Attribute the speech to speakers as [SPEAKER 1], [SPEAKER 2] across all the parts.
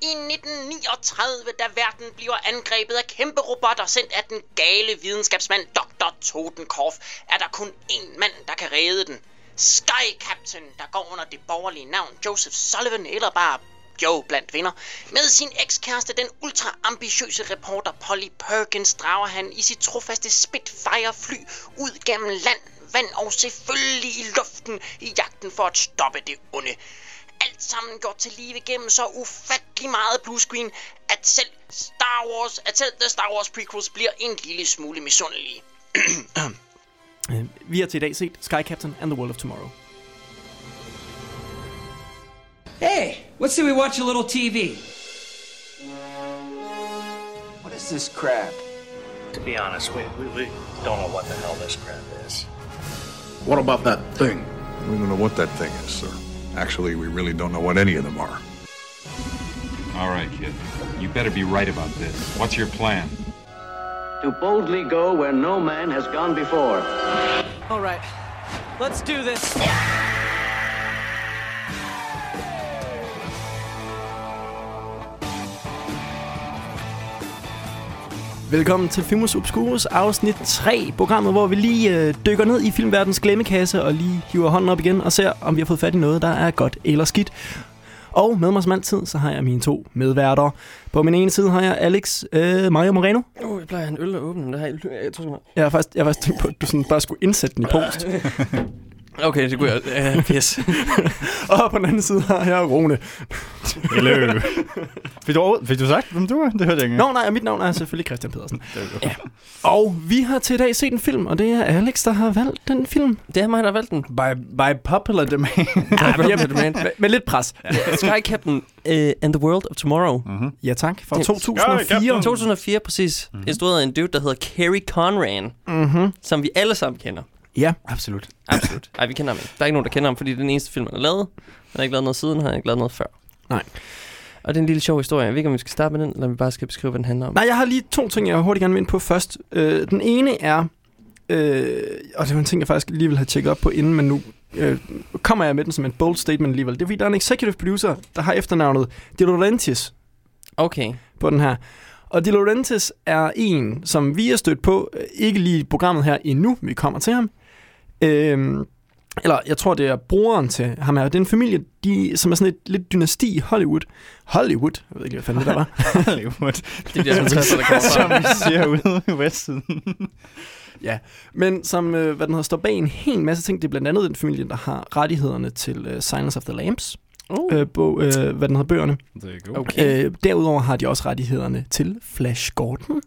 [SPEAKER 1] I 1939, da verden bliver angrebet af kæmpe robotter sendt af den gale videnskabsmand Dr. Totenkopf, er der kun én mand, der kan redde den. Sky Captain, der går under det borgerlige navn Joseph Sullivan, eller bare Joe blandt venner. Med sin ekskæreste, den ultra-ambitiøse reporter Polly Perkins, drager han i sit trofaste Spitfire-fly ud gennem land, vand og selvfølgelig i luften i jagten for at stoppe det onde. Alt sammen gjort til live gennem så ufattelig meget bluescreen, at selv Star Wars, at selv The Star Wars prequels bliver en lille smule misundelige.
[SPEAKER 2] Vi har til i dag set Sky Captain and the World of Tomorrow.
[SPEAKER 3] Hey, let's say we watch a little TV.
[SPEAKER 4] What is this crap?
[SPEAKER 5] To be honest, we, we, we don't know what the hell this crap is.
[SPEAKER 6] What about that thing? We don't know what that thing is, sir. Actually, we really don't know what any of them are.
[SPEAKER 7] All right, kid. You better be right about this. What's your plan?
[SPEAKER 8] To boldly go where no man has gone before.
[SPEAKER 9] All right, let's do this.
[SPEAKER 2] Velkommen til Filmus Obscurus afsnit 3, programmet, hvor vi lige øh, dykker ned i filmverdens glemmekasse og lige hiver hånden op igen og ser, om vi har fået fat i noget, der er godt eller skidt. Og med mig som altid, så har jeg mine to medværter. På min ene side har jeg Alex øh, Mario Moreno.
[SPEAKER 10] Uh, jeg plejer en øl at åbne, men det har jeg, jeg tror simpelthen.
[SPEAKER 2] Jeg har faktisk, jeg har faktisk tænkt på, at du sådan bare skulle indsætte den i post.
[SPEAKER 10] Okay, det kunne jeg. Uh, yes.
[SPEAKER 2] og på den anden side har jeg Rune.
[SPEAKER 11] Hello. fik, du, fik du sagt, hvem du er? Det hørte jeg ikke.
[SPEAKER 2] Nå nej, mit navn er selvfølgelig Christian Pedersen. Ja. Og vi har til i dag set en film, og det er Alex, der har valgt den film.
[SPEAKER 10] Det er mig, der har valgt den.
[SPEAKER 11] By, by popular demand.
[SPEAKER 2] Ja, med, med, med lidt pres.
[SPEAKER 10] Sky Captain uh, and the World of Tomorrow.
[SPEAKER 11] mm-hmm.
[SPEAKER 2] Ja tak, fra
[SPEAKER 10] Det-
[SPEAKER 2] 2004.
[SPEAKER 10] 2004 præcis. Mm-hmm. Instrueret af en dude, der hedder Kerry Conran,
[SPEAKER 2] Mm-hmm.
[SPEAKER 10] som vi alle sammen kender.
[SPEAKER 2] Ja,
[SPEAKER 11] Absolut.
[SPEAKER 10] Absolut. Nej, vi kender ham ikke. Der er ikke nogen, der kender ham, fordi det er den eneste film, han har lavet. Han har ikke lavet noget siden, han har ikke lavet noget før.
[SPEAKER 2] Nej.
[SPEAKER 10] Og det er en lille sjov historie. Jeg ved ikke, om vi skal starte med den, eller om vi bare skal beskrive, hvad den handler om.
[SPEAKER 2] Nej, jeg har lige to ting, jeg hurtigt gerne vil ind på først. Øh, den ene er, øh, og det var en ting, jeg faktisk lige ville have tjekket op på inden, men nu øh, kommer jeg med den som en bold statement alligevel. Det er fordi, der er en executive producer, der har efternavnet De Laurentiis
[SPEAKER 10] Okay.
[SPEAKER 2] på den her. Og De Laurentiis er en, som vi er stødt på, øh, ikke lige i programmet her endnu, vi kommer til ham. Øh, eller jeg tror, det er broren til ham her. Det er en familie, de, som er sådan et lidt dynasti i Hollywood. Hollywood? Jeg ved ikke, hvad fanden det der var.
[SPEAKER 11] Hollywood.
[SPEAKER 10] Det er de her 50'er, der kommer
[SPEAKER 11] Som
[SPEAKER 10] fra.
[SPEAKER 11] vi ser ude i vestsiden.
[SPEAKER 2] Ja, men som øh, hvad den hedder, står bag en hel masse ting. Det er blandt andet den familie, der har rettighederne til øh, Silence of the Lambs,
[SPEAKER 10] Uh,
[SPEAKER 2] øh, bog, øh, hvad den hedder, bøgerne.
[SPEAKER 11] Det er godt.
[SPEAKER 10] okay.
[SPEAKER 2] Øh, derudover har de også rettighederne til Flash Gordon.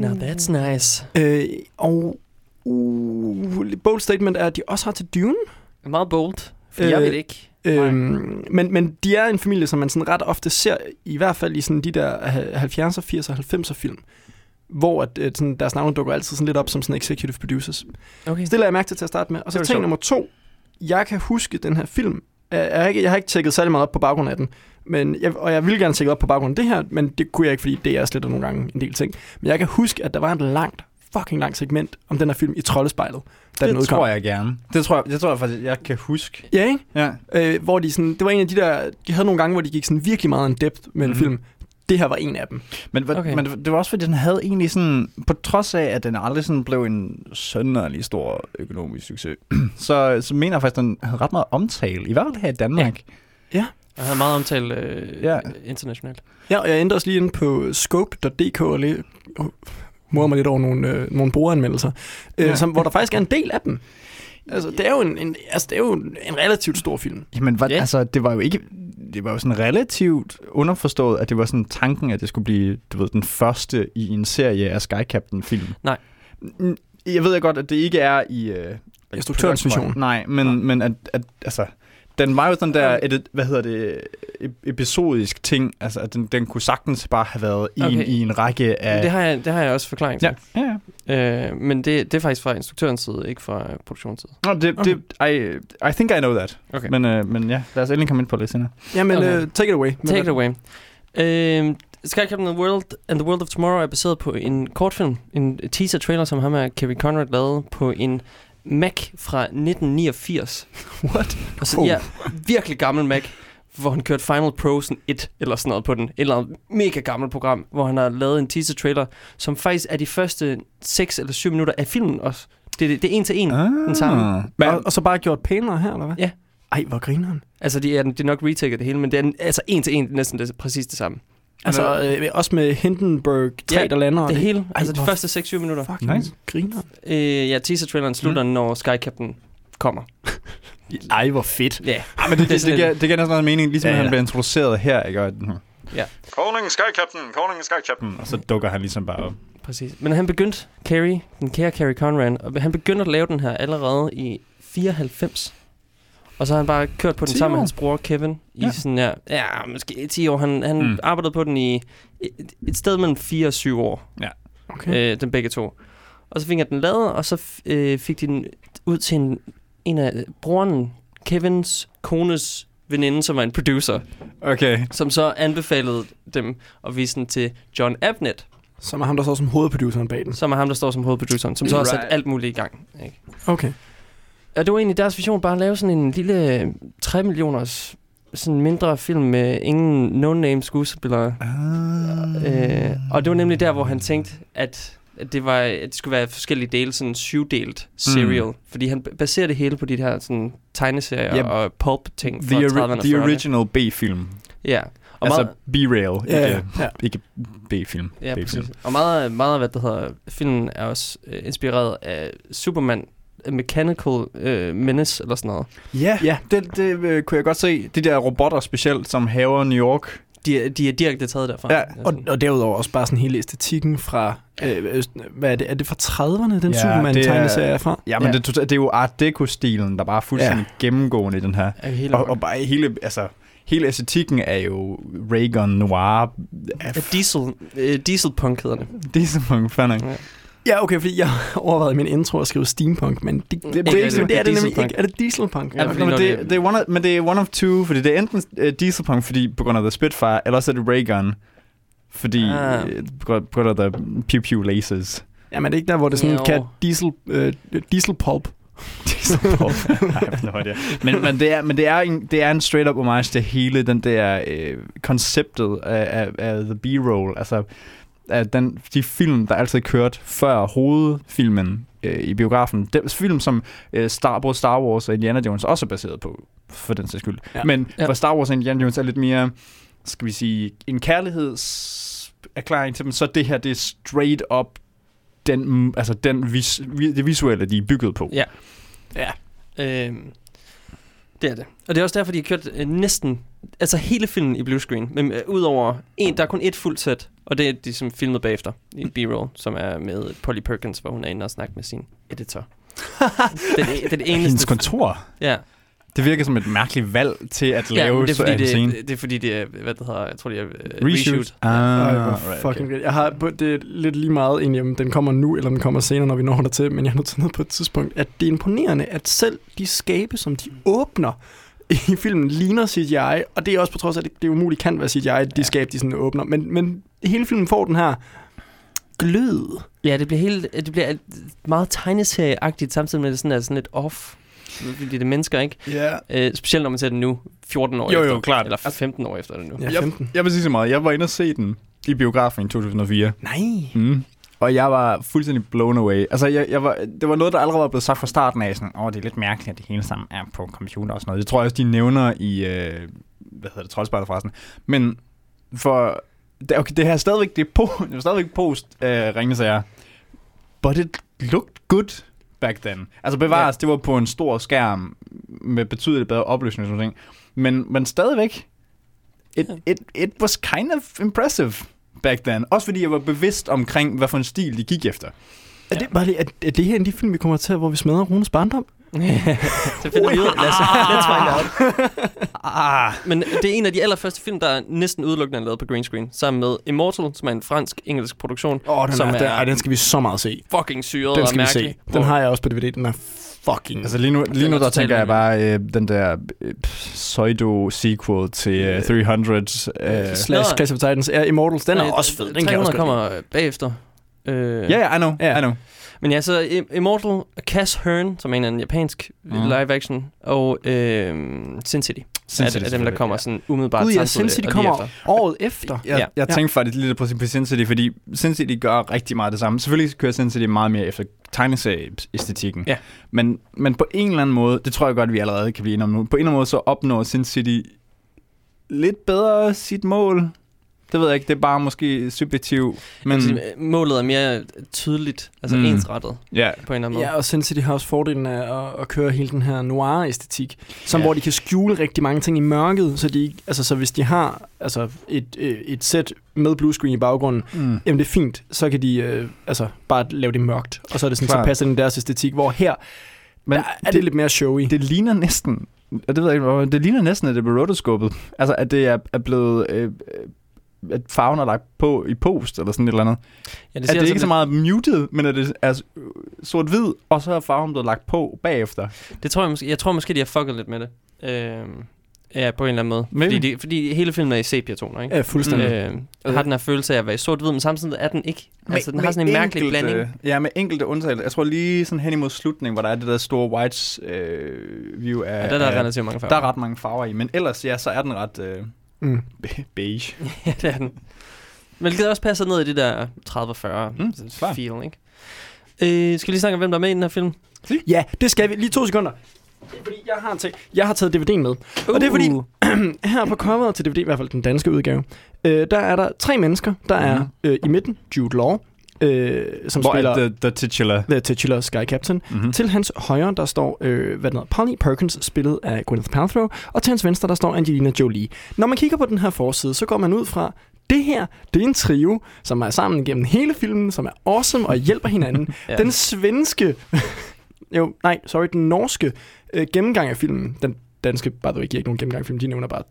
[SPEAKER 10] Now that's nice.
[SPEAKER 2] Øh, og uh, bold statement er, at de også har til Dune.
[SPEAKER 10] Meget bold. For øh, jeg
[SPEAKER 2] Øh,
[SPEAKER 10] ved ikke.
[SPEAKER 2] Øhm, men, men de er en familie, som man sådan ret ofte ser, i hvert fald i sådan de der 70'er, 80'er, 90'er film, hvor at, at sådan, deres navne dukker altid sådan lidt op som sådan executive producers.
[SPEAKER 10] Okay.
[SPEAKER 2] Så det lader jeg mærke til til at starte med. Og så ting nummer to. Jeg kan huske den her film. Jeg, jeg, har ikke, jeg har ikke tjekket særlig meget op på baggrund af den. Men jeg, og jeg ville gerne tjekke op på baggrund af det her, men det kunne jeg ikke, fordi det er slet nogle gange en del ting. Men jeg kan huske, at der var et langt, fucking langt segment om den her film i Troldespejlet, da den
[SPEAKER 11] Det
[SPEAKER 2] udkom.
[SPEAKER 11] tror jeg gerne. Det tror jeg, det tror jeg faktisk, jeg kan huske.
[SPEAKER 2] Ja, ikke?
[SPEAKER 11] Ja.
[SPEAKER 2] Øh, hvor de sådan, det var en af de der, de havde nogle gange, hvor de gik sådan virkelig meget en depth med en
[SPEAKER 11] Mhm.
[SPEAKER 2] film. Det her var en af dem.
[SPEAKER 11] Men, okay. Men det var også fordi, den havde egentlig sådan, på trods af, at den aldrig sådan blev en sønderlig stor økonomisk succes, så, så mener jeg faktisk, at den havde ret meget omtale, i hvert fald her i Danmark.
[SPEAKER 10] Jeg har meget omtalt øh,
[SPEAKER 11] Ja.
[SPEAKER 10] ja. internationalt.
[SPEAKER 2] Ja, og jeg endte også lige ind på scope.dk og lige morer mig lidt over nogle, øh, nogle brugeranmeldelser, øh,
[SPEAKER 11] Ja.
[SPEAKER 2] som, hvor der faktisk er en del af dem. Altså, det er jo en, en, altså, det er jo en, relativt stor film.
[SPEAKER 11] Jamen, var,
[SPEAKER 10] Ja.
[SPEAKER 11] altså, det var jo ikke... Det var jo sådan relativt underforstået, at det var sådan tanken, at det skulle blive, du ved, den første i en serie af Sky Captain-film.
[SPEAKER 10] Nej.
[SPEAKER 11] Jeg ved godt, at det ikke er i... Øh,
[SPEAKER 2] Instruktørens vision.
[SPEAKER 11] Nej, men, men at, at, altså, den var jo sådan der, et, hvad hedder det, ep- episodisk ting. Altså, den, den kunne sagtens bare have været en
[SPEAKER 10] Okay.
[SPEAKER 11] i en række af...
[SPEAKER 10] Det har jeg, det har jeg også forklaring til.
[SPEAKER 11] ja, ja, ja.
[SPEAKER 10] Øh, men det, det er faktisk fra instruktørens side, ikke fra produktionens side.
[SPEAKER 11] Nå, det, det, I, I think I know that.
[SPEAKER 10] Okay.
[SPEAKER 11] Men, øh, men ja, lad os endelig komme ind på det senere.
[SPEAKER 2] Jamen,
[SPEAKER 10] Okay.
[SPEAKER 2] okay. uh, take it away.
[SPEAKER 10] Take it away. Øh, Sky Captain and the World and the World of Tomorrow er baseret på en kortfilm, en teaser-trailer, som ham her Kevin Conrad lavede på en Mac fra 1989.
[SPEAKER 2] What?
[SPEAKER 10] Og så,
[SPEAKER 2] Oh.
[SPEAKER 10] ja, virkelig gammel Mac. hvor han kørte Final Pro sådan 1 eller sådan noget på den. Et eller andet mega gammelt program, hvor han har lavet en teaser-trailer, som faktisk er de første 6 eller 7 minutter af filmen også. Det, det, det er en til en,
[SPEAKER 11] Ah.
[SPEAKER 10] den samme.
[SPEAKER 2] Men, og, og så bare gjort pænere her, eller hvad?
[SPEAKER 10] Ja.
[SPEAKER 2] Ej, hvor griner han.
[SPEAKER 10] Altså, de er, det er nok retaket det hele, men det er altså en til en næsten det, præcis det samme.
[SPEAKER 2] Altså, øh, også med Hindenburg 3,
[SPEAKER 10] Ja,
[SPEAKER 2] der lander. og
[SPEAKER 10] Det hele,
[SPEAKER 2] Ej,
[SPEAKER 10] altså de første 6-7 minutter.
[SPEAKER 2] Fucking
[SPEAKER 11] Nice.
[SPEAKER 2] griner.
[SPEAKER 10] Øh, ja, teaser-traileren slutter, mm. når Sky Captain kommer.
[SPEAKER 2] Ej, hvor fedt.
[SPEAKER 10] Ja,
[SPEAKER 11] Ej, men det, det, det,
[SPEAKER 10] sådan
[SPEAKER 11] giver, det giver næsten noget mening, ligesom
[SPEAKER 2] Ja,
[SPEAKER 11] ja,
[SPEAKER 2] ja.
[SPEAKER 11] han bliver introduceret her, ikke? Den-
[SPEAKER 6] Calling Sky Captain, calling Sky Captain.
[SPEAKER 11] og så dukker han ligesom bare op.
[SPEAKER 10] Præcis. Men han begyndte, Carrie, den kære Carrie Conran, og han begyndte at lave den her allerede i 94. Og så har han bare kørt på den
[SPEAKER 11] 10
[SPEAKER 10] sammen med hans bror Kevin i
[SPEAKER 11] Ja.
[SPEAKER 10] sådan her, ja, måske 10 år. Han, han
[SPEAKER 11] Mm.
[SPEAKER 10] arbejdede på den i et, et sted mellem 4 og 7 år,
[SPEAKER 2] Okay.
[SPEAKER 10] øh, den begge to. Og så fik han den lavet, og så øh, fik de den ud til en, en af broren, Kevins kones veninde, som var en producer,
[SPEAKER 11] Okay.
[SPEAKER 10] som så anbefalede dem at vise den til John Abnett,
[SPEAKER 2] Som er ham, der står som hovedproduceren bag den.
[SPEAKER 10] som er ham, der står som hovedproduceren, som så har sat
[SPEAKER 11] Right.
[SPEAKER 10] alt muligt i gang. Ikke?
[SPEAKER 2] Okay.
[SPEAKER 10] Og det var egentlig deres vision, bare at lave sådan en lille øh, 3 millioners sådan mindre film med ingen no-name skuespillere.
[SPEAKER 11] Ah.
[SPEAKER 10] Øh, og det var nemlig der, hvor han tænkte, at, det, var, at det skulle være forskellige dele, sådan syvdelt serial. Mm. Fordi han baserer det hele på de her sådan, tegneserier
[SPEAKER 11] Yep.
[SPEAKER 10] og pulp-ting fra
[SPEAKER 11] The,
[SPEAKER 10] 30'erne
[SPEAKER 11] ori- the
[SPEAKER 10] 40'erne.
[SPEAKER 11] original B-film.
[SPEAKER 10] Ja. Og
[SPEAKER 11] altså
[SPEAKER 10] meget,
[SPEAKER 11] B-rail,
[SPEAKER 2] Ja,
[SPEAKER 11] ikke,
[SPEAKER 2] ja, ja.
[SPEAKER 11] ikke B-film.
[SPEAKER 10] ja,
[SPEAKER 11] B-film.
[SPEAKER 10] præcis. Og meget, meget af, hvad det hedder, filmen er også øh, inspireret af Superman Mechanical øh, Menace, eller sådan noget.
[SPEAKER 11] Ja, ja det, det øh, kunne jeg godt se. De der robotter specielt, som haver New York.
[SPEAKER 10] De, er- de er direkte taget derfra.
[SPEAKER 11] Ja,
[SPEAKER 2] Og, og derudover også bare sådan hele æstetikken fra... Øh, hvad er det? Er det fra 30'erne, den
[SPEAKER 11] Ja,
[SPEAKER 2] Superman-tegneserie er fra?
[SPEAKER 11] Ja, men ja. Det, er tota- det er jo Art Deco-stilen, der bare er fuldstændig ja. gennemgående i den her.
[SPEAKER 10] er hele
[SPEAKER 11] Og, og bare hele, altså, hele æstetikken er jo Reagan Noir.
[SPEAKER 10] Ja, diesel, øh, dieselpunk hedder det.
[SPEAKER 11] Er simpelthen fandme.
[SPEAKER 10] Ja.
[SPEAKER 2] Ja, okay, fordi jeg har overvejet i min intro at skrive steampunk, men det, det, det, det, det, det er det nemlig
[SPEAKER 10] Dieselpunk.
[SPEAKER 2] ikke. Er det dieselpunk?
[SPEAKER 10] Ja,
[SPEAKER 2] Ja,
[SPEAKER 10] fordi
[SPEAKER 11] men, det,
[SPEAKER 10] det-
[SPEAKER 11] er one of, men det er one of two, fordi det er enten uh, Dieselpunk, fordi på grund af The Spitfire, eller også er det Raygun, fordi
[SPEAKER 10] Ah.
[SPEAKER 11] ah. på grund- af the pew pew lasers.
[SPEAKER 2] ja, men det er ikke der, hvor det sådan
[SPEAKER 10] Jo.
[SPEAKER 2] kan diesel, øh, diesel pulp.
[SPEAKER 11] Dieselpulp. Have no idea. men, men, det er, men det er en, det er en straight up homage til hele den der øh, konceptet af, af, af The B-roll, altså af den, de film, der altid kørt før hovedfilmen øh, i biografen. Den film, som øh, Star, både Star Wars og Indiana Jones også er baseret på, for den sags skyld.
[SPEAKER 2] Ja.
[SPEAKER 11] Men
[SPEAKER 10] Ja.
[SPEAKER 11] for Star Wars og Indiana Jones er lidt mere, skal vi sige, en kærlighedserklæring til dem, så det her, det er straight up den, altså den vis, vi- det visuelle, de er bygget på.
[SPEAKER 10] Ja. Ja. Øhm, det er det. Og det er også derfor, de har kørt øh, næsten... Altså hele filmen i blue screen. Men øh, udover en, der er kun et fuldt sæt. Og det er de, som filmet bagefter i B-roll, som er med Polly Perkins, hvor hun er inde og snakker med sin editor. den, den eneste...
[SPEAKER 11] Hendes kontor.
[SPEAKER 10] Ja,
[SPEAKER 11] Det virker som et mærkeligt valg til at
[SPEAKER 10] ja
[SPEAKER 11] lave
[SPEAKER 10] men det er,
[SPEAKER 11] så
[SPEAKER 10] fordi
[SPEAKER 11] en scene.
[SPEAKER 10] det, det, er fordi, det er, hvad det hedder, jeg tror, det er uh,
[SPEAKER 11] Reshoot.
[SPEAKER 10] reshoot.
[SPEAKER 11] Ah,
[SPEAKER 2] hvor
[SPEAKER 11] right,
[SPEAKER 2] fucking
[SPEAKER 11] okay.
[SPEAKER 2] Jeg har på- det er lidt lige meget egentlig, om den kommer nu, eller den kommer senere, når vi når der til, men jeg har noteret på et tidspunkt, at det er imponerende, at selv de skabe, som de åbner i filmen, ligner CGI, og det er også på trods af, at det, det umuligt kan være CGI, de
[SPEAKER 11] Ja.
[SPEAKER 2] skabe, de sådan åbner, men, men hele filmen får den her glød.
[SPEAKER 10] Ja, det bliver, helt, det bliver meget tegneserieagtigt, samtidig med, at det sådan er sådan lidt off. Fordi det er mennesker, ikke?
[SPEAKER 2] Ja.
[SPEAKER 10] Øh, specielt når man ser den nu, 14 år
[SPEAKER 11] Jo, jo,
[SPEAKER 10] efter.
[SPEAKER 11] klart.
[SPEAKER 10] Eller 15 år efter det nu.
[SPEAKER 2] Ja,
[SPEAKER 11] Jeg,
[SPEAKER 2] 15.
[SPEAKER 11] jeg vil sige så meget. Jeg var inde og se den i biografen i 2004.
[SPEAKER 2] Nej.
[SPEAKER 11] Mm. Og jeg var fuldstændig blown away. Altså, jeg, jeg var, det var noget, der allerede var blevet sagt fra starten af. Sådan, Åh, det er lidt mærkeligt, at det hele sammen er på computer og sådan noget. Det tror jeg også, de nævner i, øh, hvad hedder det, Troldspejlet forresten. Men for, det, okay, det her er stadigvæk, det er, på, det er stadigvæk post øh, Ringnes er. But it looked good back then. Altså bevares, ja. det var på en stor skærm med betydeligt bedre opløsning og sådan noget. Men, men stadigvæk, it, it, it was kind of impressive back then. Også fordi jeg var bevidst omkring, hvad for en stil de gik efter.
[SPEAKER 2] Er det, bare lige, er, er det her en af de film, vi kommer til, hvor vi smadrer Runes barndom?
[SPEAKER 10] det finder vi ud af. Lad os, let's find out.
[SPEAKER 11] Ah,
[SPEAKER 10] Men det er en af de allerførste film, der er næsten udelukkende er lavet på green screen. Sammen med Immortal, som er en fransk-engelsk produktion.
[SPEAKER 2] Åh, oh, den,
[SPEAKER 10] Som
[SPEAKER 2] er,
[SPEAKER 10] er-
[SPEAKER 2] den, den skal vi så meget se.
[SPEAKER 10] Fucking syret
[SPEAKER 2] Den
[SPEAKER 10] og
[SPEAKER 2] skal vi
[SPEAKER 10] mærkelig.
[SPEAKER 2] se. Den har jeg også på DVD. Den er fucking...
[SPEAKER 11] altså lige nu, lige nu
[SPEAKER 10] er
[SPEAKER 11] der tænker jeg bare øh, den der øh, pseudo-sequel til uh, 300. Øh,
[SPEAKER 2] Slash
[SPEAKER 10] Nå.
[SPEAKER 2] Clash of Titans. Ja, Immortals, den er
[SPEAKER 10] Øh,
[SPEAKER 2] også fed. Den kan jeg
[SPEAKER 10] 300
[SPEAKER 2] også godt lide.
[SPEAKER 10] kommer bagefter. Øh,
[SPEAKER 11] Ja, yeah, I know,
[SPEAKER 2] Ja.
[SPEAKER 11] I know.
[SPEAKER 10] Men ja, så Im- Immortal, Cass Hearn, som er en af en japansk mm. live action, og øh, Sin City.
[SPEAKER 11] Sin
[SPEAKER 10] er,
[SPEAKER 11] City
[SPEAKER 10] er dem, der kommer sådan umiddelbart
[SPEAKER 2] Gud ja, Sin City kommer
[SPEAKER 10] efter.
[SPEAKER 2] året efter.
[SPEAKER 11] Jeg,
[SPEAKER 10] Ja.
[SPEAKER 11] jeg tænkte faktisk lidt på, på Sin City, fordi Sin City gør rigtig meget det samme. Selvfølgelig kører Sin City meget mere efter tegneserie-æstetikken.
[SPEAKER 10] Ja.
[SPEAKER 11] Men, men på en eller anden måde, det tror jeg godt, vi allerede kan blive enige om nu, på en eller anden måde så opnår Sin City lidt bedre sit mål. Det ved jeg ikke, det er bare måske subjektivt. Men
[SPEAKER 10] Men, målet er mere tydeligt, altså
[SPEAKER 11] Mm.
[SPEAKER 10] ensrettet
[SPEAKER 11] ja,
[SPEAKER 10] på en eller anden måde.
[SPEAKER 2] Ja, og Sin City har også fordelen af at, at køre hele den her noir-æstetik, som
[SPEAKER 11] ja.
[SPEAKER 2] hvor de kan skjule rigtig mange ting i mørket, så, de, altså, så hvis de har altså, et, øh, et sæt med bluescreen i baggrunden,
[SPEAKER 11] mm.
[SPEAKER 2] jamen det er fint, så kan de øh, altså, bare lave det mørkt, og så er det sådan,
[SPEAKER 11] Klart.
[SPEAKER 2] så passer det ind i deres æstetik, hvor her
[SPEAKER 11] men
[SPEAKER 2] der er det, lidt mere showy.
[SPEAKER 11] det ligner næsten, og det ved jeg ikke, det ligner næsten, at det er rotoscopet. Altså, at det er, er blevet, øh, øh, at farven er lagt på i post, eller sådan et eller andet.
[SPEAKER 10] Ja,
[SPEAKER 11] Det at det ikke så
[SPEAKER 10] lidt-
[SPEAKER 11] meget muted, men at det er sort-hvid, og så er farven blevet lagt på bagefter.
[SPEAKER 10] Det tror jeg måske, jeg tror måske, de har fucket lidt med det. Øh, ja, på en eller anden måde.
[SPEAKER 11] Maybe.
[SPEAKER 10] Fordi, de, fordi hele filmen er i sepia-toner, ikke?
[SPEAKER 2] Ja, fuldstændig.
[SPEAKER 10] Øh, og har den her følelse af at være i sort-hvid, men samtidig er den ikke. Altså, den har sådan en mærkelig
[SPEAKER 11] enkelte-
[SPEAKER 10] blanding.
[SPEAKER 11] Ja, med enkelte undtagelser. Jeg tror lige sådan hen imod slutningen, hvor der er det der store whites øh, view af...
[SPEAKER 10] Ja, der er der
[SPEAKER 11] af-
[SPEAKER 10] relativt mange farver.
[SPEAKER 11] Der er ret mange farver i, men ellers, ja, så er den ret øh,
[SPEAKER 2] Mm.
[SPEAKER 11] be- beige.
[SPEAKER 10] ja, det er den. Hvilket også passer ned i det der 30-40
[SPEAKER 11] Mm,
[SPEAKER 10] mm,
[SPEAKER 11] klart.
[SPEAKER 10] feel, ikke? Øh, skal vi lige snakke om, hvem der er med i den her film?
[SPEAKER 2] Ja, det skal vi. Lige to sekunder. Det er fordi, jeg har, taget, jeg har taget DVD'en med. Uh. Og det er fordi, her på coveret til DVD, i hvert fald den danske udgave, øh, der er der tre mennesker. Der er
[SPEAKER 11] Mhm.
[SPEAKER 2] øh, i midten Jude Law, øh, som
[SPEAKER 11] Hvor
[SPEAKER 2] spiller
[SPEAKER 11] er the, the titular...
[SPEAKER 2] The Titular Sky Captain.
[SPEAKER 11] Mm-hmm.
[SPEAKER 2] Til hans højre, der står, øh, hvad den hedder, Polly Perkins, spillet af Gwyneth Paltrow. Og til hans venstre, der står Angelina Jolie. Når man kigger på den her forside, så går man ud fra, det her, det er en trio, som er sammen gennem hele filmen, som er awesome og hjælper hinanden.
[SPEAKER 10] Ja.
[SPEAKER 2] Den svenske, jo, nej, sorry, den norske øh, gennemgang af filmen, den danske, by the way, giver ikke nogen gennemgang af filmen, de nævner bare,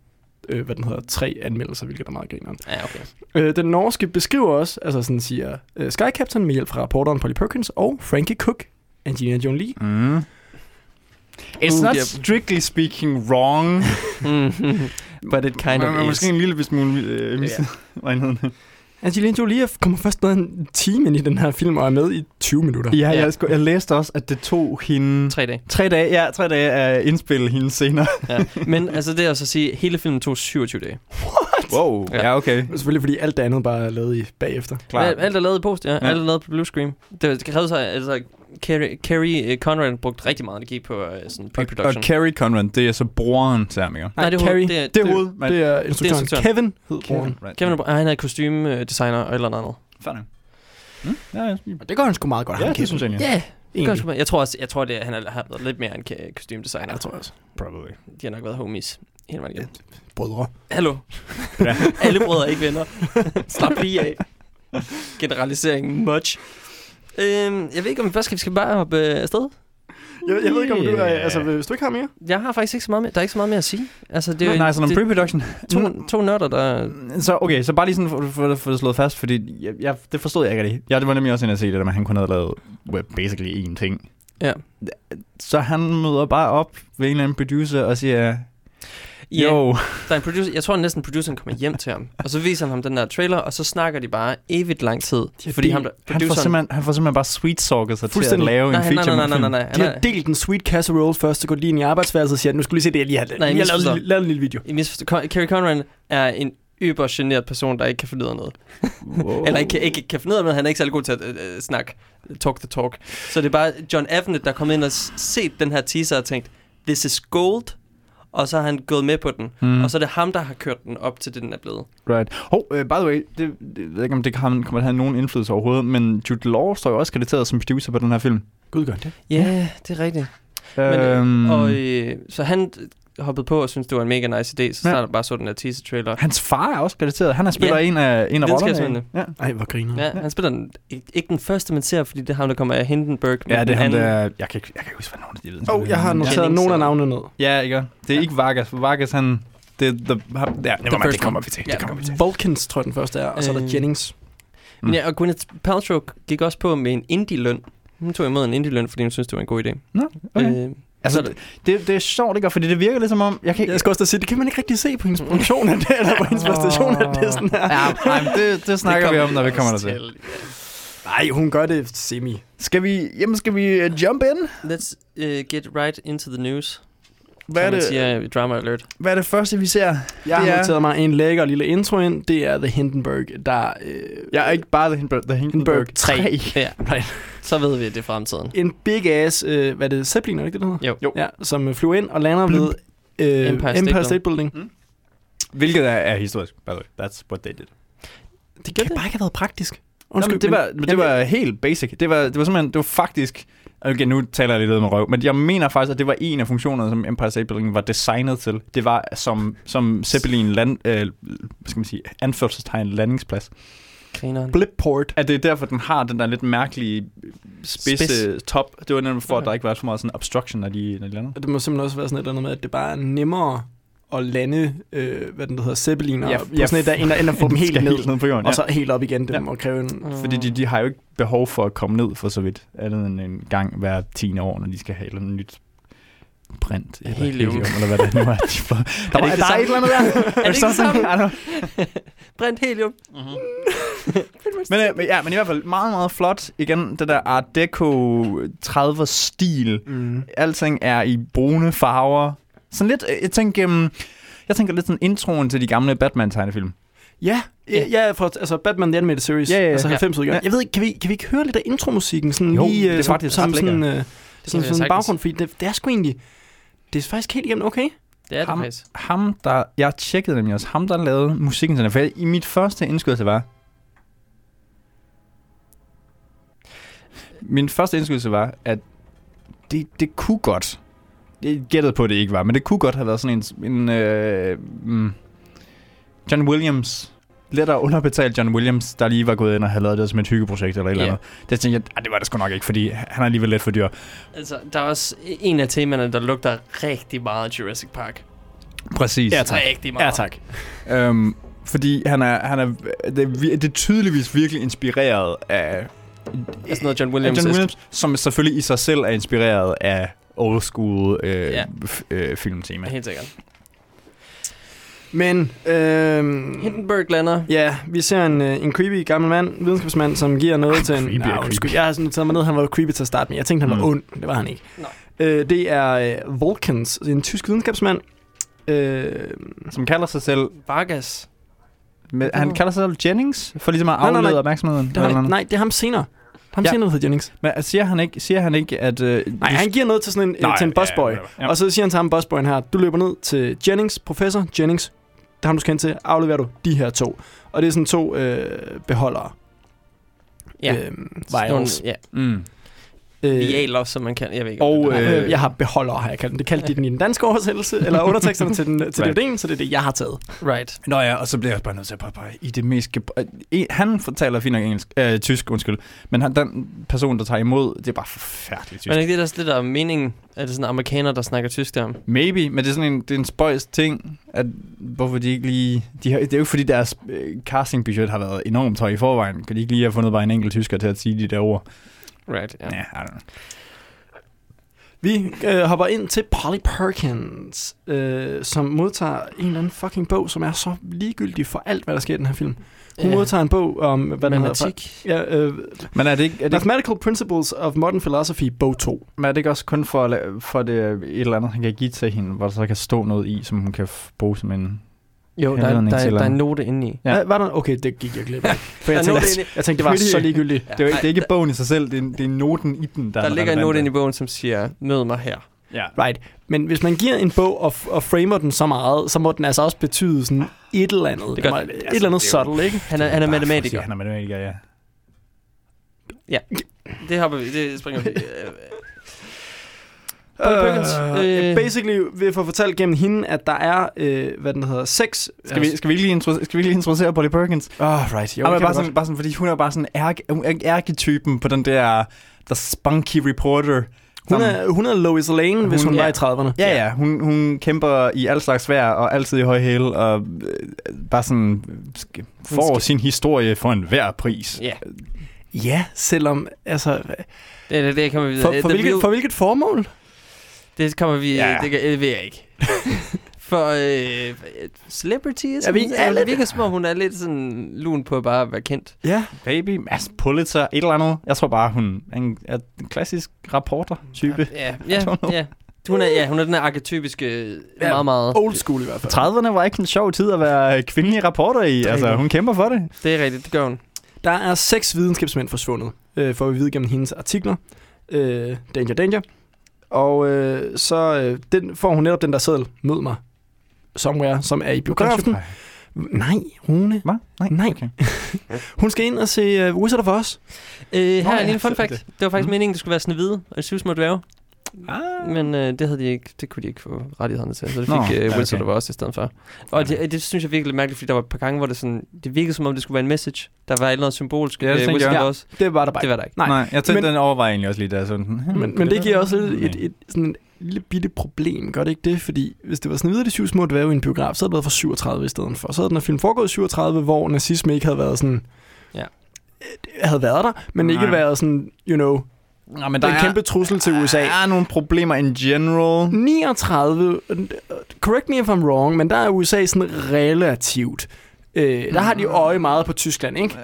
[SPEAKER 2] øh, hvad den hedder, tre anmeldelser, hvilket er meget grineren.
[SPEAKER 10] Ja, okay.
[SPEAKER 2] Øh, den norske beskriver også, altså sådan siger, øh, Sky Captain med hjælp fra reporteren Polly Perkins og Frankie Cook, Angelina Jolie.
[SPEAKER 11] Mm. It's
[SPEAKER 10] Uh,
[SPEAKER 11] not strictly speaking wrong.
[SPEAKER 10] But it kind of is.
[SPEAKER 11] Måske en lille smule øh, yeah.
[SPEAKER 2] Angelina Jolie er- kommer først med en time ind i den her film og er med i 20 minutter.
[SPEAKER 11] Ja,
[SPEAKER 10] Ja.
[SPEAKER 11] jeg, sku- jeg læste også, at det tog hende...
[SPEAKER 10] Tre dage.
[SPEAKER 11] Tre dage, ja, tre dage at indspille hende senere.
[SPEAKER 10] Ja. Men altså, det er altså at sige, at hele filmen tog 27 dage.
[SPEAKER 11] Wow.
[SPEAKER 10] Ja.
[SPEAKER 11] Ja, okay.
[SPEAKER 2] Selvfølgelig fordi alt det andet bare er lavet i bagefter.
[SPEAKER 11] Klart.
[SPEAKER 10] Alt, alt er lavet i post, ja.
[SPEAKER 11] Ja.
[SPEAKER 10] Alt er lavet på blue screen. Det krævede sig, altså, Carrie, Carrie uh, Conrad brugte rigtig meget energi på uh, sådan
[SPEAKER 11] Og,
[SPEAKER 10] pre-production.
[SPEAKER 11] og Carrie Conrad, det er så broren til Amiga.
[SPEAKER 10] Nej, det er hoved- det er-
[SPEAKER 11] Det er hovedet. men-
[SPEAKER 2] Det er instruktøren.
[SPEAKER 10] instruktøren.
[SPEAKER 2] Kevin hed broren.
[SPEAKER 11] Right.
[SPEAKER 10] Kevin, er- han er kostymedesigner og et eller andet.
[SPEAKER 11] Fair nok. Mm? Ja, ja,
[SPEAKER 2] Og det gør han sgu meget godt.
[SPEAKER 11] ja,
[SPEAKER 2] ham,
[SPEAKER 11] det
[SPEAKER 2] Kevin.
[SPEAKER 11] synes jeg.
[SPEAKER 10] Ja, yeah,
[SPEAKER 2] Egentlig.
[SPEAKER 10] jeg tror også, jeg tror, det, er- han er, har været lidt mere en kostymedesigner.
[SPEAKER 2] Ja, det tror jeg også.
[SPEAKER 11] Probably.
[SPEAKER 10] De har nok været homies hele vejen igennem.
[SPEAKER 2] Brødre.
[SPEAKER 10] Hallo.
[SPEAKER 11] Ja.
[SPEAKER 10] Alle brødre er ikke venner. Slap lige af. Generalisering much. Øhm, jeg ved ikke, om vi først skal, vi skal bare hoppe øh, afsted.
[SPEAKER 2] Jeg, jeg ved ikke, om du er...
[SPEAKER 11] Yeah.
[SPEAKER 2] Altså, hvis du ikke har mere?
[SPEAKER 10] Jeg har faktisk ikke så meget mere. Der er ikke så meget mere at sige. Altså, det er jo
[SPEAKER 11] Nej, sådan
[SPEAKER 10] det,
[SPEAKER 11] om pre-production.
[SPEAKER 10] to, to nørder, der...
[SPEAKER 11] Så okay, så bare lige sådan for, for, for det slået fast, fordi jeg, jeg, det forstod jeg ikke rigtig. Ja, det var nemlig også en at se det, der at han kun havde lavet well, basically én ting.
[SPEAKER 10] Ja.
[SPEAKER 11] Så han møder bare op ved en eller anden producer og siger,
[SPEAKER 10] Ja,
[SPEAKER 11] jo,
[SPEAKER 10] der er en producer, jeg tror næsten, produceren kommer hjem til ham. Og så viser han ham den der trailer, og så snakker de bare evigt lang tid.
[SPEAKER 2] har
[SPEAKER 10] fordi ham, der,
[SPEAKER 11] han får,
[SPEAKER 10] produceren...
[SPEAKER 11] simpelthen, han får simpelthen bare sweet-talket sig til at
[SPEAKER 2] Fuldstændig.
[SPEAKER 11] lave
[SPEAKER 10] nej,
[SPEAKER 11] en feature
[SPEAKER 10] nej, nej, nej, nej, nej.
[SPEAKER 2] De har delt en sweet casserole først, så går de lige ind i arbejdsværelset og siger, nu skulle lige se det, jeg lige har,
[SPEAKER 10] Nej,
[SPEAKER 2] Nej,
[SPEAKER 10] jeg
[SPEAKER 2] har lavet, en lille- lavet en lille video.
[SPEAKER 10] I Carrie Conran er en yber generet person, der ikke kan finde ud af noget.
[SPEAKER 11] Wow.
[SPEAKER 10] Eller ikke, ikke kan finde ud af noget, han er ikke særlig god til at øh, øh, snakke. Talk the talk. Så det er bare John Avnet, der kom ind og set den her teaser og tænkt, this is gold. Og så har han gået med på den.
[SPEAKER 11] Mm.
[SPEAKER 10] Og så er det ham, der har kørt den op til det, den er blevet.
[SPEAKER 11] Right. Hov, uh, by the way, det, det, jeg ved ikke, om det kan, kommer til at have nogen indflydelse overhovedet, men Jude Law står jo også krediteret som producer på den her film.
[SPEAKER 2] Gud gør det.
[SPEAKER 10] Ja, yeah, det er rigtigt. Men, øh,
[SPEAKER 11] Øhm,
[SPEAKER 10] og, øh, så han hoppede på og syntes, det var en mega nice idé. Så
[SPEAKER 11] Ja.
[SPEAKER 10] ja. der bare så den her teaser-trailer.
[SPEAKER 11] Hans far er også krediteret. Han er spiller
[SPEAKER 10] Ja.
[SPEAKER 11] en af, en af rollerne. Ja.
[SPEAKER 2] Ej, hvor griner.
[SPEAKER 10] Ja, han spiller den, ikke, den første, man ser, fordi det er ham, der kommer af Hindenburg.
[SPEAKER 11] ja, det er ham, der... Jeg kan, ikke, jeg kan ikke huske, hvad nogen af de ved.
[SPEAKER 2] Åh, oh, jeg har noteret nogle af navnene ned.
[SPEAKER 11] Ja, ikke? Det er ikke Vargas. for Vargas, han... Det er the, ja, mind,
[SPEAKER 10] first
[SPEAKER 11] det kommer vi til.
[SPEAKER 10] Ja.
[SPEAKER 11] Det kommer vi til.
[SPEAKER 2] Vulcans, tror jeg, den første er, og så er der
[SPEAKER 10] Øh.
[SPEAKER 2] Jennings.
[SPEAKER 10] Men ja, og Gwyneth Paltrow gik også på med en indie-løn. Hun tog imod en indie-løn, fordi hun synes, det var en god idé.
[SPEAKER 11] Nå, okay.
[SPEAKER 10] Øh,
[SPEAKER 11] Altså,
[SPEAKER 10] så-
[SPEAKER 11] det, det er sjovt, ikke? Fordi det virker lidt som om... Jeg kan ikke...
[SPEAKER 2] Jeg skal også sige, det kan man ikke rigtig se på hendes produktion af det, eller på hendes præstation af det, sådan her.
[SPEAKER 11] Ja, nej, men det, det snakker vi om, når vi kommer der til.
[SPEAKER 2] Nej, hun gør det semi.
[SPEAKER 11] Skal vi, jamen, skal vi uh, jump in?
[SPEAKER 10] Let's uh, get right into the news.
[SPEAKER 11] Hvad er, det,
[SPEAKER 10] siger Drama Alert.
[SPEAKER 11] hvad er det første, vi ser?
[SPEAKER 2] Jeg
[SPEAKER 11] Det
[SPEAKER 2] har
[SPEAKER 11] er-
[SPEAKER 2] noteret mig en lækker lille intro ind. Det er The Hindenburg, der... Øh,
[SPEAKER 11] Jeg er ikke bare The Hindenburg, The Hindenburg
[SPEAKER 2] Hindenburg
[SPEAKER 11] 3.
[SPEAKER 2] 3.
[SPEAKER 10] Ja,
[SPEAKER 2] right.
[SPEAKER 10] så ved vi, at det er fremtiden.
[SPEAKER 2] En big ass... Øh, hvad er det? Zeppelin, er det ikke det, det hedder?
[SPEAKER 10] Jo.
[SPEAKER 2] Ja, som øh, flyver ind og lander ved øh,
[SPEAKER 10] Empire State
[SPEAKER 2] Empire State Building.
[SPEAKER 11] Mm. Hvilket er, er historisk, by the way. That's what they did.
[SPEAKER 2] Det kan bare ikke have været praktisk.
[SPEAKER 11] Undskyld, Nå, men det, var, men det var helt basic. Det var, det var simpelthen, det var faktisk... Okay, nu taler jeg lidt ud med røv, men jeg mener faktisk, at det var en af funktionerne, som Empire State Building var designet til. Det var som, som Zeppelin land, øh, hvad skal man sige, anførselstegn landingsplads.
[SPEAKER 10] Grineren.
[SPEAKER 2] Blipport.
[SPEAKER 11] At det er derfor, den har den der lidt mærkelige spidse
[SPEAKER 10] Spids.
[SPEAKER 11] top. Det var nemlig for, at
[SPEAKER 10] Okay.
[SPEAKER 11] der ikke var så meget sådan obstruction, når de, når de lander.
[SPEAKER 2] Det må simpelthen også være sådan et eller andet med, at det bare er nemmere at lande, øh, hvad den hedder, zeppeliner,
[SPEAKER 11] Ja,
[SPEAKER 2] på
[SPEAKER 11] ja,
[SPEAKER 2] sådan et, der, end, at- end at få dem helt ned,
[SPEAKER 11] helt ned på jorden,
[SPEAKER 2] og
[SPEAKER 11] ja.
[SPEAKER 2] så helt op igen. Det
[SPEAKER 11] Ja.
[SPEAKER 2] må kræve en...
[SPEAKER 11] Fordi de, de har jo ikke behov for at komme ned for så vidt, andet end en gang hver 10 år, når de skal have et nyt brint. Eller
[SPEAKER 10] Helium.
[SPEAKER 11] eller hvad det nu er. De får. Der,
[SPEAKER 10] det
[SPEAKER 11] var,
[SPEAKER 10] ikke
[SPEAKER 11] der
[SPEAKER 10] det
[SPEAKER 11] er et eller andet der.
[SPEAKER 10] Er det ikke det samme?
[SPEAKER 11] I don't-
[SPEAKER 10] Brændt helium.
[SPEAKER 11] men, øh, men, ja, men i hvert fald meget, meget flot. Igen, det der Art Deco 30'er-stil.
[SPEAKER 2] Mm.
[SPEAKER 11] Alting er i brune farver. Sådan lidt, øh, jeg tænker, um, jeg tænker lidt sådan introen til de gamle Batman-tegnefilm.
[SPEAKER 2] Ja, ja, ja for, altså Batman The Animated Series,
[SPEAKER 11] Ja, ja, ja.
[SPEAKER 2] altså
[SPEAKER 11] Ja.
[SPEAKER 2] 90 udgaven.
[SPEAKER 11] Ja.
[SPEAKER 2] Jeg ved ikke, kan vi, kan vi ikke høre lidt af intromusikken? Sådan
[SPEAKER 11] Jo,
[SPEAKER 2] lige,
[SPEAKER 11] det er
[SPEAKER 2] øh,
[SPEAKER 11] faktisk
[SPEAKER 2] som
[SPEAKER 11] ret
[SPEAKER 2] sådan, øh,
[SPEAKER 10] Det
[SPEAKER 2] sådan, sådan
[SPEAKER 10] sagtens.
[SPEAKER 2] baggrund, fordi det, det er sgu egentlig, det er faktisk helt igennem okay.
[SPEAKER 10] Det er det
[SPEAKER 11] Ham,
[SPEAKER 10] faktisk.
[SPEAKER 11] ham, der, jeg tjekkede nemlig også, ham der lavede musikken til den, for jeg- i mit første indskydelse var, min første indskydelse var, at det, det kunne godt, jeg gættede på, at det ikke var, men det kunne godt have været sådan en, en øh, mm, John Williams, lettere underbetalt John Williams, der lige var gået ind og havde lavet det som et hyggeprojekt eller et eller
[SPEAKER 10] Ja.
[SPEAKER 11] andet. Det tænkte jeg, ah, det var det sgu nok ikke, fordi han er alligevel lidt for dyr.
[SPEAKER 10] Altså, der er også en af temaerne, der lugter rigtig meget Jurassic Park.
[SPEAKER 11] Præcis.
[SPEAKER 2] Ja, tak.
[SPEAKER 10] Rigtig meget.
[SPEAKER 2] Ja, tak.
[SPEAKER 11] Øhm, fordi han er, han er, det, er, det er tydeligvis virkelig inspireret af
[SPEAKER 10] Altså noget John Williams.
[SPEAKER 11] John Williams, som selvfølgelig i sig selv er inspireret af old school øh,
[SPEAKER 10] Ja.
[SPEAKER 11] øh, filmtema.
[SPEAKER 10] Helt sikkert.
[SPEAKER 2] Men, øh,
[SPEAKER 10] Hindenburg lander.
[SPEAKER 2] ja, vi ser en, øh, en creepy gammel mand, videnskabsmand, som giver noget til en...
[SPEAKER 11] creepy
[SPEAKER 2] Nej,
[SPEAKER 11] creepy.
[SPEAKER 2] jeg har sådan taget mig ned, han var creepy til at starte med. Jeg tænkte, han var
[SPEAKER 11] Mm.
[SPEAKER 2] ond. Det var han ikke.
[SPEAKER 10] Nej.
[SPEAKER 2] Øh, det er øh, Vulcans, en tysk videnskabsmand. Øh,
[SPEAKER 11] Som kalder sig selv,
[SPEAKER 10] Vargas.
[SPEAKER 11] Med, han kalder sig selv Jennings, for ligesom at
[SPEAKER 2] Nej, nej, nej.
[SPEAKER 11] aflede opmærksomheden.
[SPEAKER 2] det var, nej, det er ham senere. Ham
[SPEAKER 11] Ja.
[SPEAKER 2] der hedder Jennings.
[SPEAKER 11] Men siger han ikke, siger han ikke at... Øh,
[SPEAKER 2] Nej, han giver noget til sådan en,
[SPEAKER 11] Nej,
[SPEAKER 2] Nej, til en busboy.
[SPEAKER 11] ja,
[SPEAKER 2] Ja,
[SPEAKER 11] ja.
[SPEAKER 2] Og så siger han til ham busboyen her, du løber ned til Jennings, professor Jennings, der har du kendt til, afleverer du de her to. Og det er sådan to øh, beholdere.
[SPEAKER 10] Ja.
[SPEAKER 2] Øhm,
[SPEAKER 10] nogle-
[SPEAKER 2] vials.
[SPEAKER 10] Ja.
[SPEAKER 11] mm.
[SPEAKER 2] Øh,
[SPEAKER 10] Vialer, som man kan. Jeg ved ikke.
[SPEAKER 11] Og, øh,
[SPEAKER 2] jeg har beholdere, har jeg kaldt den. Det kaldte de den i den danske oversættelse, eller underteksterne til, den, til
[SPEAKER 11] Right.
[SPEAKER 2] DVD'en, så det er det, jeg har taget.
[SPEAKER 10] Right.
[SPEAKER 11] Nå ja, og så bliver jeg bare nødt til at påpege, i det mest... øh, Han fortæller fint nok engelsk, øh, tysk, undskyld, men han, den person, der tager imod, det er bare forfærdeligt tysk.
[SPEAKER 10] Men er ikke det, der, er det der er meningen? Er det sådan amerikaner, der snakker tysk der?
[SPEAKER 11] Maybe, men det er sådan en, det er en spøjs ting, at hvorfor de ikke lige... De har, det er jo ikke, fordi deres øh, castingbudget har været enormt høj i forvejen. Kan de ikke lige have fundet bare en enkelt tysker til at sige de der ord?
[SPEAKER 10] Right, ja.
[SPEAKER 11] Ja, I don't know.
[SPEAKER 2] Vi øh, hopper ind til Polly Perkins, øh, som modtager en eller anden fucking bog, som er så ligegyldig for alt, hvad der sker i den her film. Hun
[SPEAKER 10] Ja.
[SPEAKER 2] modtager en bog om, hvad den hedder.
[SPEAKER 10] Matematik.
[SPEAKER 2] Ja, øh,
[SPEAKER 11] Men er det, ikke, er, det ikke,
[SPEAKER 2] Mathematical Principles of Modern Philosophy, bog 2.
[SPEAKER 11] men er det ikke også kun for, for det øh, et eller andet, han kan give til hende, hvor der så kan stå noget i, som hun kan bruge som en...
[SPEAKER 10] Jo, der, er, der, er,
[SPEAKER 11] til
[SPEAKER 10] der er en note inde i.
[SPEAKER 11] Ja.
[SPEAKER 2] Ja. Var der? Okay, det gik jeg glip af. For jeg
[SPEAKER 10] Der
[SPEAKER 2] tænkte, jeg tænkte, det var så ligegyldigt.
[SPEAKER 11] Det er, det er ikke bogen i sig selv, det er, det er noten i den, der
[SPEAKER 10] Der
[SPEAKER 11] er
[SPEAKER 10] ligger en note inde i bogen, som siger, mød mig her.
[SPEAKER 11] Ja.
[SPEAKER 2] Right. Men hvis man giver en bog og, og framer den så meget, så må den altså også betyde sådan et eller andet.
[SPEAKER 10] Det gør
[SPEAKER 2] må-
[SPEAKER 10] den.
[SPEAKER 2] et
[SPEAKER 10] Altså,
[SPEAKER 2] eller andet
[SPEAKER 11] det jo-
[SPEAKER 2] subtle, ikke?
[SPEAKER 10] Han er, han er matematiker.
[SPEAKER 11] sige, Han er matematiker, ja.
[SPEAKER 10] Det hopper vi, det springer vi. Polly Perkins,
[SPEAKER 2] øh, basically vil få fortalt gennem hende, at der er, øh, hvad den hedder, seks...
[SPEAKER 11] Skal vi, skal vi lige introducere, skal vi lige introducere Polly Perkins?
[SPEAKER 2] Oh, right. Jo, kan
[SPEAKER 11] bare,
[SPEAKER 2] vi
[SPEAKER 11] sådan, bare sådan, fordi hun er bare sådan ærke, hun ærketypen på den der the spunky reporter.
[SPEAKER 2] Hun er, hun er Lois Lane, hvis
[SPEAKER 11] Hun-
[SPEAKER 2] hun var
[SPEAKER 11] ja.
[SPEAKER 2] i 30'erne.
[SPEAKER 11] Ja, ja, hun, hun kæmper i al slags vejr og altid i høj hæl og øh, bare sådan sk- får
[SPEAKER 10] skal-
[SPEAKER 11] sin historie for en hver pris.
[SPEAKER 10] Ja,
[SPEAKER 2] Ja, selvom, altså,
[SPEAKER 10] det, det, det kommer vi
[SPEAKER 2] for,
[SPEAKER 10] videre.
[SPEAKER 2] for,
[SPEAKER 10] The
[SPEAKER 2] hvilket, for hvilket formål?
[SPEAKER 10] Det kommer vi,
[SPEAKER 11] Ja.
[SPEAKER 10] det, kan- det ved jeg ikke. for øh, celebrities.
[SPEAKER 2] Ja, vi
[SPEAKER 10] Hun-
[SPEAKER 2] er lidt-
[SPEAKER 10] virker som om, hun er lidt sådan lun på at bare være kendt.
[SPEAKER 2] Ja.
[SPEAKER 11] Baby, Mads Pulitzer, et eller andet. Jeg tror bare, hun er en, er en klassisk reporter-type.
[SPEAKER 10] Ja, ja, ja. Hun er, ja, hun er den her arketypiske,
[SPEAKER 2] Ja,
[SPEAKER 10] meget, meget...
[SPEAKER 2] Old school i hvert fald.
[SPEAKER 11] 30'erne var ikke en sjov tid at være kvindelig reporter i. Altså, hun kæmper for det.
[SPEAKER 10] Det er rigtigt, det gør hun.
[SPEAKER 2] Der er seks videnskabsmænd forsvundet, øh, for at vide gennem hendes artikler. Øh, danger, danger. Og øh, så øh, den, får hun netop den der seddel, mød mig, somewhere, som er i biografen. Nej, Rune.
[SPEAKER 11] Hvad? Nej,
[SPEAKER 2] Nej.
[SPEAKER 11] Okay.
[SPEAKER 2] Hun skal ind og se uh, Wizard of Oz.
[SPEAKER 10] Øh, her
[SPEAKER 2] Nå
[SPEAKER 10] er
[SPEAKER 2] ja,
[SPEAKER 10] en fun fact.
[SPEAKER 2] det.
[SPEAKER 10] Det. det var faktisk meningen, det skulle være Snevide og syv små dværge.
[SPEAKER 11] Ah.
[SPEAKER 10] Men øh, det havde de ikke, det kunne de ikke få rettighederne til, så det
[SPEAKER 11] Nå,
[SPEAKER 10] fik øh,
[SPEAKER 11] ja,
[SPEAKER 10] Wizard
[SPEAKER 11] okay.
[SPEAKER 10] of Oz i stedet for. Og det, det synes jeg virkelig er mærkeligt, fordi der var et par gange, hvor det sådan, det virkede som om, det skulle være en message. Der var et eller andet symbolsk
[SPEAKER 11] Ja, det
[SPEAKER 10] øh, Wizard of Oz.
[SPEAKER 2] Det var der bare
[SPEAKER 10] Det var der ikke.
[SPEAKER 2] Nej,
[SPEAKER 11] Nej, jeg tænkte,
[SPEAKER 2] men-
[SPEAKER 11] den overvejer egentlig også lidt. Altså, hmm,
[SPEAKER 2] men, men det giver også et, et, et, sådan et lille bitte problem, gør det ikke det? Fordi hvis det var sådan videre de syv små dværge i en biograf, så havde det været for 37 i stedet for. Så havde den her film foregået i 37, hvor nazisme ikke havde været sådan...
[SPEAKER 10] Ja.
[SPEAKER 2] øh, havde været der, men
[SPEAKER 11] Nej.
[SPEAKER 2] ikke været sådan, you know,
[SPEAKER 11] Nå, men
[SPEAKER 2] der en kæmpe trussel til USA.
[SPEAKER 11] Der er nogle problemer in general.
[SPEAKER 2] 39, øh, correct me if I'm wrong, men der er USA sådan relativt. Øh, der har de øje meget på Tyskland, ikke?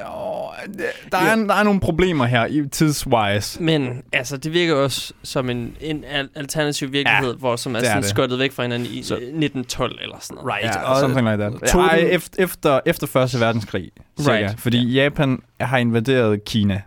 [SPEAKER 11] Der er, der er nogle problemer her i tidswise.
[SPEAKER 10] Men altså, det virker også som en, en al- alternativ virkelighed, ja, hvor som er,
[SPEAKER 11] er
[SPEAKER 10] sådan skottet væk fra hinanden i
[SPEAKER 11] Så-
[SPEAKER 10] øh, 1912 eller sådan noget.
[SPEAKER 2] Right.
[SPEAKER 11] Ja, something like that.
[SPEAKER 2] Toten-
[SPEAKER 11] Ej, efter, efter, efter Første Verdenskrig.
[SPEAKER 10] Right.
[SPEAKER 11] Fordi Japan har invaderet Kina.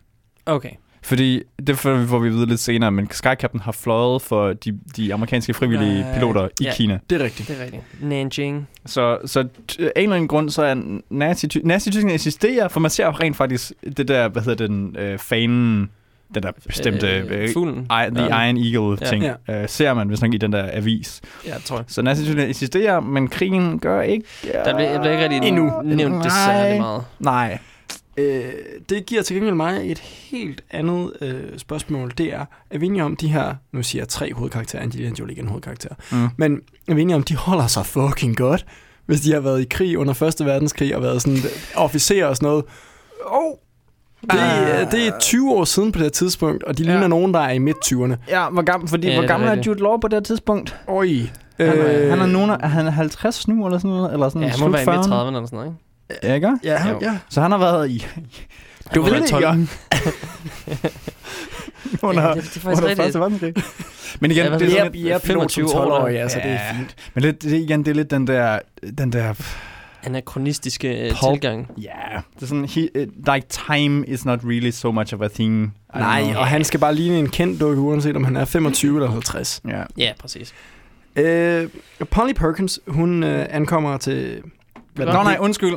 [SPEAKER 10] Okay.
[SPEAKER 11] Fordi, det får vi- får vi vide lidt senere, men Sky Captain har fløjet for de, de amerikanske frivillige
[SPEAKER 10] Right.
[SPEAKER 11] piloter i
[SPEAKER 10] Ja.
[SPEAKER 11] Kina.
[SPEAKER 2] Det er rigtigt.
[SPEAKER 10] Det er rigtigt. Nanjing.
[SPEAKER 11] Så, så af en eller anden grund, så er nazi nazi eksisterer, for man ser rent faktisk det der, hvad hedder den, øh, fanen, den der bestemte,
[SPEAKER 10] Øh,
[SPEAKER 11] øh,
[SPEAKER 10] fuglen.
[SPEAKER 11] I, The
[SPEAKER 10] Ja.
[SPEAKER 11] Iron Eagle
[SPEAKER 10] Ja.
[SPEAKER 11] ting, ja. øh, ser man hvis nok i den der avis.
[SPEAKER 10] Ja, tror jeg.
[SPEAKER 11] Så nazi eksisterer, men krigen gør ikke...
[SPEAKER 10] Der bliver, jeg bliver ikke rigtig
[SPEAKER 2] Endnu.
[SPEAKER 10] nævnt det særlig meget.
[SPEAKER 11] Nej.
[SPEAKER 2] Øh, det giver til gengæld mig et helt andet øh, spørgsmål. Det er, er vi enige om de her, nu siger jeg tre hovedkarakterer, Angelina Jolie ikke er en hovedkarakter,
[SPEAKER 11] Mm.
[SPEAKER 2] men er vi enige om, de holder sig fucking godt, hvis de har været i krig under Første Verdenskrig og været sådan officerer og sådan noget. Oh, det, er, det er 20 år siden på det her tidspunkt, og de
[SPEAKER 11] Ja.
[SPEAKER 2] ligner nogen, der er i midt-20'erne.
[SPEAKER 11] Ja, hvor gammel, fordi,
[SPEAKER 10] Ja,
[SPEAKER 11] hvor
[SPEAKER 10] det
[SPEAKER 11] gammel er. Jude Law på det her tidspunkt?
[SPEAKER 2] Oj.
[SPEAKER 11] Han er,
[SPEAKER 2] Øh,
[SPEAKER 11] han er, nogen, er han 50 nu, eller sådan noget? Eller sådan
[SPEAKER 10] Ja, han må være i midt
[SPEAKER 11] 40'erne?
[SPEAKER 10] 30'erne eller sådan noget, ikke?
[SPEAKER 11] Ja, ikke?
[SPEAKER 2] Ja, ja.
[SPEAKER 11] Så han har været i...
[SPEAKER 10] Du
[SPEAKER 11] ved det ikke. under,
[SPEAKER 10] Ja, det- det er faktisk
[SPEAKER 11] under
[SPEAKER 10] rigtigt.
[SPEAKER 11] Første verdenskrig. Men igen,
[SPEAKER 10] Ja,
[SPEAKER 11] det er sådan, lidt-
[SPEAKER 2] ja, pilot som
[SPEAKER 10] 25 år,
[SPEAKER 2] 12-årig, altså, det er
[SPEAKER 11] Ja.
[SPEAKER 2] fint.
[SPEAKER 11] Men det, det, igen, det er lidt den der, den der,
[SPEAKER 10] Anakronistiske øh,
[SPEAKER 11] Pulp.
[SPEAKER 10] tilgang.
[SPEAKER 11] ja, det er sådan, he, it, like time is not really so much of a thing. I
[SPEAKER 2] Nej,
[SPEAKER 11] know.
[SPEAKER 2] og han skal bare ligne en kendt dukke, uanset om han er 25 eller 50.
[SPEAKER 11] Ja.
[SPEAKER 10] Ja, præcis.
[SPEAKER 2] Øh, Polly Perkins, hun øh, ankommer til... Hvad
[SPEAKER 11] Nå nej, undskyld.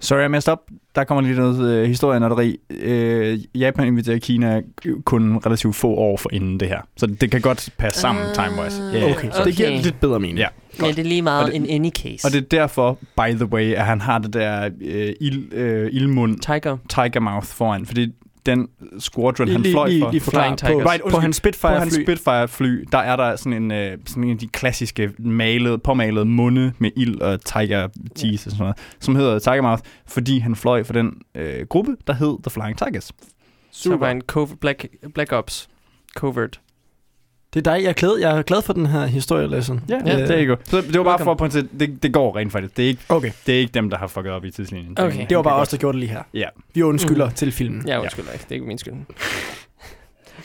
[SPEAKER 11] Sorry, jeg messed up. Der kommer lige noget øh, historienørderi. Øh, Japan inviterer Kina kun relativt få år for inden det her. Så det kan godt passe sammen
[SPEAKER 10] Ah,
[SPEAKER 11] time-wise.
[SPEAKER 2] Okay, så det giver lidt bedre mening.
[SPEAKER 11] Ja.
[SPEAKER 10] Men det er lige meget in any case.
[SPEAKER 11] Og det er derfor, by the way, at han har det der øh, ild, øh, ildmund
[SPEAKER 10] Tiger.
[SPEAKER 11] Tiger Mouth foran. Fordi den squadron, han
[SPEAKER 2] lige,
[SPEAKER 11] fløj
[SPEAKER 2] lige,
[SPEAKER 11] for...
[SPEAKER 2] lige forklare
[SPEAKER 10] Flying
[SPEAKER 2] på,
[SPEAKER 10] Tigers.
[SPEAKER 11] Right,
[SPEAKER 2] på hans
[SPEAKER 11] på
[SPEAKER 2] Spitfire
[SPEAKER 11] hans
[SPEAKER 2] fly.
[SPEAKER 11] Spitfire-fly, der er der sådan en, øh, sådan en af de klassiske malede, påmalede munde med ild og tiger teeth og sådan noget, som hedder Tiger Mouth, fordi han fløj for den øh, gruppe, der hed The Flying Tigers.
[SPEAKER 10] Så var en covert, Black, Black Ops. Covert.
[SPEAKER 2] Det er dig, jeg er glad, jeg er glad for den her historielesson.
[SPEAKER 11] Ja,
[SPEAKER 2] Øh,
[SPEAKER 11] ja. det er ikke Så det var bare for at pointere, det, det går rent faktisk. Det er, ikke,
[SPEAKER 2] Okay,
[SPEAKER 11] det er ikke dem, der har fucket op i tidslinjen.
[SPEAKER 10] Okay.
[SPEAKER 2] det var bare os, der gjorde det lige her.
[SPEAKER 11] Ja.
[SPEAKER 2] Vi undskylder
[SPEAKER 10] Mhm.
[SPEAKER 2] til filmen.
[SPEAKER 10] Ja, undskyld ikke. Det er ikke min skyld.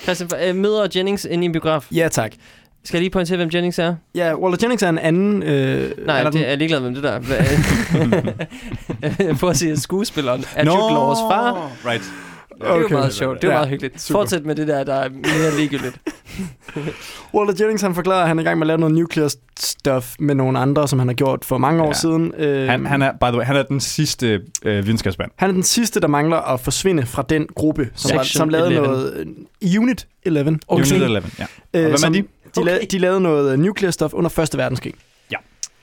[SPEAKER 10] Christian, øh, møder Jennings inde i en biograf.
[SPEAKER 2] Ja, tak.
[SPEAKER 10] Skal jeg lige pointere, hvem Jennings er?
[SPEAKER 2] Ja, Walter Jennings er en anden... Øh,
[SPEAKER 10] Nej, det er jeg ligeglad med det der. Hvad- For at sige, skuespilleren er Jude Laws far.
[SPEAKER 11] Right.
[SPEAKER 10] Det var
[SPEAKER 2] Okay.
[SPEAKER 10] meget sjovt. Det var
[SPEAKER 2] Ja,
[SPEAKER 10] meget hyggeligt.
[SPEAKER 2] super.
[SPEAKER 10] Fortsæt med det der, der er mere ligegyldigt.
[SPEAKER 2] Walter Jennings, han forklarer, at han er i gang med at lave noget nuclear stuff med nogle andre, som han har gjort for mange år
[SPEAKER 11] Ja.
[SPEAKER 2] siden. Øh,
[SPEAKER 11] Han, han er, by the way, han er den sidste øh, videnskabsmand.
[SPEAKER 2] Han er den sidste, der mangler at forsvinde fra den gruppe, som, var, som lavede
[SPEAKER 10] 11.
[SPEAKER 2] noget... øh, Unit 11.
[SPEAKER 11] Unit
[SPEAKER 2] Okay.
[SPEAKER 11] 11, ja.
[SPEAKER 2] Øh,
[SPEAKER 11] hvem er
[SPEAKER 2] som-
[SPEAKER 11] de?
[SPEAKER 2] De, okay. lavede, de lavede noget øh, nuclear stuff under Første Verdenskrig.
[SPEAKER 11] Ja.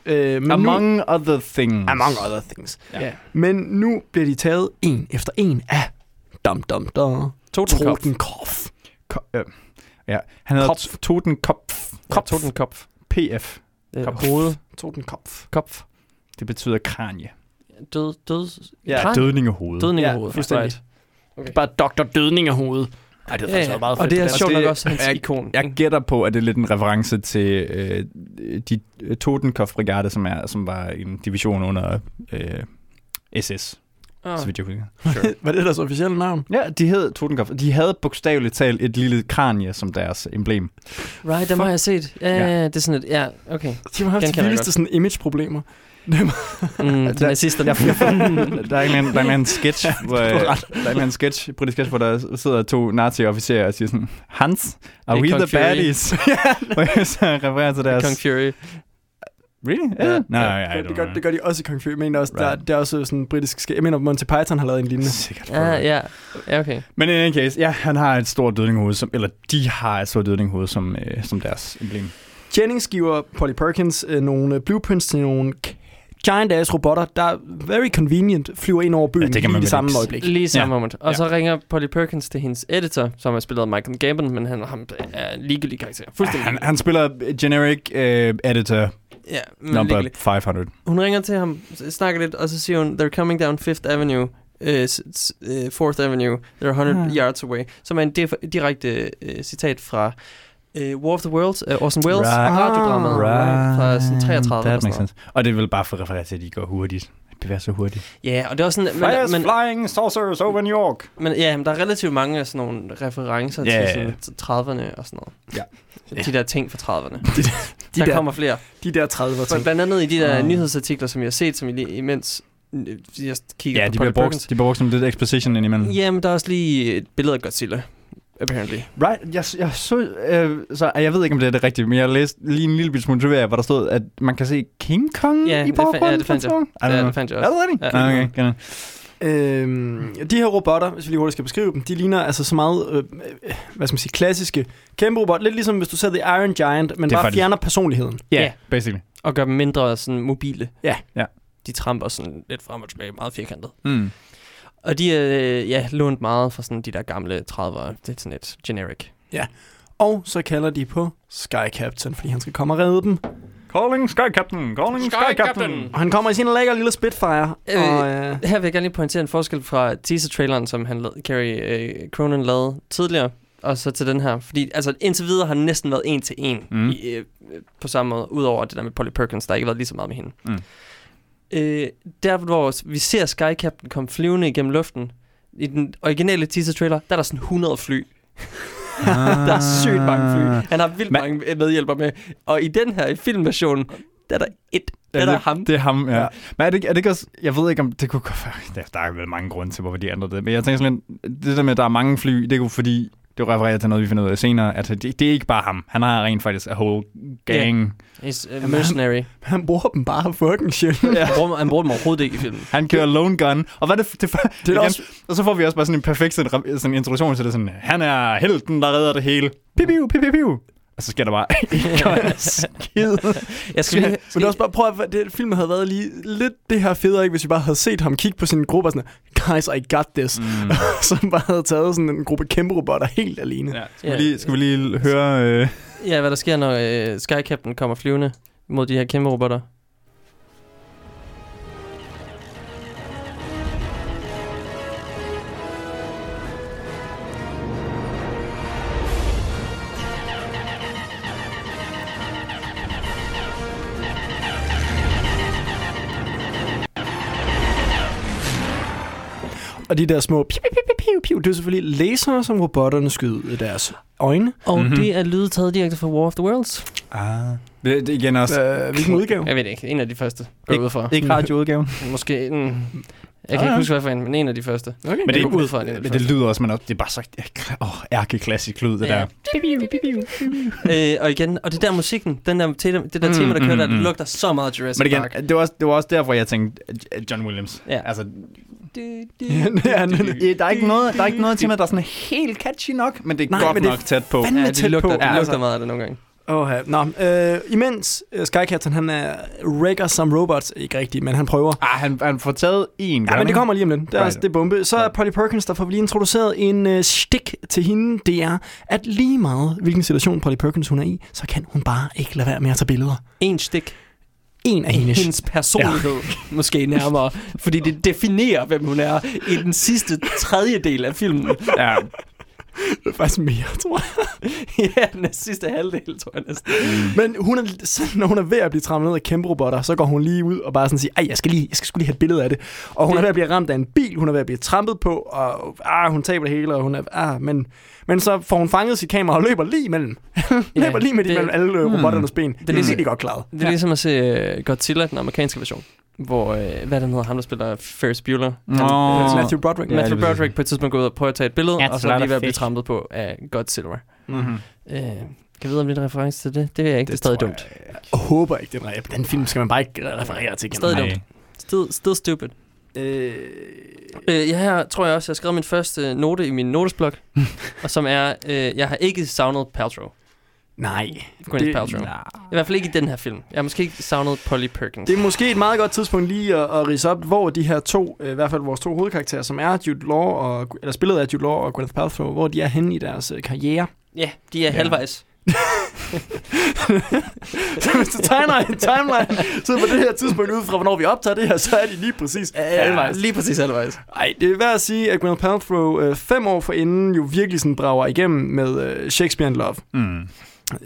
[SPEAKER 2] Øh, men
[SPEAKER 11] Among
[SPEAKER 2] nu,
[SPEAKER 11] other things.
[SPEAKER 2] among other things.
[SPEAKER 11] Ja.
[SPEAKER 2] Men nu bliver de taget en efter en af dum dum dum
[SPEAKER 10] Totenkopf.
[SPEAKER 2] Totenkopf.
[SPEAKER 11] Ko- øh, ja, han hedder
[SPEAKER 2] Kopf.
[SPEAKER 11] Totenkopf.
[SPEAKER 10] Ja, Totenkopf.
[SPEAKER 11] PF.
[SPEAKER 10] Øh,
[SPEAKER 11] Kopf.
[SPEAKER 10] hoved.
[SPEAKER 2] Totenkopf.
[SPEAKER 10] Kopf.
[SPEAKER 11] Det betyder kranje.
[SPEAKER 10] Død. Død.
[SPEAKER 2] Ja,
[SPEAKER 10] Kran? Dødning af
[SPEAKER 2] Ja,
[SPEAKER 10] hovedet.
[SPEAKER 2] fuldstændig.
[SPEAKER 10] Right.
[SPEAKER 2] Okay. Bare Dr. Dødning af hovedet. Ej, det
[SPEAKER 10] Ja, ja. Og det er sjovt nok også hans
[SPEAKER 11] jeg,
[SPEAKER 10] ikon.
[SPEAKER 11] Jeg gætter på, at det er lidt en reference til øh, de Totenkopf-brigade, som, er, som var en division under øh, SS. Så vidt jeg husker.
[SPEAKER 10] Sure.
[SPEAKER 2] Var det deres officielle navn?
[SPEAKER 11] Ja, de hed Totenkopf. De havde bogstaveligt talt et lille kranie som deres emblem.
[SPEAKER 10] Right, dem har jeg set. Ja,
[SPEAKER 11] Ja.
[SPEAKER 10] ja. det er sådan et, ja, okay.
[SPEAKER 2] De har haft de
[SPEAKER 10] jeg
[SPEAKER 2] vildeste sådan image-problemer.
[SPEAKER 10] Mm,
[SPEAKER 11] Der-
[SPEAKER 10] nazisterne.
[SPEAKER 11] der er en, der er en sketch, hvor, der er en sketch, britisk sketch, hvor der sidder to nazi-officerer og siger sådan, Hans, are
[SPEAKER 10] er
[SPEAKER 11] we
[SPEAKER 10] Kong
[SPEAKER 11] the
[SPEAKER 10] Fury.
[SPEAKER 11] baddies? hvor jeg så refererer til deres...
[SPEAKER 10] Kong Fury.
[SPEAKER 11] Really?
[SPEAKER 10] Ja.
[SPEAKER 11] Yeah. Nej,
[SPEAKER 10] Ja.
[SPEAKER 11] ja,
[SPEAKER 2] det, gør, det gør de også i Kong Fury. Jeg mener også,
[SPEAKER 11] Right.
[SPEAKER 2] der, der er også sådan en britisk... skæ- Jeg mener, Monty Python har lavet en lignende.
[SPEAKER 11] Sikkert.
[SPEAKER 10] Ja, ja. Ja, okay.
[SPEAKER 11] Men i any case, ja, han har et stort dødninghoved, som, eller de har et stort dødninghoved som, øh, som deres emblem.
[SPEAKER 2] Jennings giver Polly Perkins øh, nogle blueprints til nogle giant ass robotter, der very convenient flyver ind over byen
[SPEAKER 11] Ja, det kan
[SPEAKER 2] lige
[SPEAKER 11] man
[SPEAKER 2] i
[SPEAKER 11] vel
[SPEAKER 2] samme
[SPEAKER 11] ikke-
[SPEAKER 2] øjeblik.
[SPEAKER 10] Lige samme
[SPEAKER 11] Ja.
[SPEAKER 10] moment. Og så ringer Polly Perkins til hendes editor, som har spillet Michael Gambon, men han, han er ligegyldig karakter. Fuldstændig
[SPEAKER 11] Han, han spiller generic øh, editor
[SPEAKER 10] Ja, men
[SPEAKER 11] number
[SPEAKER 10] ligegyldig.
[SPEAKER 11] 500.
[SPEAKER 10] Hun ringer til ham, snakker lidt, og så siger hun, they're coming down 5th Avenue, uh, uh, 4th Avenue, they're 100
[SPEAKER 2] Ah.
[SPEAKER 10] yards away, som er en direkte uh, citat fra uh, War of the Worlds, uh, Orson Welles
[SPEAKER 11] Right.
[SPEAKER 10] radiodramaet fra sådan 33 eller
[SPEAKER 11] That makes sense. Og det er vel bare for at referere til, at de går hurtigt. Bevæger sig hurtigt.
[SPEAKER 10] Ja, og det er også sådan,
[SPEAKER 11] Men,
[SPEAKER 10] men, men,
[SPEAKER 11] flying saucers over New York.
[SPEAKER 10] men ja, men der er relativt mange af sådan nogle referencer
[SPEAKER 11] Ja,
[SPEAKER 10] til
[SPEAKER 11] ja,
[SPEAKER 10] sådan til 30'erne og sådan noget.
[SPEAKER 11] Ja.
[SPEAKER 10] De der ting fra 30'erne.
[SPEAKER 2] De
[SPEAKER 10] der,
[SPEAKER 2] der-
[SPEAKER 10] kommer flere.
[SPEAKER 2] De der 30'er
[SPEAKER 10] For
[SPEAKER 2] ting.
[SPEAKER 10] blandt andet i de der
[SPEAKER 11] Ah.
[SPEAKER 10] nyhedsartikler, som jeg har set, som I lige imens øh, jeg kigger
[SPEAKER 11] Ja,
[SPEAKER 10] på
[SPEAKER 11] de bliver, brugt, de bliver brugt som lidt exposition indimellem.
[SPEAKER 10] Jamen, der er også lige et billede af Godzilla, apparently.
[SPEAKER 11] Right, jeg, jeg så, øh, så jeg ved ikke, om det er det rigtige, men jeg læste lige en lille smule trivia, hvor der stod, at man kan se King Kong
[SPEAKER 10] Ja,
[SPEAKER 11] i
[SPEAKER 10] det
[SPEAKER 11] baggrunden.
[SPEAKER 10] ja, det fandt jeg. Ja, det fandt jeg
[SPEAKER 11] Er
[SPEAKER 10] også.
[SPEAKER 11] det rigtigt?
[SPEAKER 10] Ja.
[SPEAKER 11] Ja. Okay, okay.
[SPEAKER 2] Øhm, de her robotter, hvis vi lige hurtigt skal beskrive dem, de ligner altså så meget, øh, øh, hvad skal man sige, klassiske kæmpe robot. Lidt ligesom hvis du ser The Iron Giant, men
[SPEAKER 11] Det er
[SPEAKER 2] bare
[SPEAKER 11] faktisk-
[SPEAKER 2] fjerner personligheden.
[SPEAKER 11] Ja,
[SPEAKER 10] Ja.
[SPEAKER 11] yeah, basically.
[SPEAKER 10] Og gør dem mindre sådan mobile.
[SPEAKER 2] Ja.
[SPEAKER 11] Ja.
[SPEAKER 10] De tramper sådan lidt frem og tilbage, meget firkantet.
[SPEAKER 11] Mm.
[SPEAKER 10] Og de er øh, ja, lånt meget fra sådan de der gamle 30'ere. Det er sådan et generic.
[SPEAKER 2] Og så kalder de på Sky Captain, fordi han skal komme og redde dem.
[SPEAKER 11] Calling Sky Captain, calling Sky,
[SPEAKER 10] Sky
[SPEAKER 11] Captain.
[SPEAKER 10] Captain.
[SPEAKER 2] Og han kommer i sin lækker lille Spitfire.
[SPEAKER 10] Øh,
[SPEAKER 2] og, øh,
[SPEAKER 10] Her vil jeg gerne lige pointere en forskel fra teaser-traileren, som han lavede, Carrie øh, Cronin lavede tidligere, og så til den her. Fordi altså, indtil videre har den næsten været en til en
[SPEAKER 11] Mm.
[SPEAKER 10] mm. i, øh, på samme måde, udover det der med Polly Perkins, der har ikke været lige så meget med hende.
[SPEAKER 11] Mm.
[SPEAKER 10] Øh, der hvor vi ser Sky Captain komme flyvende igennem luften, i den originale teaser-trailer, der er der sådan 100 fly. der er sygt mange fly. Han har vildt
[SPEAKER 11] Men-
[SPEAKER 10] mange medhjælper med. Og i den her, i filmversionen, der er der et. Der er der ham.
[SPEAKER 11] Det er ham, ja.
[SPEAKER 2] Ja.
[SPEAKER 11] ja. Men er det, er det ikke også... Jeg ved ikke, om det kunne... Der, der er vel mange grunde til, hvorfor de ændrede det. Men jeg tænker sådan lidt, det der med, at der er mange fly, det er jo fordi... Det refererer til noget, vi finder ud af senere. At det, det er ikke bare ham. Han har rent faktisk a whole gang.
[SPEAKER 10] He's a mercenary.
[SPEAKER 2] han bruger dem bare fucking shit.
[SPEAKER 10] Han, bruger, han bruger dem overhovedet ikke i filmen.
[SPEAKER 11] Han kører lone gun. Og hvad er det, det, det,
[SPEAKER 2] Det er
[SPEAKER 11] igen,
[SPEAKER 2] også-
[SPEAKER 11] Og så får vi også bare sådan en perfekt sådan, sådan introduktion til det. Sådan, han er helten, der redder det hele. Piu, piu, piu, piu. Og så sker der bare ikke skid.
[SPEAKER 10] Jeg skal lige,
[SPEAKER 2] Men det er også bare, prøv at, det, filmen havde været lige lidt det her federe, ikke, hvis vi bare havde set ham kigge på sin gruppe og sådan, guys, I got this. Mm. Som bare havde taget sådan en gruppe kæmpe robotter helt alene.
[SPEAKER 11] Ja, skal, vi lige, skal vi lige høre... Øh,
[SPEAKER 10] ja, hvad der sker, når øh, Sky Captain kommer flyvende mod de her kæmpe robotter.
[SPEAKER 2] Og de der små piu, piu, piu, piu, piu, det er selvfølgelig laser, som robotterne skyder af deres øjne.
[SPEAKER 10] Og
[SPEAKER 11] Mhm.
[SPEAKER 10] mm-hmm. det er lydet taget direkte fra War of the Worlds.
[SPEAKER 11] ah. det, det er igen også...
[SPEAKER 2] Øh, hvilken udgave?
[SPEAKER 10] Jeg ved ikke. En af de første. Går
[SPEAKER 11] Ikke-
[SPEAKER 10] ud fra.
[SPEAKER 11] Ikke radioudgaven.
[SPEAKER 10] Måske en... Jeg kan
[SPEAKER 11] Ah,
[SPEAKER 10] ikke huske, hvad for en, men en af de første.
[SPEAKER 2] Okay.
[SPEAKER 11] Men det,
[SPEAKER 10] ud fra, det er det
[SPEAKER 11] men det lyder også, men også, det er bare så åh, ærkeklassisk lyd, det
[SPEAKER 10] Ja.
[SPEAKER 11] der.
[SPEAKER 10] øh, og igen, og det der musikken, den der, tema, det der
[SPEAKER 11] Mm,
[SPEAKER 10] tema, der kører
[SPEAKER 11] mm,
[SPEAKER 10] der, det
[SPEAKER 11] mm.
[SPEAKER 10] lugter så meget Jurassic
[SPEAKER 11] Men igen,
[SPEAKER 10] Park.
[SPEAKER 11] det var, også, det var også derfor, jeg tænkte John Williams.
[SPEAKER 10] Ja.
[SPEAKER 11] Altså,
[SPEAKER 2] ja, ja,
[SPEAKER 11] øh, der er ikke noget, der er ikke noget til mig, der er sådan helt catchy nok, men det er
[SPEAKER 2] Nej,
[SPEAKER 11] godt
[SPEAKER 2] men det er
[SPEAKER 11] nok tæt på.
[SPEAKER 10] Ja,
[SPEAKER 2] tæt
[SPEAKER 10] det lugter,
[SPEAKER 2] på.
[SPEAKER 10] det lugter
[SPEAKER 2] altså.
[SPEAKER 10] meget af det nogle gange.
[SPEAKER 2] Åh, ja. Nå, øh, imens uh, Sky Captain, han er wrecker some robots. Ikke rigtigt, men han prøver.
[SPEAKER 11] Ah, han, han får taget en
[SPEAKER 2] Ja, men det kommer lige om lidt. Det er,
[SPEAKER 11] Right.
[SPEAKER 2] right. det er bombe. Så er. Polly Perkins, der får vi lige introduceret en uh, stik til hende. Det er, at lige meget hvilken situation Polly Perkins hun er i, så kan hun bare ikke lade være med at tage billeder.
[SPEAKER 10] En stik.
[SPEAKER 2] En af hendes.
[SPEAKER 10] Hendes personlighed, ja. måske nærmere. Fordi det definerer, hvem hun er i den sidste tredjedel af filmen.
[SPEAKER 11] Ja.
[SPEAKER 2] Det er faktisk mere, tror jeg.
[SPEAKER 10] ja, den sidste halvdel, tror jeg næsten.
[SPEAKER 2] Men hun er, så, når hun er ved at blive trammet ned af kæmpe robotter, så går hun lige ud og bare sådan siger, ej, jeg skal, lige, jeg skal sgu lige have et billede af det. Og hun er ved at blive ramt af en bil, hun er ved at blive trampet på, og ah, hun taber det hele, og hun er, ah, men, men så får hun fanget sit kamera og løber lige imellem. løber lige midt
[SPEAKER 10] det-
[SPEAKER 2] imellem alle øh, robotternes ben. Det er
[SPEAKER 10] ligesom-
[SPEAKER 2] rigtig godt klaret.
[SPEAKER 10] Det er ligesom at se uh, Godzilla, den amerikanske version. Hvor, uh, hvad er det, han hedder, ham der spiller Ferris Bueller?
[SPEAKER 11] Nå.
[SPEAKER 10] Han,
[SPEAKER 2] Øh, Matthew Broderick.
[SPEAKER 11] Ja,
[SPEAKER 10] Matthew. Broderick på et tidspunkt går ud og prøver at tage et billede, og så er lige ved at blive. Trampet på af Godzilla.
[SPEAKER 11] Mm-hmm.
[SPEAKER 10] Uh, kan jeg vide, om det er en reference til det? Det jeg ikke, det, er stadig dumt.
[SPEAKER 2] Jeg håber ikke, den, re- den film skal man bare ikke referere til.
[SPEAKER 10] Stadig dumt. Still, still stupid.
[SPEAKER 2] Øh,
[SPEAKER 10] Øh, ja, her tror jeg også, jeg har skrevet min første note i min notesblok, og som er, øh, jeg har ikke savnet Paltrow.
[SPEAKER 2] Nej.
[SPEAKER 10] Gwyneth
[SPEAKER 2] Det-
[SPEAKER 10] Paltrow. I hvert fald ikke i den her film. Jeg har måske ikke savnet Polly Perkins.
[SPEAKER 2] Det er måske et meget godt tidspunkt lige at, at rise op, hvor de her to, øh, i hvert fald vores to hovedkarakterer, som er Jude Law, og, eller spillet af Jude Law og Gwyneth Paltrow, hvor de er henne i deres øh, karriere.
[SPEAKER 10] Ja, de er ja. halvvejs.
[SPEAKER 2] Så hvis du tegner en timeline, så på det her tidspunkt ud fra, hvornår vi optager det her, så er de lige præcis halvvejs.
[SPEAKER 10] lige præcis halvvejs.
[SPEAKER 2] Ej, det er værd at sige, at Gwyneth Paltrow øh, fem år forinden jo virkelig sådan brager igennem med øh, Shakespeare in Love.
[SPEAKER 11] Mm.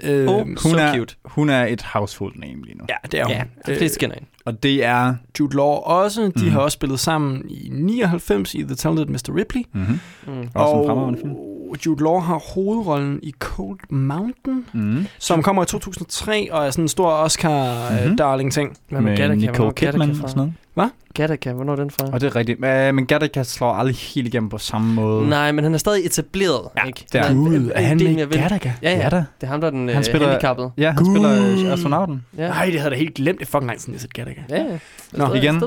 [SPEAKER 2] Øh,
[SPEAKER 10] Oh,
[SPEAKER 11] Hun,
[SPEAKER 10] so
[SPEAKER 11] er,
[SPEAKER 10] cute.
[SPEAKER 11] hun er et household name lige nu.
[SPEAKER 2] Ja, det er hun.
[SPEAKER 10] Ja, de fleste kender hende.
[SPEAKER 11] Og det er...
[SPEAKER 2] Jude Law også. De
[SPEAKER 11] Mhm.
[SPEAKER 2] har også spillet sammen i 99 i The Talented Mr. Ripley.
[SPEAKER 11] Mm-hmm.
[SPEAKER 10] Mm.
[SPEAKER 11] Også en fremragende film.
[SPEAKER 2] Jude Law har hovedrollen i Cold Mountain,
[SPEAKER 11] Mm.
[SPEAKER 2] som kommer i 2003 og er sådan en stor Oscar-darling-ting.
[SPEAKER 10] Hvad med
[SPEAKER 11] Med
[SPEAKER 10] Gattaca?
[SPEAKER 11] Nicole Kidman og sådan noget.
[SPEAKER 10] Gattaca, hvornår er den fra?
[SPEAKER 11] Og det er rigtigt. Men, men Gattaca slår aldrig helt igennem på samme måde.
[SPEAKER 10] Nej, men han er stadig etableret,
[SPEAKER 11] Ja,
[SPEAKER 10] ikke?
[SPEAKER 11] det er
[SPEAKER 10] Han
[SPEAKER 11] han.
[SPEAKER 2] Gud, er han med i
[SPEAKER 10] jeg vil-
[SPEAKER 2] Gattaca?
[SPEAKER 10] Ja, ja. Det er ham, der er den
[SPEAKER 11] Han
[SPEAKER 10] øh,
[SPEAKER 11] spiller-
[SPEAKER 10] handicappede.
[SPEAKER 11] Ja, han
[SPEAKER 2] Gud.
[SPEAKER 11] spiller astronauten.
[SPEAKER 10] Ja.
[SPEAKER 2] Nej, det havde jeg da helt glemt. Det er fucking lang tid, siden jeg har set Gattaca.
[SPEAKER 10] Ja, ja.
[SPEAKER 2] Nå,
[SPEAKER 10] Still-
[SPEAKER 11] igen.
[SPEAKER 2] Øh,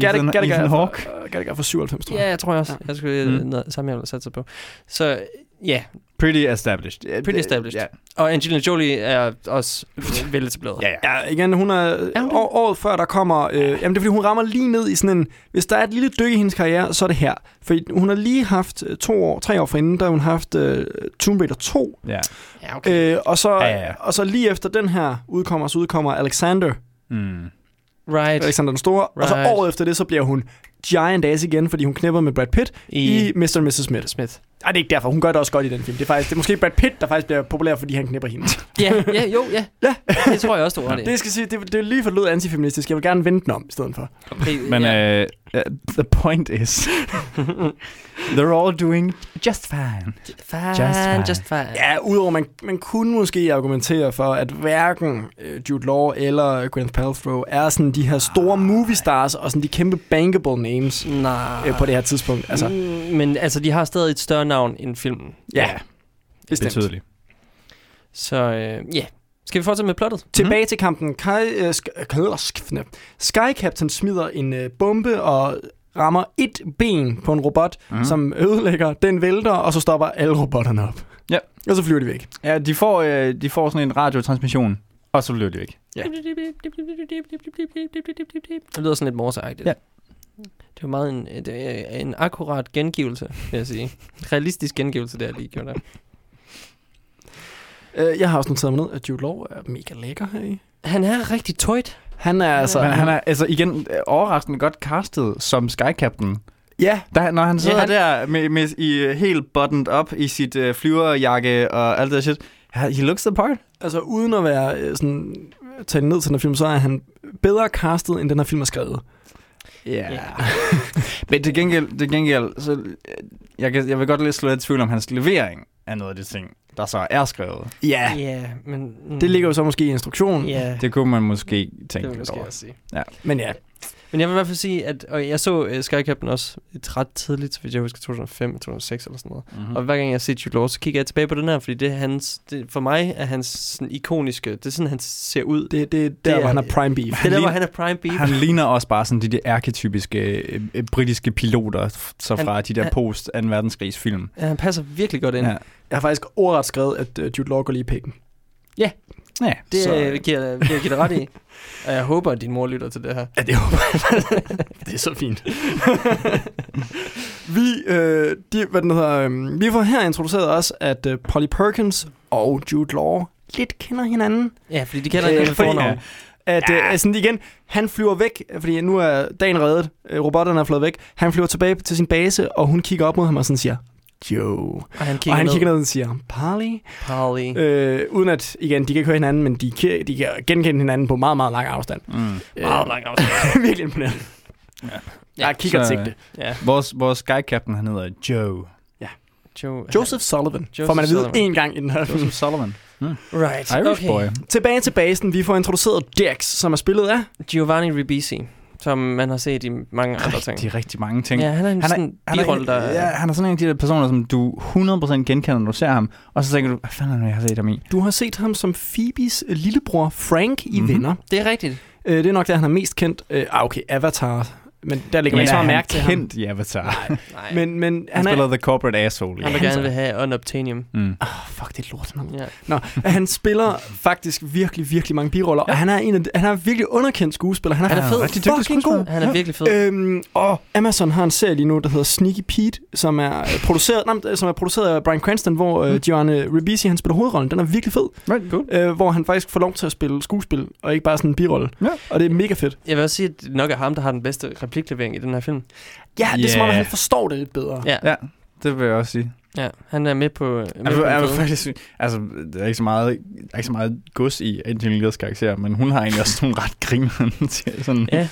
[SPEAKER 2] Gattaca, Gattaca,
[SPEAKER 11] Ethan
[SPEAKER 2] er
[SPEAKER 11] Hawke.
[SPEAKER 2] fra- øh, Gattaca fra 97, tror jeg.
[SPEAKER 10] Ja, jeg tror også.
[SPEAKER 2] Ja.
[SPEAKER 10] Jeg skulle
[SPEAKER 11] Mm.
[SPEAKER 10] mm. samme jeg ville satse på. Så ja,
[SPEAKER 11] Pretty established.
[SPEAKER 10] Pretty established.
[SPEAKER 11] Ja.
[SPEAKER 10] og Angelina Jolie er også veletableret.
[SPEAKER 11] Ja, ja.
[SPEAKER 2] Ja, igen, hun er,
[SPEAKER 10] Er hun det?
[SPEAKER 2] år, året før, der kommer... Øh, jamen, det er fordi, hun rammer lige ned i sådan en... Hvis der er et lille dyk i hendes karriere, så er det her. For hun har lige haft øh, to år, tre år forinden, der har hun haft øh, Tomb Raider 2.
[SPEAKER 11] ja.
[SPEAKER 10] Ja, okay.
[SPEAKER 2] Øh, og, så,
[SPEAKER 11] Ja, ja, ja.
[SPEAKER 2] og så lige efter den her udkommer, så udkommer Alexander,
[SPEAKER 11] Mm.
[SPEAKER 10] Right.
[SPEAKER 2] Alexander den Store. Og så
[SPEAKER 10] Right.
[SPEAKER 2] året efter det, så bliver hun Giant Ass igen, fordi hun knipper med Brad Pitt i,
[SPEAKER 10] I,
[SPEAKER 2] Mr. og Mrs. Smith.
[SPEAKER 10] Smith.
[SPEAKER 2] Ej, det er ikke derfor. Hun gør det også godt i den film. Det er, faktisk, det er måske Brad Pitt, der faktisk bliver populær, fordi han knipper hende.
[SPEAKER 10] Ja, ja, jo, ja.
[SPEAKER 2] Ja.
[SPEAKER 10] det tror jeg også, du har det.
[SPEAKER 2] Det skal sige, det, det er lige for lød antifeministisk. Jeg vil gerne vente den om i stedet for.
[SPEAKER 11] Men
[SPEAKER 10] ja.
[SPEAKER 11] uh, uh, the point is, they're all doing just fine.
[SPEAKER 10] fine,
[SPEAKER 11] just fine.
[SPEAKER 10] just fine.
[SPEAKER 2] Ja, udover man, man kunne måske argumentere for, at hverken øh, Jude Law eller Gwyneth Paltrow er sådan de her store movie stars og sådan de kæmpe bankable names
[SPEAKER 10] Nej.
[SPEAKER 2] øh, på det her tidspunkt. Altså,
[SPEAKER 10] Mm, men altså, de har stadig et større navn end filmen.
[SPEAKER 2] ja, bestemt.
[SPEAKER 11] Betydeligt.
[SPEAKER 10] Så øh, ja. Skal vi fortsætte med plottet?
[SPEAKER 2] Tilbage mm-hmm. til kampen. Kai, øh, sk- øh. Sky Captain smider en øh, bombe og rammer et ben på en robot,
[SPEAKER 11] Mhm.
[SPEAKER 2] mm. som ødelægger. Den vælter, og så stopper alle robotterne op.
[SPEAKER 11] Ja.
[SPEAKER 2] Og så flyver de væk.
[SPEAKER 11] Ja, de får, øh, de får sådan en radiotransmission, og så løber de væk.
[SPEAKER 2] Ja.
[SPEAKER 10] Det lyder sådan lidt morseagtigt.
[SPEAKER 11] Ja.
[SPEAKER 10] Det er jo meget en, det er en akkurat gengivelse, vil jeg sige. Realistisk gengivelse, det er lige gjort der.
[SPEAKER 2] Øh, jeg har også noteret mig ned, at Jude Law er mega lækker her i.
[SPEAKER 10] Han er rigtig tøjt.
[SPEAKER 2] Han er altså...
[SPEAKER 11] Men han er altså igen øh, overraskende godt castet som Sky Captain.
[SPEAKER 2] Ja,
[SPEAKER 11] Der, når han sidder
[SPEAKER 10] han-
[SPEAKER 11] ja, der med, med, i øh, helt buttoned up i sit øh, flyverjakke og alt det shit. He looks the part.
[SPEAKER 2] altså uden at være øh, sådan... Tage ned til den her film, så er han bedre castet, end den her film er skrevet.
[SPEAKER 11] Ja. Yeah. Men til gengæld, til gengæld så, øh, jeg, kan, jeg vil godt lidt slå lidt tvivl om hans levering af noget af de ting, der så er skrevet.
[SPEAKER 2] Ja,
[SPEAKER 10] Ja, men... Mm,
[SPEAKER 2] det ligger jo så måske i instruktionen.
[SPEAKER 10] Ja,
[SPEAKER 11] Det kunne man måske
[SPEAKER 10] det
[SPEAKER 11] tænke
[SPEAKER 10] vil
[SPEAKER 11] lidt
[SPEAKER 10] jeg måske
[SPEAKER 11] over.
[SPEAKER 10] også sige.
[SPEAKER 2] Men ja,
[SPEAKER 10] Men jeg vil i hvert fald sige, at og jeg så uh, Sky Captain også et ret tidligt, hvis jeg husker 2005 2006 eller sådan noget.
[SPEAKER 11] Mhm.
[SPEAKER 10] Mm. Og hver gang jeg ser Jude Law, så kigger jeg tilbage på den her, fordi det er hans, det, for mig er hans sådan ikoniske, det er sådan, han ser ud. Det,
[SPEAKER 2] det, det er der,
[SPEAKER 10] er-
[SPEAKER 2] hvor han er prime beef.
[SPEAKER 10] det er der, hvor han er prime beef.
[SPEAKER 11] Han ligner også bare sådan de der arketypiske øh, øh, britiske piloter, så
[SPEAKER 10] Han-
[SPEAKER 11] fra de der
[SPEAKER 10] han-
[SPEAKER 11] post 2. verdenskrigs film.
[SPEAKER 10] Ja, han passer virkelig godt ind.
[SPEAKER 11] Ja.
[SPEAKER 2] Jeg har faktisk ordret skrevet, at uh, Jude Law går lige i pikken.
[SPEAKER 11] ja.
[SPEAKER 10] Det
[SPEAKER 2] Så-
[SPEAKER 10] så... giver, giver jeg dig ret i. Og jeg håber, at din mor lytter til det her.
[SPEAKER 2] Ja, det håber jeg. det er så fint. vi, øh, de, hvad den hedder, øh, vi får her introduceret også, at øh, Polly Perkins og Jude Law lidt kender hinanden.
[SPEAKER 10] Ja, fordi de kender
[SPEAKER 2] Øh,
[SPEAKER 10] hinanden
[SPEAKER 2] fordi-
[SPEAKER 10] fornavn.
[SPEAKER 2] At øh, altså, igen, han flyver væk, fordi nu er dagen reddet, øh, robotterne er flået væk. Han flyver tilbage til sin base, og hun kigger op mod ham og sådan siger, Joe.
[SPEAKER 10] Og han kigger,
[SPEAKER 2] Og han
[SPEAKER 10] ned.
[SPEAKER 2] kigger ned og siger, Polly?
[SPEAKER 10] Polly.
[SPEAKER 2] Øh, uden at, igen, de kan ikke høre hinanden, men de kan, de kan genkende hinanden på meget, meget lang afstand.
[SPEAKER 11] Mm.
[SPEAKER 10] Meget lang afstand.
[SPEAKER 2] Virkelig imponerende. Ja. Jeg kigger et
[SPEAKER 11] Så,
[SPEAKER 2] sigte.
[SPEAKER 10] Ja.
[SPEAKER 11] Vores, vores sky captain, han hedder Joe.
[SPEAKER 10] Joe.
[SPEAKER 2] Joseph Sullivan,
[SPEAKER 10] Joseph
[SPEAKER 2] får man at vide en gang i den her film.
[SPEAKER 11] Joseph Sullivan. Mm.
[SPEAKER 10] Right.
[SPEAKER 11] Irish
[SPEAKER 10] okay.
[SPEAKER 11] boy.
[SPEAKER 2] Tilbage til basen, vi får introduceret Dex, som er spillet af...
[SPEAKER 10] Giovanni Ribisi, som man har set i mange andre ting.
[SPEAKER 11] Rigtig, rigtig mange ting.
[SPEAKER 10] Ja, han er en
[SPEAKER 11] han
[SPEAKER 10] sådan
[SPEAKER 11] han er,
[SPEAKER 10] der...
[SPEAKER 11] ja, han er sådan en af de der personer, som du 100% genkender, når du ser ham. Og så tænker du, hvad fanden er det, jeg har set ham i?
[SPEAKER 2] Du har set ham som Phoebes øh, lillebror Frank i
[SPEAKER 11] Mhm.
[SPEAKER 2] mm-hmm. Venner.
[SPEAKER 10] Det er rigtigt.
[SPEAKER 2] Øh, det er nok der, han er mest kendt. Øh, ah, okay, Avatar. Men der ligger man ikke så meget mærke til ham.
[SPEAKER 11] kendt i Avatar.
[SPEAKER 10] Nej.
[SPEAKER 2] Men, men
[SPEAKER 11] Han,
[SPEAKER 2] han,
[SPEAKER 11] spiller
[SPEAKER 2] er...
[SPEAKER 11] The Corporate Asshole.
[SPEAKER 10] Han vil gerne vil have Unobtainium.
[SPEAKER 11] Mm.
[SPEAKER 2] Oh, fuck, det er et lortenavn.
[SPEAKER 10] Ja.
[SPEAKER 2] Nå, han spiller faktisk virkelig, virkelig mange biroller, ja. og han er, en af, han er virkelig underkendt skuespiller. Han er,
[SPEAKER 10] Han er fed.
[SPEAKER 2] rigtig dygtig
[SPEAKER 11] fucking
[SPEAKER 2] god.
[SPEAKER 11] god.
[SPEAKER 10] Han er virkelig fed.
[SPEAKER 2] Øhm, og Amazon har en serie lige nu, der hedder Sneaky Pete, som er øh, produceret, nej, som er produceret af Brian Cranston, hvor øh, Giovanni Ribisi han spiller hovedrollen. Den er virkelig fed.
[SPEAKER 11] Right, cool.
[SPEAKER 2] Øh, hvor han faktisk får lov til at spille skuespil, og ikke bare sådan en birolle.
[SPEAKER 11] Ja.
[SPEAKER 2] Og det er mega fedt.
[SPEAKER 10] Jeg vil også sige, at nok er ham, der har den bedste repliklevering i den her film.
[SPEAKER 2] Ja, det er som om, han forstår det lidt bedre.
[SPEAKER 10] Ja,
[SPEAKER 11] Ja, det vil jeg også sige.
[SPEAKER 10] ja. Han er med på... Med
[SPEAKER 11] Jeg,
[SPEAKER 10] på fede.
[SPEAKER 11] faktisk, altså, der er ikke så meget, der er ikke så meget gods i Angelinas karakter, men hun har egentlig også nogle ret griner. sådan,
[SPEAKER 10] Ja.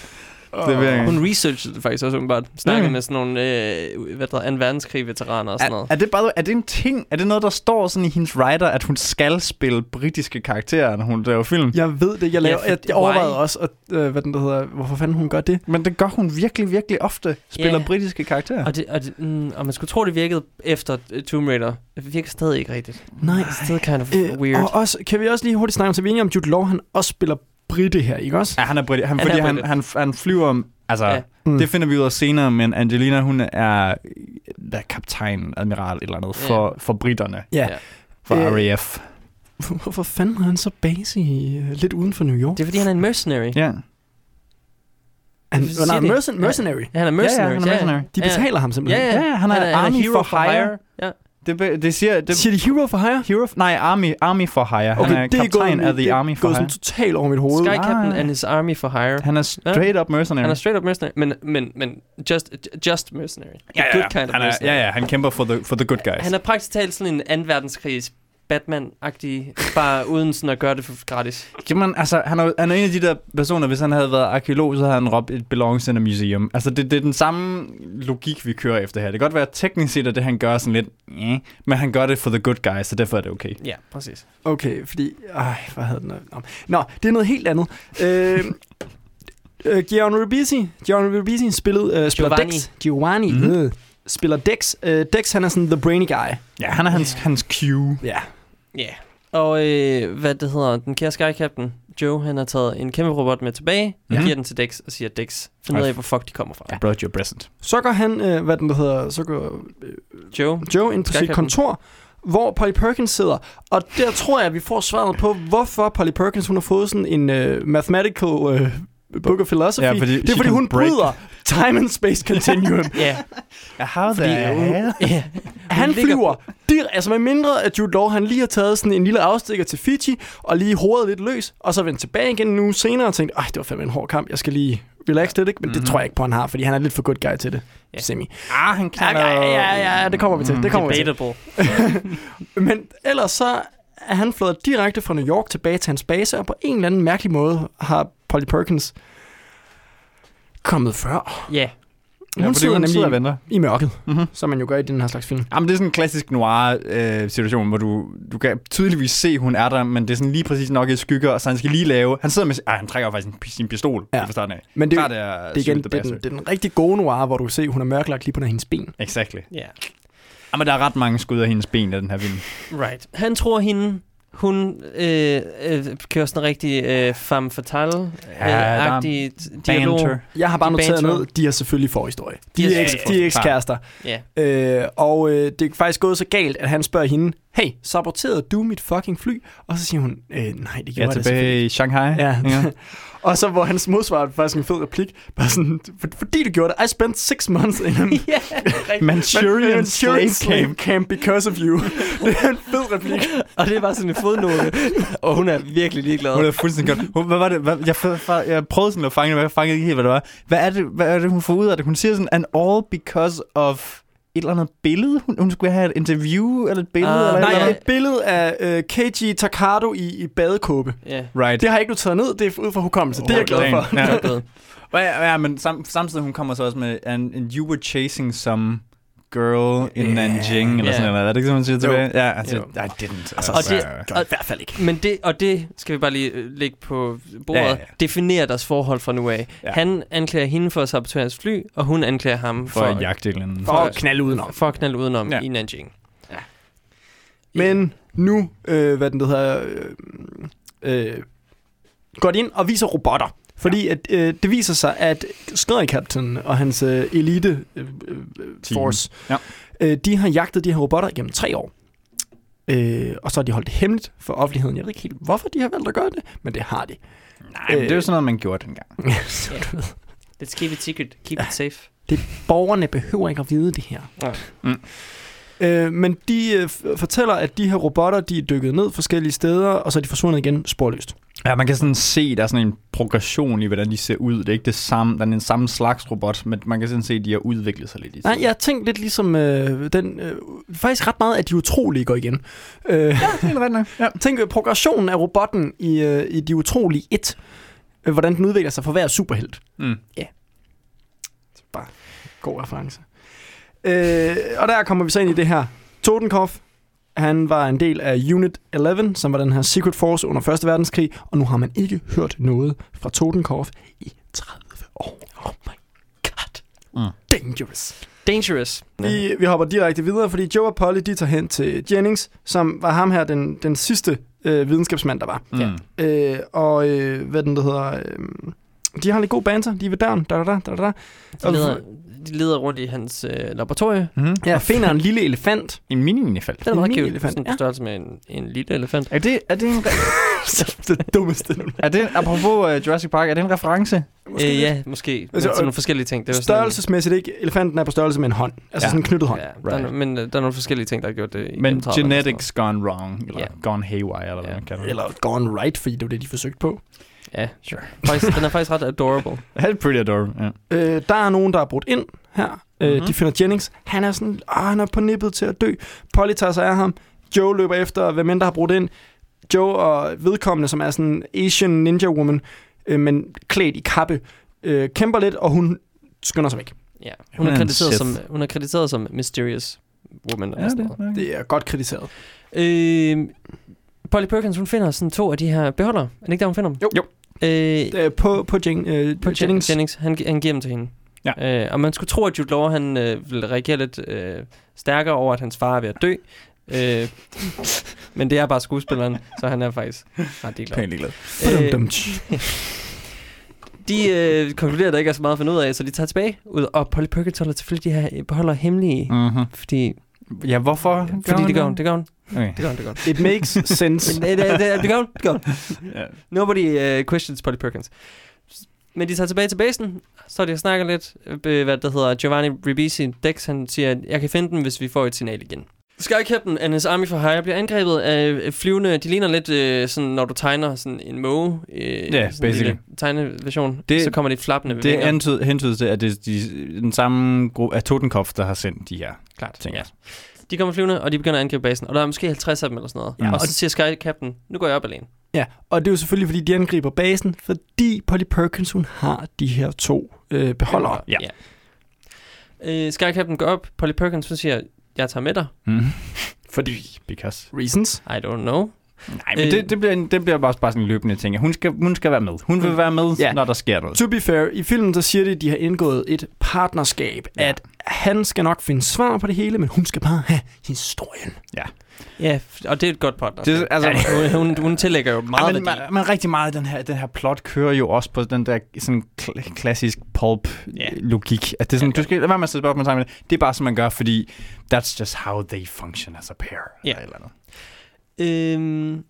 [SPEAKER 11] Det vil jeg,
[SPEAKER 10] Hun researchede det faktisk også åbenbart. Snakkede
[SPEAKER 11] Mm.
[SPEAKER 10] med sådan nogle, øh, hvad der er, en verdenskrig-veteraner og sådan
[SPEAKER 11] er,
[SPEAKER 10] noget.
[SPEAKER 11] er, det bare, er det en ting? Er det noget, der står sådan i hendes writer, at hun skal spille britiske karakterer, når hun laver film?
[SPEAKER 2] Jeg ved det. Jeg, laver,
[SPEAKER 10] Ja,
[SPEAKER 2] jeg, jeg
[SPEAKER 10] why?
[SPEAKER 2] overvejede også, at, øh, hvad den der hedder, hvorfor fanden hun gør det.
[SPEAKER 11] Men det gør hun virkelig, virkelig ofte. Spiller
[SPEAKER 10] Ja.
[SPEAKER 11] britiske karakterer.
[SPEAKER 10] Og, det, og, det, mm, og man skulle tro, det virkede efter uh, Tomb Raider. Det virker stadig ikke rigtigt.
[SPEAKER 2] Nej.
[SPEAKER 10] It's still kind of
[SPEAKER 2] Øh,
[SPEAKER 10] weird.
[SPEAKER 2] og også, kan vi også lige hurtigt snakke om, så vi er enige om, Jude Law, han også spiller Britte her, ikke også?
[SPEAKER 11] Ja, han er britisk. Han,
[SPEAKER 10] Han
[SPEAKER 11] fordi
[SPEAKER 10] er
[SPEAKER 11] han,
[SPEAKER 10] brite.
[SPEAKER 11] han, han flyver... Altså,
[SPEAKER 10] Ja.
[SPEAKER 11] ja.
[SPEAKER 2] Mm.
[SPEAKER 11] det finder vi ud af senere, men Angelina, hun er hvad, kaptajn, admiral, eller andet, for,
[SPEAKER 10] Ja.
[SPEAKER 11] for britterne.
[SPEAKER 2] Ja.
[SPEAKER 10] Ja.
[SPEAKER 11] For
[SPEAKER 2] Øh,
[SPEAKER 11] RAF.
[SPEAKER 2] Hvorfor fanden har han så base i, øh, lidt uden for New York?
[SPEAKER 10] Det er, fordi han er en mercenary.
[SPEAKER 11] Ja.
[SPEAKER 2] Han, mercen, mercenary.
[SPEAKER 10] Ja, han er mercenary.
[SPEAKER 11] Ja, ja, han er mercenary.
[SPEAKER 2] De betaler ham simpelthen.
[SPEAKER 10] Ja, ja.
[SPEAKER 11] Ja, han er army
[SPEAKER 10] hero
[SPEAKER 11] for hire.
[SPEAKER 10] Ja.
[SPEAKER 11] Det, be- det siger... Det,
[SPEAKER 2] Siger de hero for hire?
[SPEAKER 11] hero, nej, army, army for hire.
[SPEAKER 2] Okay,
[SPEAKER 11] han er
[SPEAKER 2] det er
[SPEAKER 11] kaptajn af The
[SPEAKER 2] det er
[SPEAKER 11] Army for
[SPEAKER 2] gået
[SPEAKER 11] hire.
[SPEAKER 2] sådan totalt over mit hoved.
[SPEAKER 10] Sky Captain
[SPEAKER 11] Ah.
[SPEAKER 10] and his army for hire.
[SPEAKER 11] Han er straight up mercenary.
[SPEAKER 10] Han er straight up mercenary, men, men, men just, just mercenary. The
[SPEAKER 11] ja, ja,
[SPEAKER 10] good kind of
[SPEAKER 11] han er,
[SPEAKER 10] mercenary.
[SPEAKER 11] ja, ja, han kæmper for the, for the good guys.
[SPEAKER 10] Han er praktisk talt sådan en 2. verdenskrigs Batman-agtig, bare uden sådan at gøre det for gratis.
[SPEAKER 11] Jamen, altså, han er, han er en af de der personer, hvis han havde været arkeolog, så havde han råbt, it belongs in a museum. Altså, det, det er den samme logik, vi kører efter her. Det kan godt være, at teknisk set, at det han gør sådan lidt, eh, men han gør det for the good guys, så derfor er det okay.
[SPEAKER 10] Ja, præcis.
[SPEAKER 2] Okay, fordi... Ej, hvad havde den? Nå, Nå det er noget helt andet. øh, øh, Giovanni Ribisi, Giovanni Ribisi spillede, øh, spiller
[SPEAKER 10] Giovanni.
[SPEAKER 2] Dex. Giovanni.
[SPEAKER 11] Mhm.
[SPEAKER 2] Mm-hmm. Øh, spiller Dex. Øh, Dex, han er sådan the brainy guy.
[SPEAKER 11] Ja, han er hans, hans cue.
[SPEAKER 2] Ja.
[SPEAKER 10] Ja. Yeah. Og øh, hvad det hedder, den kære Sky Captain, Joe, han har taget en kæmpe robot med tilbage, og
[SPEAKER 11] Mhm.
[SPEAKER 10] giver den til Dex og siger, Dex, find ud af, hvor fuck de kommer fra.
[SPEAKER 11] I brought you a present.
[SPEAKER 2] Så går han, øh, hvad den der hedder, så går
[SPEAKER 10] Joe,
[SPEAKER 2] Joe ind på
[SPEAKER 10] Sky
[SPEAKER 2] sit
[SPEAKER 10] Captain.
[SPEAKER 2] kontor, hvor Polly Perkins sidder. Og der tror jeg, at vi får svaret på, hvorfor Polly Perkins hun har fået sådan en uh, mathematical uh, book of philosophy.
[SPEAKER 11] Ja, fordi
[SPEAKER 2] det er fordi, hun
[SPEAKER 11] break-
[SPEAKER 2] bryder time and space continuum.
[SPEAKER 10] ja,
[SPEAKER 11] How
[SPEAKER 10] fordi, ja,
[SPEAKER 2] Han flyver dir- altså med mindre at Jude Law, han lige har taget sådan en lille afstikker til Fiji, og lige hovedet lidt løs, og så vendt tilbage igen en uge senere og tænkt, ej, det var fandme en hård kamp, jeg skal lige relax lidt, ikke? Men mm-hmm. det tror jeg ikke på, han har, fordi han er lidt for good guy til det.
[SPEAKER 10] Ja.
[SPEAKER 2] Semi.
[SPEAKER 11] Ah, han kan
[SPEAKER 2] Ja, ja, ja, ja, det kommer vi til. Det kommer vi til. Men ellers så er han flået direkte fra New York tilbage til hans base, og på en eller anden mærkelig måde har Polly Perkins kommet før.
[SPEAKER 10] Ja,
[SPEAKER 2] Hun,
[SPEAKER 11] Ja,
[SPEAKER 2] hun
[SPEAKER 11] fordi
[SPEAKER 2] sidder
[SPEAKER 11] hun
[SPEAKER 2] nemlig
[SPEAKER 11] sidder og venter.
[SPEAKER 2] i mørket,
[SPEAKER 11] Mhm.
[SPEAKER 2] mm-hmm. som man jo gør i den her slags film.
[SPEAKER 11] Jamen, det er sådan en klassisk noir-situation, hvor du, du kan tydeligvis se, hun er der, men det er sådan lige præcis nok i skygger, så han skal lige lave... Han sidder med... Ej, han trækker faktisk sin, sin pistol
[SPEAKER 2] Ja.
[SPEAKER 11] fra starten af.
[SPEAKER 2] Men det,
[SPEAKER 11] Klart,
[SPEAKER 2] det,
[SPEAKER 11] er
[SPEAKER 2] det, igen, det, er den, det er den rigtig gode noir, hvor du kan se, hun er mørklagt lige på hendes ben.
[SPEAKER 11] Exactly.
[SPEAKER 10] ja.
[SPEAKER 11] Jamen, der er ret mange skud af hendes ben i den her film.
[SPEAKER 10] Right. Han tror hende, hun øh, øh, kører sådan en rigtig øh, femme fatale
[SPEAKER 11] Ja, er
[SPEAKER 10] øh, agtig dialog.
[SPEAKER 11] Banter.
[SPEAKER 2] Jeg har bare
[SPEAKER 10] De
[SPEAKER 2] noteret
[SPEAKER 10] banter.
[SPEAKER 2] ned, de har selvfølgelig forhistorie.
[SPEAKER 10] De
[SPEAKER 2] De, er, eks, de er ekskærester.
[SPEAKER 10] Ja.
[SPEAKER 2] Øh, og øh, det er faktisk gået så galt, at han spørger hende, hey, saboterede du mit fucking fly? Og så siger hun, øh, nej, det
[SPEAKER 11] Jeg er
[SPEAKER 2] gjorde jeg
[SPEAKER 11] tilbage i Shanghai.
[SPEAKER 2] Ja.
[SPEAKER 11] ja.
[SPEAKER 2] Og så hvor hans modsvar faktisk en fed replik, bare sådan, for, fordi du gjorde det, I spent six months in a
[SPEAKER 10] ja,
[SPEAKER 11] Manchurian,
[SPEAKER 2] Manchurian
[SPEAKER 11] slave camp.
[SPEAKER 2] camp because of you. det er en fed replik.
[SPEAKER 10] og det er bare sådan en fodnote, og hun er virkelig ligeglad.
[SPEAKER 11] Hun er fuldstændig godt. Hun, hvad var det? Hvad, jeg, jeg, jeg prøvede sådan at fange det, men jeg fangede ikke helt, hvad det var. Hvad er det, hvad er det hun får ud af det? Hun siger sådan, and all because of et eller andet billede? Hun, hun skulle have et interview eller et billede?
[SPEAKER 10] Ah,
[SPEAKER 11] eller et
[SPEAKER 2] Nej,
[SPEAKER 11] eller
[SPEAKER 2] et billede af øh, Keiji Takado i, i badekåbe.
[SPEAKER 10] Ja.
[SPEAKER 11] Right.
[SPEAKER 2] Det har jeg ikke noteret ned, det er ud fra hukommelse. det er jeg glad for.
[SPEAKER 11] Ja. Ja, ja, men sam, samtidig hun kommer så også med, and, and you were chasing some girl in Nanjing, eller
[SPEAKER 10] Ja.
[SPEAKER 11] sådan noget. Er det ikke, som man siger tilbage? Ja, altså,
[SPEAKER 10] Jo.
[SPEAKER 11] I didn't.
[SPEAKER 2] Altså,
[SPEAKER 10] Og det,
[SPEAKER 2] I hvert fald ikke.
[SPEAKER 10] Men det, og det skal vi bare lige øh, lægge på bordet.
[SPEAKER 11] Ja,
[SPEAKER 10] Ja,
[SPEAKER 11] ja,
[SPEAKER 10] ja.
[SPEAKER 11] ja.
[SPEAKER 10] Definerer deres forhold fra nu af.
[SPEAKER 11] Ja.
[SPEAKER 10] Ja. Han anklager hende for at sabotere hans fly, og hun anklager ham
[SPEAKER 11] for,
[SPEAKER 10] for,
[SPEAKER 11] at jagte eller andet.
[SPEAKER 2] For at knalde udenom.
[SPEAKER 10] for at knalde udenom
[SPEAKER 11] Ja.
[SPEAKER 10] ja. i Nanjing.
[SPEAKER 2] Men nu, øh, hvad den det hedder, øh, øh, går de ind og viser robotter. Fordi at, øh, det viser sig, at Captain og hans øh, elite øh, øh, force,
[SPEAKER 11] Ja.
[SPEAKER 2] øh, de har jagtet de her robotter igennem tre år. Øh, og så har de holdt det hemmeligt for offentligheden. Jeg ved ikke helt, hvorfor de har valgt at gøre det, men det har de.
[SPEAKER 11] Nej, men det er jo sådan noget, man gjorde dengang.
[SPEAKER 2] Ved.
[SPEAKER 10] Let's keep it secret. Keep it safe.
[SPEAKER 2] Det, borgerne behøver ikke at vide det her.
[SPEAKER 10] Ja.
[SPEAKER 11] Mm.
[SPEAKER 2] Øh, men de øh, fortæller, at de her robotter, de er dykket ned forskellige steder, og så er de forsvundet igen sporløst.
[SPEAKER 11] Ja, man kan sådan se, der er sådan en progression i, hvordan de ser ud. Det er ikke det samme, der er den samme slags robot, men man kan sådan se, at de har udviklet sig lidt i
[SPEAKER 2] Nej, jeg har tænkt lidt ligesom øh, den... Øh, faktisk ret meget, at de utrolige går igen. Øh, ja,
[SPEAKER 11] det er ret nok. Ja.
[SPEAKER 2] Tænk øh, progressionen af robotten i, øh, i De Utrolige 1. Øh, hvordan den udvikler sig for hver superhelt.
[SPEAKER 11] Mm.
[SPEAKER 2] Så bare god reference. Øh, og der kommer vi så ind i det her. Totenkopf, han var en del af Unit 11, som var den her Secret Force under 1. verdenskrig, og nu har man ikke hørt noget fra Totenkopf i 30 år. Oh my god.
[SPEAKER 11] Mm.
[SPEAKER 2] Dangerous.
[SPEAKER 10] Dangerous.
[SPEAKER 2] Vi, vi hopper direkte videre, fordi Joe og Polly de tager hen til Jennings, som var ham her, den, den sidste øh, videnskabsmand, der var.
[SPEAKER 11] Mm.
[SPEAKER 2] Øh, og øh, hvad den der hedder... Øh, de har lidt god banter, de er ved døren. Da, da, da, da, da.
[SPEAKER 10] De leder, de leder rundt i hans øh, laboratorie.
[SPEAKER 11] Mm-hmm.
[SPEAKER 2] Ja, finder en lille elefant.
[SPEAKER 11] En mini-elefant.
[SPEAKER 10] Den er
[SPEAKER 2] En
[SPEAKER 10] meget cute.
[SPEAKER 2] mini-elefant,
[SPEAKER 10] Sådan
[SPEAKER 2] ja.
[SPEAKER 10] størrelse med en, en lille elefant.
[SPEAKER 11] Er det, er det en...
[SPEAKER 2] det dummeste.
[SPEAKER 11] er det, apropos uh, Jurassic Park, er det en reference?
[SPEAKER 10] Øh, ja, måske.
[SPEAKER 2] Altså,
[SPEAKER 10] Altså, nogle forskellige ting. Det var sådan-
[SPEAKER 2] Størrelsesmæssigt ikke. Elefanten er på størrelse med en hånd. Altså
[SPEAKER 11] Ja.
[SPEAKER 2] sådan en knyttet hånd.
[SPEAKER 10] Ja, der er,
[SPEAKER 11] Right.
[SPEAKER 10] men øh, der er nogle forskellige ting, der har gjort det.
[SPEAKER 11] Men
[SPEAKER 10] 30'erne og sådan
[SPEAKER 11] genetics gone wrong, eller
[SPEAKER 10] Ja.
[SPEAKER 11] gone haywire, eller hvad
[SPEAKER 10] Ja.
[SPEAKER 11] man kalder det.
[SPEAKER 2] Eller gone right, fordi det var det, de forsøgte på.
[SPEAKER 10] Ja, sure. Faktisk, den er faktisk ret adorable.
[SPEAKER 11] Er pretty adorable, ja.
[SPEAKER 2] Øh, der er nogen, der er brudt ind her. Mm-hmm. Øh,
[SPEAKER 11] Mhm.
[SPEAKER 2] de finder Jennings. Han er sådan, ah, han er på nippet til at dø. Polly tager sig af ham. Joe løber efter, hvem end der har brudt ind. Joe og vedkommende, som er sådan en Asian ninja woman, øh, men klædt i kappe, øh, kæmper lidt, og hun skynder sig væk.
[SPEAKER 10] Ja.
[SPEAKER 11] Hun
[SPEAKER 10] Hun,
[SPEAKER 11] er
[SPEAKER 10] er krediteret som, hun er krediteret som Mysterious Woman.
[SPEAKER 11] Ja, det,
[SPEAKER 10] noget.
[SPEAKER 11] det.
[SPEAKER 2] Er godt kritiseret.
[SPEAKER 10] Øh, Polly Perkins, hun finder sådan to af de her beholdere. Er det ikke der, hun finder dem?
[SPEAKER 2] Jo.
[SPEAKER 11] Jo.
[SPEAKER 10] Øh,
[SPEAKER 2] Øh, på på, Jen, øh,
[SPEAKER 10] på Jennings,
[SPEAKER 2] Jennings.
[SPEAKER 10] Jennings han, han giver dem til hende.
[SPEAKER 11] Ja.
[SPEAKER 10] Øh, og man skulle tro, at Jude Law han, øh, ville reagere lidt øh, stærkere over, at hans far er ved at dø. Øh, men det er bare skuespilleren, så han er faktisk ret ligeglad.
[SPEAKER 11] Pænt ligeglad.
[SPEAKER 10] Øh, de øh, konkluderer, at der ikke er så meget at finde ud af, så de tager tilbage ud, og Polly Perkins holder selvfølgelig de her beholder hemmelige,
[SPEAKER 11] Mm-hmm.
[SPEAKER 10] fordi,
[SPEAKER 11] Ja, hvorfor?
[SPEAKER 10] fordi det gør hun, det gør hun,
[SPEAKER 11] Okay.
[SPEAKER 10] det gør hun, det gør hun.
[SPEAKER 2] It makes sense.
[SPEAKER 10] det, det, det, det gør hun, det gør hun.
[SPEAKER 11] Ja.
[SPEAKER 10] Nobody uh, questions Polly Perkins. Men de tager tilbage til basen, så de snakker lidt, øh, hvad det hedder, Giovanni Ribisi, Dex, han siger, at jeg kan finde den, hvis vi får et signal igen. Sky Captain and his army for hire bliver angrebet af øh, flyvende, de ligner lidt øh, sådan, når du tegner sådan en måge, øh,
[SPEAKER 11] Ja,
[SPEAKER 10] sådan en
[SPEAKER 11] basically.
[SPEAKER 10] lille tegneversion,
[SPEAKER 11] Det-
[SPEAKER 10] så kommer de flappende ved
[SPEAKER 11] Det
[SPEAKER 10] vinger.
[SPEAKER 11] antyd, hentydes til, at det er de, den samme gruppe af Totenkopf, der har sendt de her
[SPEAKER 10] Klart,
[SPEAKER 11] ting.
[SPEAKER 10] ja. De kommer flyvende, og de begynder at angribe basen, og der er måske 50 af dem eller sådan noget.
[SPEAKER 11] Ja.
[SPEAKER 10] Og så siger Sky Captain, nu går jeg op alene.
[SPEAKER 2] Ja, og det er jo selvfølgelig, fordi de angriber basen, fordi Polly Perkins, hun har de her to øh, beholdere.
[SPEAKER 11] Ja.
[SPEAKER 10] ja. Øh, Sky Captain går op, Polly Perkins hun siger, jeg tager med dig.
[SPEAKER 11] Mm.
[SPEAKER 2] Fordi
[SPEAKER 11] Because.
[SPEAKER 2] reasons.
[SPEAKER 10] I don't know.
[SPEAKER 11] Nej, men
[SPEAKER 10] Øh.
[SPEAKER 11] det, det, bliver, en- det bliver bare, bare sådan en løbende ting. Hun skal, hun skal være med. Hun vil være med,
[SPEAKER 2] Ja.
[SPEAKER 11] når der sker noget.
[SPEAKER 2] To be fair, i filmen så siger de, at de har indgået et partnerskab,
[SPEAKER 11] ja.
[SPEAKER 2] at han skal nok finde svar på det hele, men hun skal bare have historien.
[SPEAKER 10] Ja, f- og det er et godt pot.
[SPEAKER 11] Det, altså,
[SPEAKER 10] Ja, hun, hun, hun tillægger jo meget
[SPEAKER 11] ja, men,
[SPEAKER 10] værdi.
[SPEAKER 11] men, rigtig meget af den her, den her plot kører jo også på den der sådan kl- klassisk pulp-logik. At det er sådan, du skal lade være med at sætte spørgsmål sammen med det. Det er bare, som man gør, fordi that's just how they function as a pair.
[SPEAKER 10] Ja.
[SPEAKER 11] Eller et eller andet.
[SPEAKER 10] Øhm,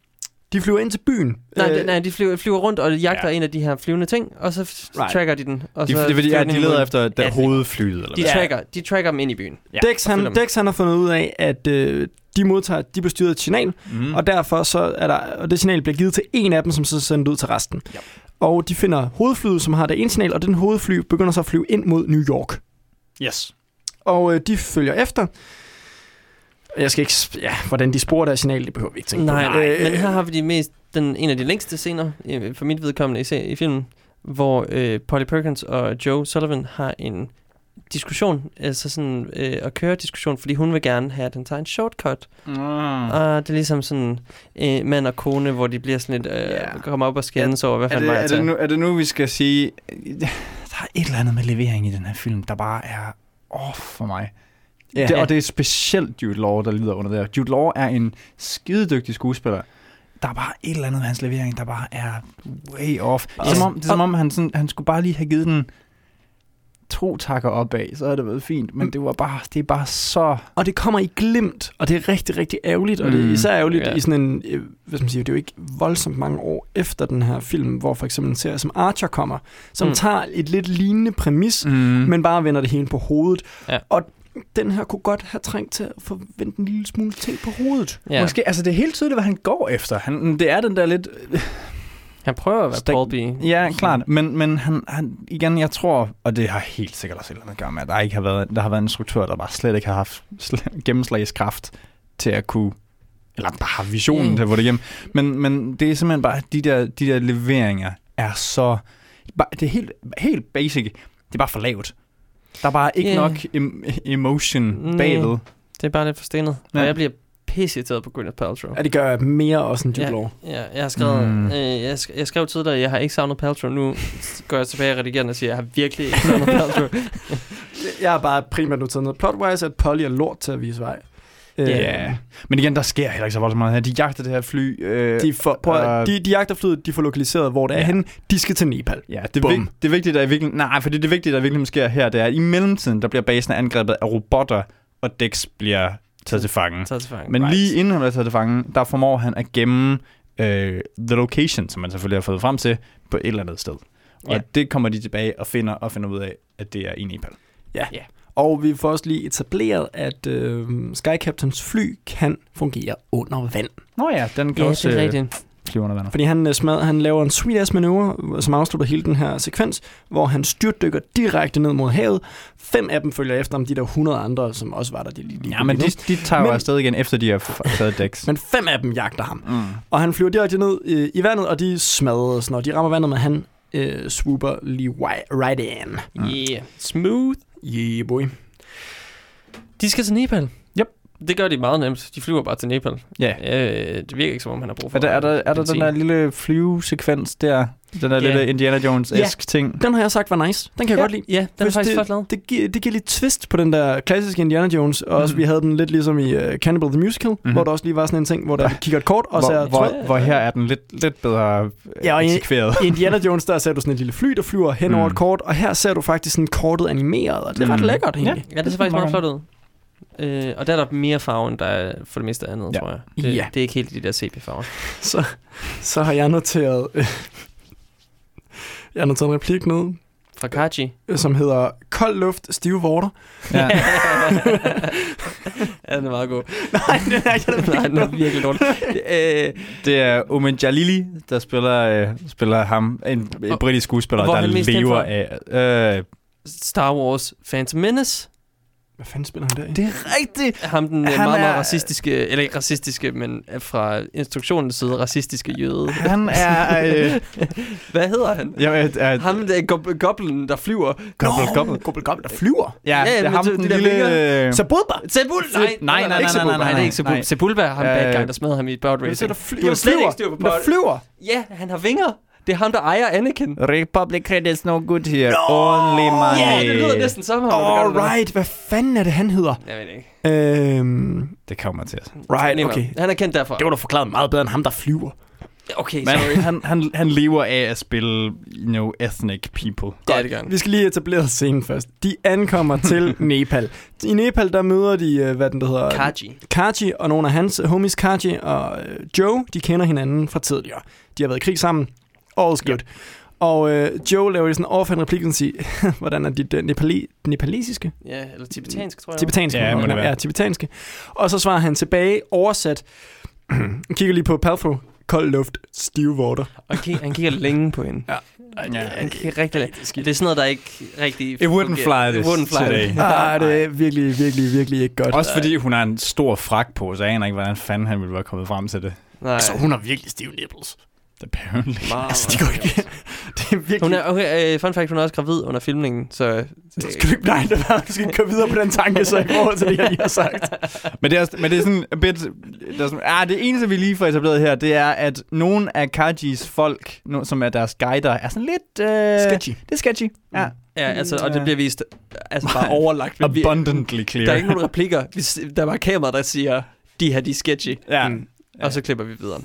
[SPEAKER 2] De flyver ind til byen.
[SPEAKER 10] nej,
[SPEAKER 2] Øh,
[SPEAKER 10] de, nej, de flyver, flyver rundt og jagter
[SPEAKER 11] Ja.
[SPEAKER 10] en af de her flyvende ting, og så
[SPEAKER 2] Right.
[SPEAKER 10] tracker de den. Og
[SPEAKER 11] De,
[SPEAKER 10] så
[SPEAKER 11] det er fordi, ja, de leder efter der
[SPEAKER 10] Ja,
[SPEAKER 11] hovedflyet. Eller
[SPEAKER 10] De
[SPEAKER 11] hvad?
[SPEAKER 10] tracker, de tracker dem ind i byen.
[SPEAKER 11] Ja.
[SPEAKER 2] Dex, han. Dex han har fundet ud af, at øh, de modtager, de af et signal,
[SPEAKER 11] Mm.
[SPEAKER 2] og derfor så er der, og det signal bliver givet til en af dem, som så sendt ud til resten.
[SPEAKER 11] Ja.
[SPEAKER 2] Og de finder hovedflyet, som har det ene signal, og den hovedfly begynder så at flyve ind mod New York.
[SPEAKER 11] Yes.
[SPEAKER 2] og øh, de følger efter. Jeg skal ikke... Ja, hvordan de sporer deres signal, det behøver vi ikke tænke
[SPEAKER 10] Nej,
[SPEAKER 2] på.
[SPEAKER 10] nej,
[SPEAKER 2] Øh,
[SPEAKER 10] men her har vi de mest, den, en af de længste scener, øh, for mit vedkommende i, i filmen, hvor øh, Polly Perkins og Joe Sullivan har en diskussion, altså sådan øh, at køre diskussion, fordi hun vil gerne have, at den tager en shortcut.
[SPEAKER 11] Mm.
[SPEAKER 10] Og det er ligesom sådan øh, mand og kone, hvor de bliver sådan lidt, øh,
[SPEAKER 11] Ja.
[SPEAKER 10] kommer op og skændes over, hvad
[SPEAKER 11] Er
[SPEAKER 10] fanden
[SPEAKER 11] det,
[SPEAKER 10] var jeg
[SPEAKER 11] er, det nu, er det nu, vi skal sige... Der er et eller andet med levering i den her film, der bare er off for mig.
[SPEAKER 2] Ja.
[SPEAKER 11] Det, og det er specielt Jude Law, der lider under det her. Jude Law er en skidedygtig skuespiller. Der er bare et eller andet med hans levering, der bare er way off. Det er som om, det er som om han, sådan, han skulle bare lige have givet den to takker opad, så havde det været fint. Men det var bare, det er bare så...
[SPEAKER 2] Og det kommer i glimt, og det er rigtig, rigtig ærgerligt. Og det er
[SPEAKER 11] Mm.
[SPEAKER 2] især ærgerligt
[SPEAKER 10] Ja.
[SPEAKER 2] i sådan en, øh, hvad skal man sige, det er jo ikke voldsomt mange år efter den her film, hvor for eksempel en serie som Archer kommer, som
[SPEAKER 10] Mm.
[SPEAKER 2] mm. tager et lidt lignende præmis,
[SPEAKER 11] Mm.
[SPEAKER 2] men bare vender det hele på hovedet.
[SPEAKER 10] Ja.
[SPEAKER 2] Og den her kunne godt have trængt til at få vendt en lille smule ting på hovedet.
[SPEAKER 10] Ja.
[SPEAKER 11] Måske, altså det er helt tydeligt, hvad han går efter. Han, det er den der lidt...
[SPEAKER 10] Han prøver at være
[SPEAKER 11] Stak-
[SPEAKER 10] Paul B.
[SPEAKER 11] Ja, klart. Men, men han, han, igen, jeg tror, og det har helt sikkert også et eller andet at gøre med, at der ikke har været, der har været en instruktør, der bare slet ikke har haft sl- gennemslagskraft til at kunne, eller bare har visionen
[SPEAKER 10] Mm.
[SPEAKER 11] til at få det igennem. Men, men det er simpelthen bare, de der, de der leveringer er så, bare, det er helt, helt basic, det er bare for lavt. Der er bare ikke
[SPEAKER 10] Ja.
[SPEAKER 11] nok em, emotion
[SPEAKER 10] Nej.
[SPEAKER 11] bagved.
[SPEAKER 10] Det er bare lidt for stenet.
[SPEAKER 11] Ja.
[SPEAKER 10] Og jeg bliver pisseirriteret på Gwyneth Paltrow.
[SPEAKER 2] Ja, det gør mere også en Jude
[SPEAKER 10] Ja,
[SPEAKER 2] Law.
[SPEAKER 10] ja, jeg har skrevet,
[SPEAKER 11] Mm.
[SPEAKER 10] mm. øh, jeg, sk- jeg skrev tidligere, jeg har ikke savnet Paltrow. Nu går jeg tilbage og redigerer og siger, jeg har virkelig ikke savnet Paltrow.
[SPEAKER 2] Jeg har bare primært noteret noget plotwise, at Polly er lort til at vise vej. Øh,
[SPEAKER 11] Ja. Men igen, der sker heller ikke så voldsomt meget her. De jagter det her fly. Øh,
[SPEAKER 2] De, får, prøv,
[SPEAKER 11] øh,
[SPEAKER 2] de, de jagter flyet, de får lokaliseret, hvor det er
[SPEAKER 11] Ja.
[SPEAKER 2] henne. De skal til Nepal.
[SPEAKER 11] Ja, det, vig, det vigtige, der er virkelig... Nej, for det, det vigtige, der virkelig sker her, det er, at i mellemtiden, der bliver basen angrebet af robotter, og Dex bliver taget til fange.
[SPEAKER 10] Taget til fange.
[SPEAKER 11] Men
[SPEAKER 10] Right.
[SPEAKER 11] lige inden han bliver taget til fange, der formår han at gemme øh, the location, som man selvfølgelig har fået frem til, på et eller andet sted. Og
[SPEAKER 10] Ja.
[SPEAKER 11] det kommer de tilbage og finder, og finder ud af, at det er i Nepal.
[SPEAKER 2] Ja.
[SPEAKER 10] Ja.
[SPEAKER 2] Og vi får også lige etableret, at øh, Sky Captains fly kan fungere under vand.
[SPEAKER 11] Nå ja, den kan
[SPEAKER 10] Ja,
[SPEAKER 11] også
[SPEAKER 10] det er
[SPEAKER 11] øh,
[SPEAKER 10] rigtigt.
[SPEAKER 11] flyve under vandet.
[SPEAKER 2] Fordi han, øh, smad, han laver en sweet ass manøvre, som afslutter hele den her sekvens, hvor han styrtdykker direkte ned mod havet. Fem af dem følger efter om de der 100 andre, som også var der. De lige, lige
[SPEAKER 11] Ja, men de, de tager jo
[SPEAKER 2] Men-
[SPEAKER 11] afsted igen, efter de har taget Dex.
[SPEAKER 2] Men fem af dem jagter ham.
[SPEAKER 11] Mm.
[SPEAKER 2] Og han flyver direkte ned øh, i vandet, og de smadres, når de rammer vandet, men han øh, swooper lige right in.
[SPEAKER 10] Yeah. Smooth.
[SPEAKER 2] Yeah, boy.
[SPEAKER 10] De skal til Nepal. Det gør de meget nemt. De flyver bare til Nepal.
[SPEAKER 11] Ja.
[SPEAKER 10] Øh, det virker ikke, som om han har brug for
[SPEAKER 11] Er der, er der, er der den der lille flyvesekvens der? Den der
[SPEAKER 10] Ja.
[SPEAKER 11] lille Indiana Jones-esk ting?
[SPEAKER 2] Den har jeg sagt var nice. Den kan jeg
[SPEAKER 10] ja,
[SPEAKER 2] godt lide.
[SPEAKER 10] Ja, den er faktisk
[SPEAKER 2] det,
[SPEAKER 10] flot lavet.
[SPEAKER 2] Det giver, det giver lidt twist på den der klassiske Indiana Jones, og også
[SPEAKER 11] Mhm.
[SPEAKER 2] vi havde den lidt ligesom i uh, Cannibal the Musical,
[SPEAKER 11] Mhm.
[SPEAKER 2] mm-hmm. hvor der også lige var sådan en ting, hvor der kigger et kort, og så
[SPEAKER 11] hvor,
[SPEAKER 2] er
[SPEAKER 11] hvor, hvor her er den lidt, lidt bedre
[SPEAKER 2] Ja, og
[SPEAKER 11] ja,
[SPEAKER 2] i-
[SPEAKER 11] eksekveret.
[SPEAKER 2] I Indiana Jones, der ser du sådan et lille fly, der flyver hen over
[SPEAKER 11] Mm.
[SPEAKER 2] et kort, og her ser du faktisk sådan kortet animeret, og det er ret
[SPEAKER 11] Mm.
[SPEAKER 2] lækkert egentlig.
[SPEAKER 10] Ja, det ser faktisk meget flot ud. Øh, og der er der mere farve, end der er for det meste andet,
[SPEAKER 11] Ja.
[SPEAKER 10] tror jeg. Det,
[SPEAKER 2] Ja.
[SPEAKER 10] det er ikke helt de der CP-farver.
[SPEAKER 2] Så, så har jeg noteret... jeg har noteret en replik ned,
[SPEAKER 10] Fra Kaji.
[SPEAKER 2] som hedder Kold luft, stive vorter.
[SPEAKER 11] Ja.
[SPEAKER 10] ja, den er meget god.
[SPEAKER 2] Nej, det er ikke
[SPEAKER 10] Nej, den er virkelig dårlig. øh,
[SPEAKER 11] Det er Omen Jalili, der spiller, øh, spiller ham, en, en britisk skuespiller,
[SPEAKER 10] er
[SPEAKER 11] der lever af... Øh,
[SPEAKER 10] Star Wars Phantom Menace.
[SPEAKER 2] Hvad fanden spiller han der i?
[SPEAKER 11] det er rigtigt!
[SPEAKER 10] Ham den han meget, meget
[SPEAKER 11] er-
[SPEAKER 10] racistiske, eller ikke racistiske, men fra instruktionens side, racistiske jøde.
[SPEAKER 11] Han er... Øh,
[SPEAKER 10] Hvad hedder han?
[SPEAKER 11] jeg, øh,
[SPEAKER 10] Ham der gob- goblin, der flyver.
[SPEAKER 11] Gobbel, gobbel.
[SPEAKER 2] Gobbel, gobbel, der flyver.
[SPEAKER 11] Ja,
[SPEAKER 10] Ja,
[SPEAKER 11] det er ham,
[SPEAKER 10] de-
[SPEAKER 11] den
[SPEAKER 10] de der
[SPEAKER 11] lille...
[SPEAKER 10] vinger.
[SPEAKER 11] Øh,
[SPEAKER 2] Sebulba!
[SPEAKER 10] Sebul? Nej,
[SPEAKER 11] nej, nej, nej, nej,
[SPEAKER 10] Sebulba.
[SPEAKER 11] nej,
[SPEAKER 10] det er ikke
[SPEAKER 11] nej.
[SPEAKER 10] Sebulba er ham
[SPEAKER 2] Øh,
[SPEAKER 10] bad guy, der smed ham i Bird Racing. du har slet
[SPEAKER 2] flyver.
[SPEAKER 10] ikke styr på
[SPEAKER 2] Der flyver.
[SPEAKER 10] Ja, han har vinger. Det er ham, der ejer Anakin.
[SPEAKER 11] Republic credits no good here. Only money.
[SPEAKER 10] Ja, det lyder næsten gør det.
[SPEAKER 2] Alright, hvad fanden er det, han hedder?
[SPEAKER 10] Jeg ved det ikke.
[SPEAKER 2] Øhm,
[SPEAKER 11] Det kommer til.
[SPEAKER 2] right, okay.
[SPEAKER 10] Han er kendt derfor.
[SPEAKER 2] Det var da forklaret meget bedre end ham, der flyver.
[SPEAKER 10] Okay,
[SPEAKER 11] Men
[SPEAKER 10] sorry.
[SPEAKER 11] han, han, han lever af at spille, you know, ethnic people.
[SPEAKER 10] Ja, det gør.
[SPEAKER 2] Vi skal lige etablere scenen først. De ankommer til Nepal. I Nepal, der møder de, øh, hvad den der hedder...
[SPEAKER 10] Kaji.
[SPEAKER 2] Kaji og nogle af hans homies, Kaji og øh, Joe, de kender hinanden fra tidligere. De har været i krig sammen. All's good. Og øh, Joe laver sådan en overfaldende replik, og siger, hvordan er dit øh, nepali, nepalesiske?
[SPEAKER 10] Ja, eller tibetansk, tror jeg.
[SPEAKER 2] Tibetanske.
[SPEAKER 11] Ja, må det være.
[SPEAKER 2] Ja, tibetanske. Og så svarer han tilbage, oversat, kigger lige på Paltrow, kold luft, stive vorter.
[SPEAKER 10] Og han, han kigger længe på hende.
[SPEAKER 2] Ja.
[SPEAKER 10] Ja, han kigger rigtig længe. Det er sådan noget, der ikke rigtig...
[SPEAKER 11] It wouldn't fly
[SPEAKER 10] It
[SPEAKER 11] this
[SPEAKER 10] wouldn't fly
[SPEAKER 11] today.
[SPEAKER 10] this.
[SPEAKER 2] Ah, det er virkelig, virkelig, virkelig ikke godt.
[SPEAKER 11] Også fordi hun har en stor frak på, så jeg aner ikke, hvordan fanden han ville være kommet frem til det.
[SPEAKER 10] Nej.
[SPEAKER 2] Altså, hun har virkelig stive nipples.
[SPEAKER 11] Apparently.
[SPEAKER 2] Altså, de går ikke... det er virkelig...
[SPEAKER 10] Hun er, okay, uh, fun fact, hun er også gravid under filmningen, så...
[SPEAKER 2] Skal du ikke, nej, det var, du skal ikke komme videre på den tanke, så i forhold til det, jeg lige har sagt.
[SPEAKER 11] Men det er, men det er sådan a bit... Det, er sådan, ah, det eneste, vi lige får etableret her, det er, at nogle af Kajis folk, no, som er deres guider, er sådan lidt... Øh,
[SPEAKER 2] Sketchy.
[SPEAKER 11] Det er sketchy, ja.
[SPEAKER 10] Ja, altså, og det bliver vist altså bare overlagt. Vi-
[SPEAKER 11] Abundantly clear.
[SPEAKER 10] Der er ikke nogen replikker. Der var kamera, der siger, de her, de er sketchy.
[SPEAKER 11] Ja.
[SPEAKER 10] Mm. Og så klipper vi videre.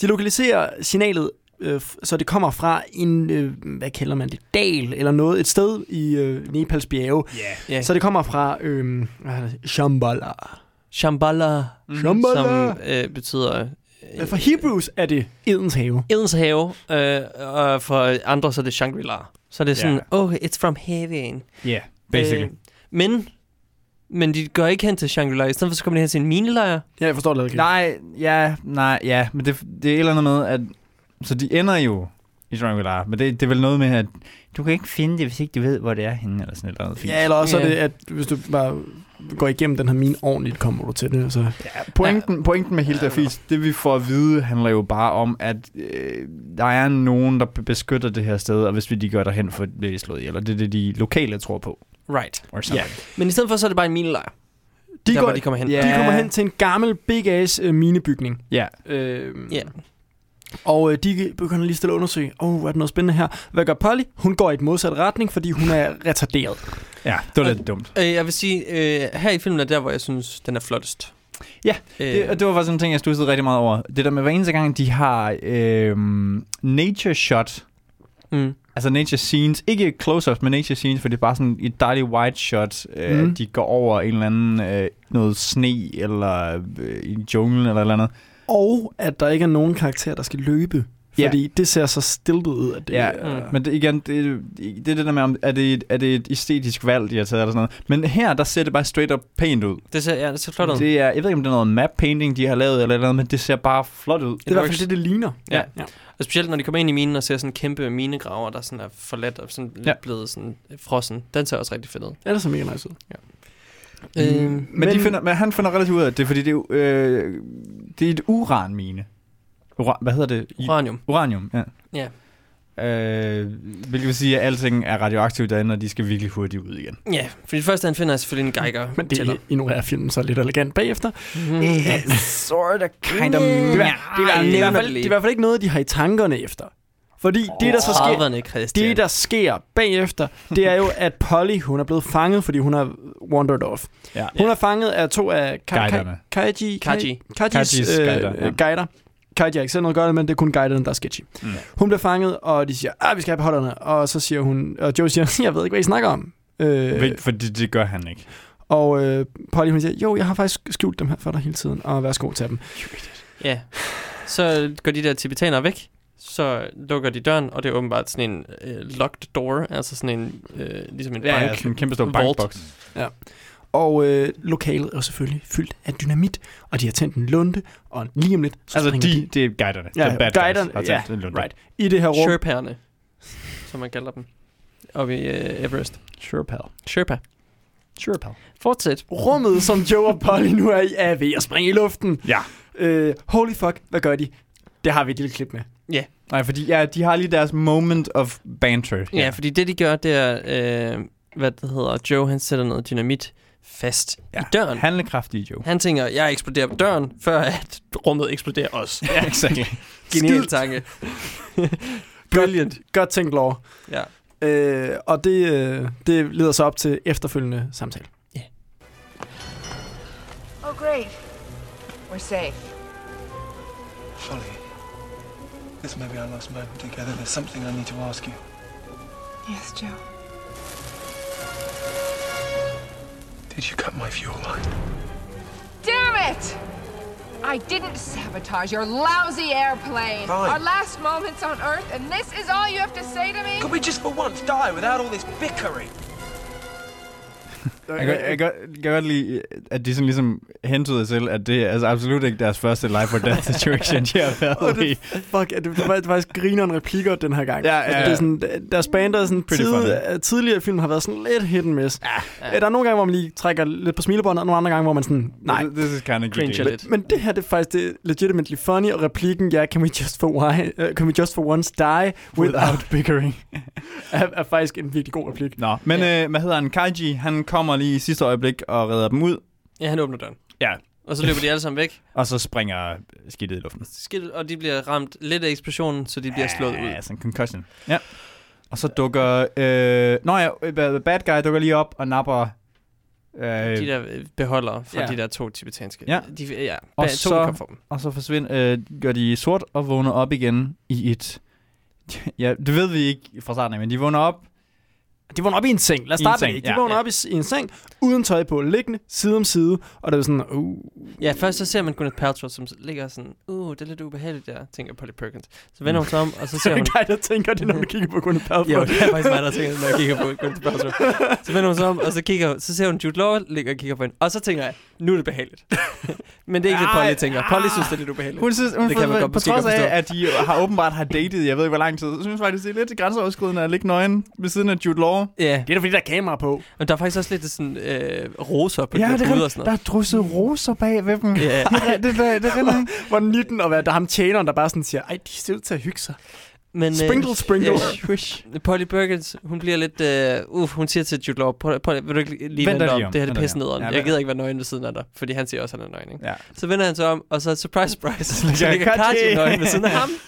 [SPEAKER 2] De lokaliserer signalet, øh, så det kommer fra en, øh, hvad kalder man det, dal eller noget, et sted i øh, Nepals bjerge.
[SPEAKER 10] Ja.
[SPEAKER 2] Så det kommer fra øh? Shambhala.
[SPEAKER 10] Shambhala,
[SPEAKER 2] Shambhala.
[SPEAKER 10] som øh, betyder
[SPEAKER 2] Øh, For Hebrews er det Edens have.
[SPEAKER 10] Edens have, øh, og for andre så er det Shangri-La. Så det er sådan,
[SPEAKER 11] Ja.
[SPEAKER 10] oh, it's from heaven.
[SPEAKER 11] Yeah, basically.
[SPEAKER 10] Øh, men, men de går ikke hen til Shangri-La. I stedet for, så kommer de hen til en minelejr.
[SPEAKER 2] Ja, jeg forstår det ikke.
[SPEAKER 11] Nej, ja, nej, ja, men det, det er et eller andet med, at... Så de ender jo i Shangri-La, men det, det er vel noget med, at du kan ikke finde det, hvis ikke du ved, hvor det er henne, eller sådan et eller andet fint.
[SPEAKER 2] Ja, eller også
[SPEAKER 10] Ja.
[SPEAKER 2] er det, at hvis du bare går igennem den her mine ordentligt, kommer du til det. Så.
[SPEAKER 11] Pointen, pointen med hele det fis, det vi får at vide, handler jo bare om, at øh, der er nogen, der beskytter det her sted, og hvis vi de gør derhen for at blive slået ihjel, og det er det, de lokale tror på.
[SPEAKER 10] Right.
[SPEAKER 11] Or something.
[SPEAKER 10] Men i stedet for, så er det bare en minelejr.
[SPEAKER 2] De,
[SPEAKER 10] Der,
[SPEAKER 2] går,
[SPEAKER 10] hvor de kommer hen.
[SPEAKER 11] Ja.
[SPEAKER 2] de kommer hen til en gammel, big ass øh, minebygning.
[SPEAKER 11] Ja.
[SPEAKER 2] Øh,
[SPEAKER 10] Ja.
[SPEAKER 2] Og øh, de begynder lige stille at undersøge, åh, oh, er der noget spændende her? Hvad gør Polly? Hun går i et modsat retning, fordi hun er retarderet.
[SPEAKER 11] ja, det var lidt dumt.
[SPEAKER 10] Øh, jeg vil sige, øh, her i filmen er der, hvor jeg synes, den er flottest.
[SPEAKER 11] Ja,
[SPEAKER 10] Øh,
[SPEAKER 11] Det, og det var faktisk en ting, jeg stussede rigtig meget over. Det der med hver eneste gang, de har øh, nature shot,
[SPEAKER 10] mm.
[SPEAKER 11] Altså nature scenes, ikke close-ups, men nature scenes, for det er bare sådan et dejligt wide shot, øh, mm. de går over en eller anden, øh, noget sne, eller øh, i junglen, eller eller andet.
[SPEAKER 2] Og at der ikke er nogen karakter, der skal løbe.
[SPEAKER 11] Ja.
[SPEAKER 2] Fordi det ser så stiltet ud, at det
[SPEAKER 11] Ja,
[SPEAKER 2] er...
[SPEAKER 11] mm. men det, igen, det, det er det der med, om er det, et, er det et æstetisk valg, de har taget, eller sådan noget. Men her, der ser det bare straight up pænt ud.
[SPEAKER 10] Det ser, ja, det ser flot ud.
[SPEAKER 11] Det er, jeg ved ikke, om det er noget map painting, de har lavet, eller noget, men det ser bare flot ud.
[SPEAKER 2] Det er i hvert fald det, det ligner.
[SPEAKER 10] Ja.
[SPEAKER 2] ja.
[SPEAKER 10] Og specielt når de kommer ind i minen og ser sådan en kæmpe minegraver, der sådan er forladt og sådan
[SPEAKER 11] Ja.
[SPEAKER 10] ja. blevet sådan frossen. Den ser også rigtig fed ud.
[SPEAKER 2] Ja, det ser mega nice ud.
[SPEAKER 10] Øh,
[SPEAKER 11] Men,
[SPEAKER 2] Men-
[SPEAKER 11] de finder, men han finder relativt ud af det, fordi det er, jo, øh, det er et uranmine. Ura, hvad hedder det?
[SPEAKER 10] Uranium.
[SPEAKER 11] Uranium, ja.
[SPEAKER 10] Ja.
[SPEAKER 11] Øh, hvilket vil sige, at alting er radioaktivt derinde, og de skal virkelig hurtigt ud igen.
[SPEAKER 10] Ja, for det første, han finder selvfølgelig en Geiger.
[SPEAKER 2] Men det
[SPEAKER 10] tæller.
[SPEAKER 2] ignorerer filmen så lidt elegant bagefter.
[SPEAKER 11] sort of, kind
[SPEAKER 2] of. Det er, det, er, det, er, i hvert fald,
[SPEAKER 10] nævnerligt.
[SPEAKER 2] det er i hvert fald ikke noget, de har i tankerne efter. Fordi det, der så sker...
[SPEAKER 10] 30'erne, Christian.
[SPEAKER 2] Det, der sker bagefter, det er jo, at Polly, hun er blevet fanget, fordi hun har wandered off.
[SPEAKER 11] Ja.
[SPEAKER 2] Hun er fanget af to af Ka-
[SPEAKER 11] Guiderne.
[SPEAKER 2] Ka- Kaiji,
[SPEAKER 10] Kaji.
[SPEAKER 2] Kajis,
[SPEAKER 11] Kajis
[SPEAKER 2] øh,
[SPEAKER 11] guider, ja.
[SPEAKER 2] guider. Kaiji har ikke selv noget at gøre det, men det er kun guiderne, der er sketchy.
[SPEAKER 11] Mm.
[SPEAKER 2] Hun bliver fanget, og de siger, at vi skal have beholderne. Og så siger hun, og Joe siger, jeg ved ikke, hvad I snakker om. Øh,
[SPEAKER 11] Øh. For det, det gør han ikke.
[SPEAKER 2] og øh, Polly, hun siger, jo, jeg har faktisk skjult dem her for dig hele tiden, og værsgo til dem.
[SPEAKER 10] Ja. Så går de der tibetanere væk, så lukker de døren, og det er åbenbart sådan en øh, locked door, altså sådan en, øh, ligesom en
[SPEAKER 11] Ja,
[SPEAKER 10] bank.
[SPEAKER 11] ja, sådan en kæmpe stor
[SPEAKER 10] vault.
[SPEAKER 11] bankboks.
[SPEAKER 2] Og øh, lokalet er selvfølgelig fyldt af dynamit, og de har tændt en lunde, og lige om lidt, så
[SPEAKER 11] Altså,
[SPEAKER 2] springer
[SPEAKER 11] de, det er guiderne.
[SPEAKER 2] Ja,
[SPEAKER 11] The bad
[SPEAKER 2] guiderne,
[SPEAKER 11] guys har
[SPEAKER 2] ja,
[SPEAKER 11] tændt en lunde.
[SPEAKER 2] right. I det her rum,
[SPEAKER 10] Sherperne, som man kalder dem. Oppe i øh, Everest. Sherpa.
[SPEAKER 11] Sure, pal.
[SPEAKER 10] Fortsæt.
[SPEAKER 2] rummet, som Joe og Polly nu er i, er ved at springe i luften.
[SPEAKER 11] Ja.
[SPEAKER 2] Øh, holy fuck, hvad gør de? Det har vi et lille klip med.
[SPEAKER 11] Nej, fordi ja, de har lige deres moment of banter.
[SPEAKER 10] Ja, fordi det de gør, det er, øh, hvad det hedder, Joe han sætter noget dynamit fast ja. i døren.
[SPEAKER 11] Handlekraftige Joe.
[SPEAKER 10] Han tænker, jeg eksploderer på døren, før at rummet eksploderer også.
[SPEAKER 11] Ja, exactly.
[SPEAKER 10] Genial tanke. Brilliant.
[SPEAKER 2] Godt tænkt, Laura.
[SPEAKER 10] Ja.
[SPEAKER 2] Øh, og det, øh, det leder så op til efterfølgende samtale.
[SPEAKER 12] Oh, great. We're safe.
[SPEAKER 13] Folly. This may be our last moment together. There's something I need to ask you.
[SPEAKER 12] Yes, Joe.
[SPEAKER 13] Did you cut my fuel line?
[SPEAKER 12] Damn it! I didn't sabotage your lousy airplane.
[SPEAKER 13] Fine.
[SPEAKER 12] Our last moments on Earth, and this is all you have to say to me?
[SPEAKER 13] Could we just for once die without all this bickering?
[SPEAKER 11] Jeg kan, jeg, kan, jeg kan godt lide, at de sådan ligesom hentede til, at det er altså absolut ikke deres første life or death situation, de har været i.
[SPEAKER 2] det, fuck, det, det, var, det var faktisk griner en replikker den her gang.
[SPEAKER 11] Ja, ja,
[SPEAKER 2] Det er sådan, deres band er sådan
[SPEAKER 11] funny.
[SPEAKER 2] tid, tidligere film har været sådan lidt hit and miss. Ja, ja. Der er nogle gange, hvor man lige trækker lidt på smilebåndet, og nogle andre gange, hvor man sådan, nej.
[SPEAKER 11] This is kind of
[SPEAKER 10] Cringer lidt.
[SPEAKER 2] Men det her, det er faktisk det er legitimately funny, og replikken, ja, can we just for, why, uh, can we just for once die without bickering, er, er faktisk en virkelig god replik.
[SPEAKER 11] Nå, men øh, hvad hedder han? Kaiji, han kommer lige i sidste øjeblik og redder dem ud.
[SPEAKER 10] Ja, han åbner døren.
[SPEAKER 11] Ja.
[SPEAKER 10] Og så løber de alle sammen væk.
[SPEAKER 11] Og så springer skidtet i luften.
[SPEAKER 10] Skidt, og de bliver ramt lidt af eksplosionen, så de bliver slået ud.
[SPEAKER 11] Ja, sådan en concussion. Ja. Og så dukker... Øh, nå ja, øh, bad guy dukker lige op og napper... Øh,
[SPEAKER 10] De der øh, beholder fra
[SPEAKER 11] Ja.
[SPEAKER 10] de der to tibetanske.
[SPEAKER 11] Ja.
[SPEAKER 10] De, ja,
[SPEAKER 11] og, så, og så forsvinder, øh, gør de sort og vågner op igen i et... Ja, det ved vi ikke fra starten af, men de vågner op
[SPEAKER 2] De vågner op i en seng. Lad os starte med det. De
[SPEAKER 11] ja.
[SPEAKER 2] vågner op i, i en seng, uden tøj på, liggende, side om side, og det er sådan, uh,
[SPEAKER 10] Ja, først så ser man Gwyneth Paltrow, som ligger sådan, uh, det er lidt ubehageligt der, tænker Polly Perkins. Så vender hun sig om, og så ser
[SPEAKER 2] det
[SPEAKER 10] hun...
[SPEAKER 2] er dig, der tænker det, når du kigger på Gwyneth Paltrow.
[SPEAKER 10] Jo, det er faktisk mig, der tænker, det, når jeg kigger på Gwyneth Paltrow. Så vender hun sig om, og så, kigger, så ser hun Jude Law ligger og kigger på hende. Og så tænker jeg, nu er det behageligt. Men det er ikke det, Polly
[SPEAKER 11] Ej,
[SPEAKER 10] tænker. Polly synes, det er lidt ubehageligt.
[SPEAKER 11] Hun synes, hun
[SPEAKER 10] det kan man godt
[SPEAKER 11] på trods af, at de har åbenbart har datet, jeg ved ikke hvor lang tid, så synes jeg faktisk, det er lidt grænseoverskridende at ligge nøgen ved siden af Jude Law.
[SPEAKER 10] Ja,
[SPEAKER 2] Det er da fordi, der er kamera på.
[SPEAKER 10] men der er faktisk også lidt sådan øh, roser på
[SPEAKER 11] Ja,
[SPEAKER 10] de
[SPEAKER 11] det
[SPEAKER 10] der
[SPEAKER 11] er
[SPEAKER 10] puder og sådan
[SPEAKER 11] Der
[SPEAKER 10] noget.
[SPEAKER 11] er drysset roser bag ved dem.
[SPEAKER 10] Ja.
[SPEAKER 11] det, det, det, det render ikke.
[SPEAKER 2] Hvor 19 og hvad, der er ham tjeneren, der bare sådan siger, ej, de ser ud til at hygge sig.
[SPEAKER 10] Men, øh,
[SPEAKER 2] Sprinkle, sprinkle.
[SPEAKER 10] ja,
[SPEAKER 2] Swish.
[SPEAKER 10] Polly Perkins, hun bliver lidt... Uh, uh, hun siger til Jude Law, Polly, Polly, vil du ikke lige
[SPEAKER 11] Vent
[SPEAKER 10] vente om? Det her det er pisse nederen.
[SPEAKER 11] Ja,
[SPEAKER 10] jeg gider ikke være nøgen ved siden af dig, fordi han siger også, at han er nøgen. Ikke?
[SPEAKER 11] Ja.
[SPEAKER 10] Så vender han sig om, og så surprise, surprise, så
[SPEAKER 11] ligger Kaji.
[SPEAKER 10] Kaji nøgen ved siden af ham.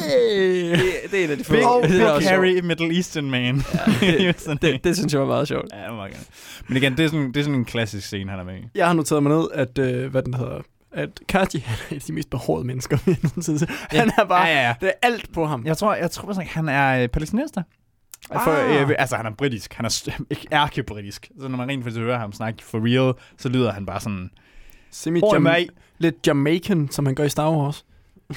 [SPEAKER 2] Hey!
[SPEAKER 10] Det, det er en af de få.
[SPEAKER 11] Big,
[SPEAKER 10] det,
[SPEAKER 11] big. Harry, Middle Eastern man.
[SPEAKER 10] det,
[SPEAKER 11] Sådan
[SPEAKER 10] det,
[SPEAKER 11] en.
[SPEAKER 10] det, synes jeg var meget sjovt.
[SPEAKER 11] Ja, det var gerne. Men igen, det er, sådan, det er sådan en klassisk scene, han er med i.
[SPEAKER 2] Jeg har noteret mig ned, at, øh, hvad den hedder, at Kaji han er en af de mest behårede mennesker, vi nogensinde set. Han er bare,
[SPEAKER 11] Ja, ja, ja.
[SPEAKER 2] det er alt på ham.
[SPEAKER 11] Jeg tror, jeg tror faktisk, han er øh, palæstinenser.
[SPEAKER 2] Ah.
[SPEAKER 11] For, øh, altså, han er britisk. Han er ærke-britisk. Så når man rent faktisk hører ham snakke for real, så lyder han bare sådan...
[SPEAKER 2] Semi lidt Jamaican, som han gør i Star Wars.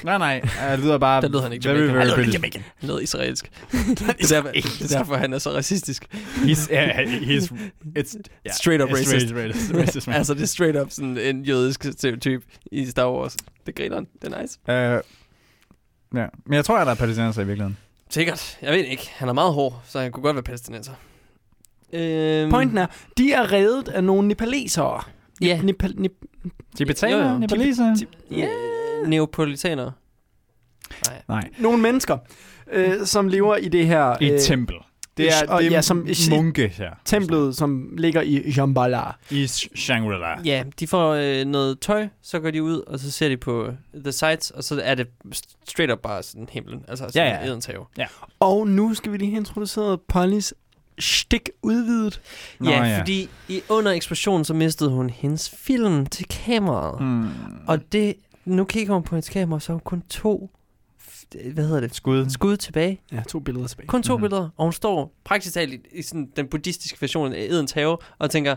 [SPEAKER 11] Nej, nej. Han lyder bare...
[SPEAKER 10] Der lyder han ikke
[SPEAKER 11] very,
[SPEAKER 10] Jamaican.
[SPEAKER 11] very
[SPEAKER 10] Han lyder. Jamaican. Han lyder israelsk. det, er derfor, det er derfor, han er så racistisk.
[SPEAKER 11] He's, yeah, he's, it's, yeah,
[SPEAKER 10] Straight up racist.
[SPEAKER 11] Straight, racist, racist
[SPEAKER 10] altså, det er straight up sådan en jødisk stereotyp i Star Wars. Det griner han. Det er nice.
[SPEAKER 11] Uh, ja. Men jeg tror, at der er palæstinenser i virkeligheden.
[SPEAKER 10] Sikkert. Jeg ved ikke. Han er meget hård, så han kunne godt være palæstinenser. Øhm,
[SPEAKER 2] Pointen er, de er reddet af nogle nepalesere.
[SPEAKER 10] Ja.
[SPEAKER 2] Nepal, nep,
[SPEAKER 11] Tibetanere,
[SPEAKER 10] Jo, jo.
[SPEAKER 11] nepaleser.
[SPEAKER 10] Ja. Neopolitanere. Nej.
[SPEAKER 11] Nej.
[SPEAKER 2] nogle mennesker, øh, som lever i det her...
[SPEAKER 11] I
[SPEAKER 2] øh,
[SPEAKER 11] et tempel. Det er,
[SPEAKER 2] og
[SPEAKER 11] det er
[SPEAKER 2] ja, som-
[SPEAKER 11] munke her.
[SPEAKER 2] templet, som ligger i Shambhala.
[SPEAKER 11] I Shangri-La.
[SPEAKER 10] Ja, de får øh, noget tøj, så går de ud, og så ser de på The Sights, og så er det straight up bare sådan himlen. Altså sådan
[SPEAKER 11] Ja, ja.
[SPEAKER 10] Edens have.
[SPEAKER 2] Og nu skal vi lige have introduceret Pollys stik udvidet.
[SPEAKER 11] Nå,
[SPEAKER 10] ja,
[SPEAKER 11] ja.
[SPEAKER 10] fordi i, under eksplosionen, så mistede hun hendes film til kameraet.
[SPEAKER 11] Mm.
[SPEAKER 10] Og det, nu kigger hun på hendes kamera, så har hun kun to, hvad hedder det,
[SPEAKER 11] Skud.
[SPEAKER 10] skud tilbage.
[SPEAKER 2] Ja, to billeder tilbage.
[SPEAKER 10] Kun to
[SPEAKER 11] Mhm.
[SPEAKER 10] mm-hmm. billeder, og hun står praktisk talt i, i sådan den buddhistiske version af Edens have, og tænker,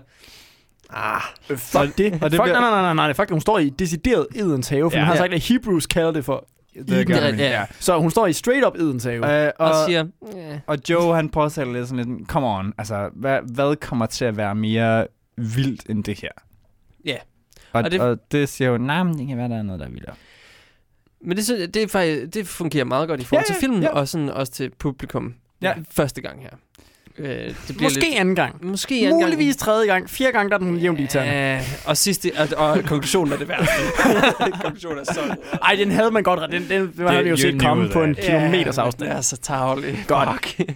[SPEAKER 10] ah,
[SPEAKER 2] Fuck det.
[SPEAKER 11] og
[SPEAKER 2] Og
[SPEAKER 11] det
[SPEAKER 2] det fuck,
[SPEAKER 11] bliver-
[SPEAKER 2] nej, nej, nej, nej, fuck, hun står i decideret Edens have, for
[SPEAKER 11] Ja.
[SPEAKER 2] man har
[SPEAKER 10] Ja.
[SPEAKER 2] sagt, at Hebrews kalder det for
[SPEAKER 11] Det gør
[SPEAKER 10] Ja, ja.
[SPEAKER 2] Så hun står i straight up Edens have.
[SPEAKER 11] Uh, og,
[SPEAKER 10] og siger, yeah.
[SPEAKER 11] og Joe, han påtaler lidt sådan lidt, come on, altså, hvad, hvad kommer til at være mere vildt end det her?
[SPEAKER 10] Ja.
[SPEAKER 11] Og,
[SPEAKER 10] Og
[SPEAKER 11] og,
[SPEAKER 10] det-
[SPEAKER 11] og det siger jo, nej, men det kan være, der er noget, der er vildere.
[SPEAKER 10] Men det, det, er faktisk, det fungerer meget godt i forhold
[SPEAKER 11] Ja,
[SPEAKER 10] til filmen,
[SPEAKER 11] ja.
[SPEAKER 10] og sådan også til publikum.
[SPEAKER 11] Ja.
[SPEAKER 10] Første gang her. Øh, det bliver
[SPEAKER 2] Måske
[SPEAKER 10] lidt,
[SPEAKER 2] anden gang.
[SPEAKER 10] måske anden gang.
[SPEAKER 2] Muligvis tredje gang. Fire gange, der er den jævnt i tæerne.
[SPEAKER 10] Ja, og sidste, og, og konklusionen er det værste. konklusionen er så
[SPEAKER 2] Ej, den havde man godt ret. Den, den, den havde vi jo set komme på en kilometers
[SPEAKER 10] Ja,
[SPEAKER 2] afstand.
[SPEAKER 10] Det er så tavligt.
[SPEAKER 2] Godt.
[SPEAKER 10] Fuck.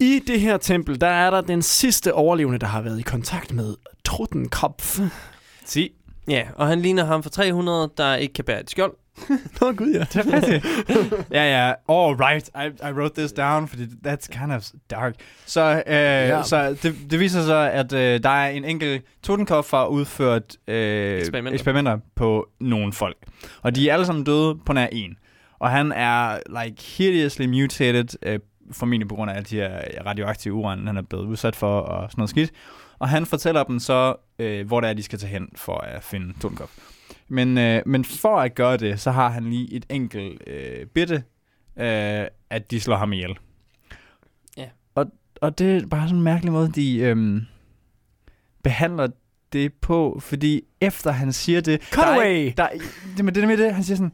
[SPEAKER 2] I det her tempel, der er der den sidste overlevende, der har været i kontakt med Truttenkopf.
[SPEAKER 11] Sig.
[SPEAKER 10] Ja, og han ligner ham for 300, der ikke kan bære et skjold.
[SPEAKER 2] Nå gud, ja.
[SPEAKER 11] ja, ja. All right, I, I wrote this down, fordi that's kind of dark. Så, øh, ja. så det, det viser sig, at øh, der er en enkelt Totenkopf har udført øh,
[SPEAKER 10] Eksperimenter.
[SPEAKER 11] eksperimenter på nogle folk. Og de er alle sammen døde på nær en. Og han er like hideously mutated, øh, formentlig på grund af alle de her radioaktive uran, han er blevet udsat for og sådan noget skidt. Og han fortæller dem så, øh, hvor det er, de skal tage hen for at finde Totenkopf. Men, øh, men for at gøre det, så har han lige et enkelt øh, bitte, øh, at de slår ham ihjel.
[SPEAKER 10] Ja.
[SPEAKER 11] Og, og det er bare sådan en mærkelig måde, de, øh, behandler det på, fordi efter han siger det...
[SPEAKER 2] Cut
[SPEAKER 11] der er-
[SPEAKER 2] away!
[SPEAKER 11] Der, er- det, men det er med det, han siger sådan,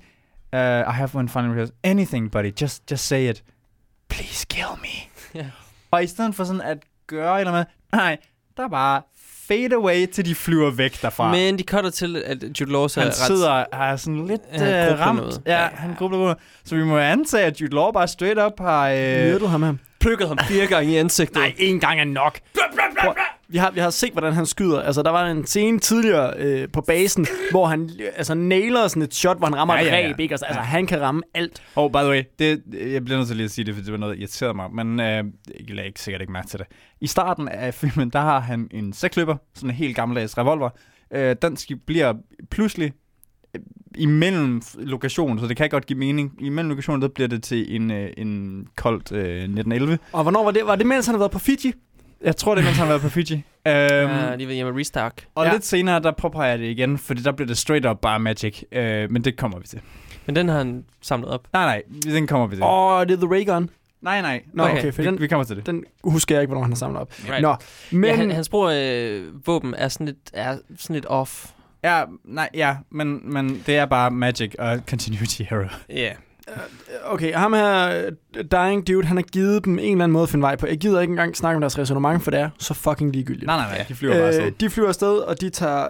[SPEAKER 11] uh, I have one final request. Anything, buddy. Just, just say it. Please kill me.
[SPEAKER 10] Ja.
[SPEAKER 11] Og i stedet for sådan at gøre eller med, nej, der er bare fade away, til de flyver væk derfra.
[SPEAKER 10] Men de cutter til, at Jude Law så
[SPEAKER 11] han
[SPEAKER 10] er ret...
[SPEAKER 11] sidder og er sådan lidt
[SPEAKER 10] Ja,
[SPEAKER 11] øh, ramt.
[SPEAKER 10] noget.
[SPEAKER 11] Ja, han grubler noget. Så vi må antage, at Jude Law bare straight up har... Øh,
[SPEAKER 2] Myrdet ham her.
[SPEAKER 10] Plukket ham fire gange i ansigtet.
[SPEAKER 2] Nej, en gang er nok. Prøv, vi, har, vi har set, hvordan han skyder. Altså, der var en scene tidligere øh, på basen, hvor han altså, nailer sådan et shot, hvor han rammer
[SPEAKER 11] Ja,
[SPEAKER 2] et
[SPEAKER 11] ja, ja.
[SPEAKER 2] ræb. Ikke? Altså, altså, han kan ramme alt.
[SPEAKER 11] Oh, by the way, det, jeg bliver nødt til lige at sige det, for det var noget, der irriterede mig. Men øh, jeg lagde ikke sikkert ikke mærke til det. I starten af filmen, der har han en seksløber, sådan en helt gammeldags revolver. Øh, den bliver pludselig øh, imellem lokationen, så det kan godt give mening. Imellem lokationen, der bliver det til en, øh, en koldt øh, 1911.
[SPEAKER 2] Og hvornår var det? Var det, mens han havde været på Fiji?
[SPEAKER 11] Jeg tror, det er, mens han har været på Fiji. Øhm,
[SPEAKER 10] Ja, lige ved hjemme med Restark.
[SPEAKER 11] og
[SPEAKER 2] Ja.
[SPEAKER 11] lidt senere, der påpeger jeg det igen, fordi der bliver det straight up bare magic. Øh, men det kommer vi til.
[SPEAKER 10] Men den har han samlet op.
[SPEAKER 11] Nej, nej, den kommer vi til.
[SPEAKER 2] Åh, oh, det er The Ray Gun.
[SPEAKER 11] Nej, nej.
[SPEAKER 2] Nå, okay, okay
[SPEAKER 11] vi,
[SPEAKER 2] den-
[SPEAKER 11] vi kommer til det.
[SPEAKER 2] Den husker jeg ikke, hvornår han har samlet op.
[SPEAKER 10] Right.
[SPEAKER 2] Nå, men...
[SPEAKER 10] Men... Ja, han, hans bror øh, våben er sådan lidt, er sådan lidt off.
[SPEAKER 11] Ja, nej, ja, men, men det er bare magic og continuity error.
[SPEAKER 10] Ja. Yeah.
[SPEAKER 2] Okay, ham her, øh, Dying Dude, han har givet dem en eller anden måde at finde vej på. Jeg gider ikke engang snakke om deres resonemang, for det er så fucking ligegyldigt.
[SPEAKER 11] Nej, nej, nej, de flyver bare afsted.
[SPEAKER 2] Øh, de flyver afsted, og de tager øh,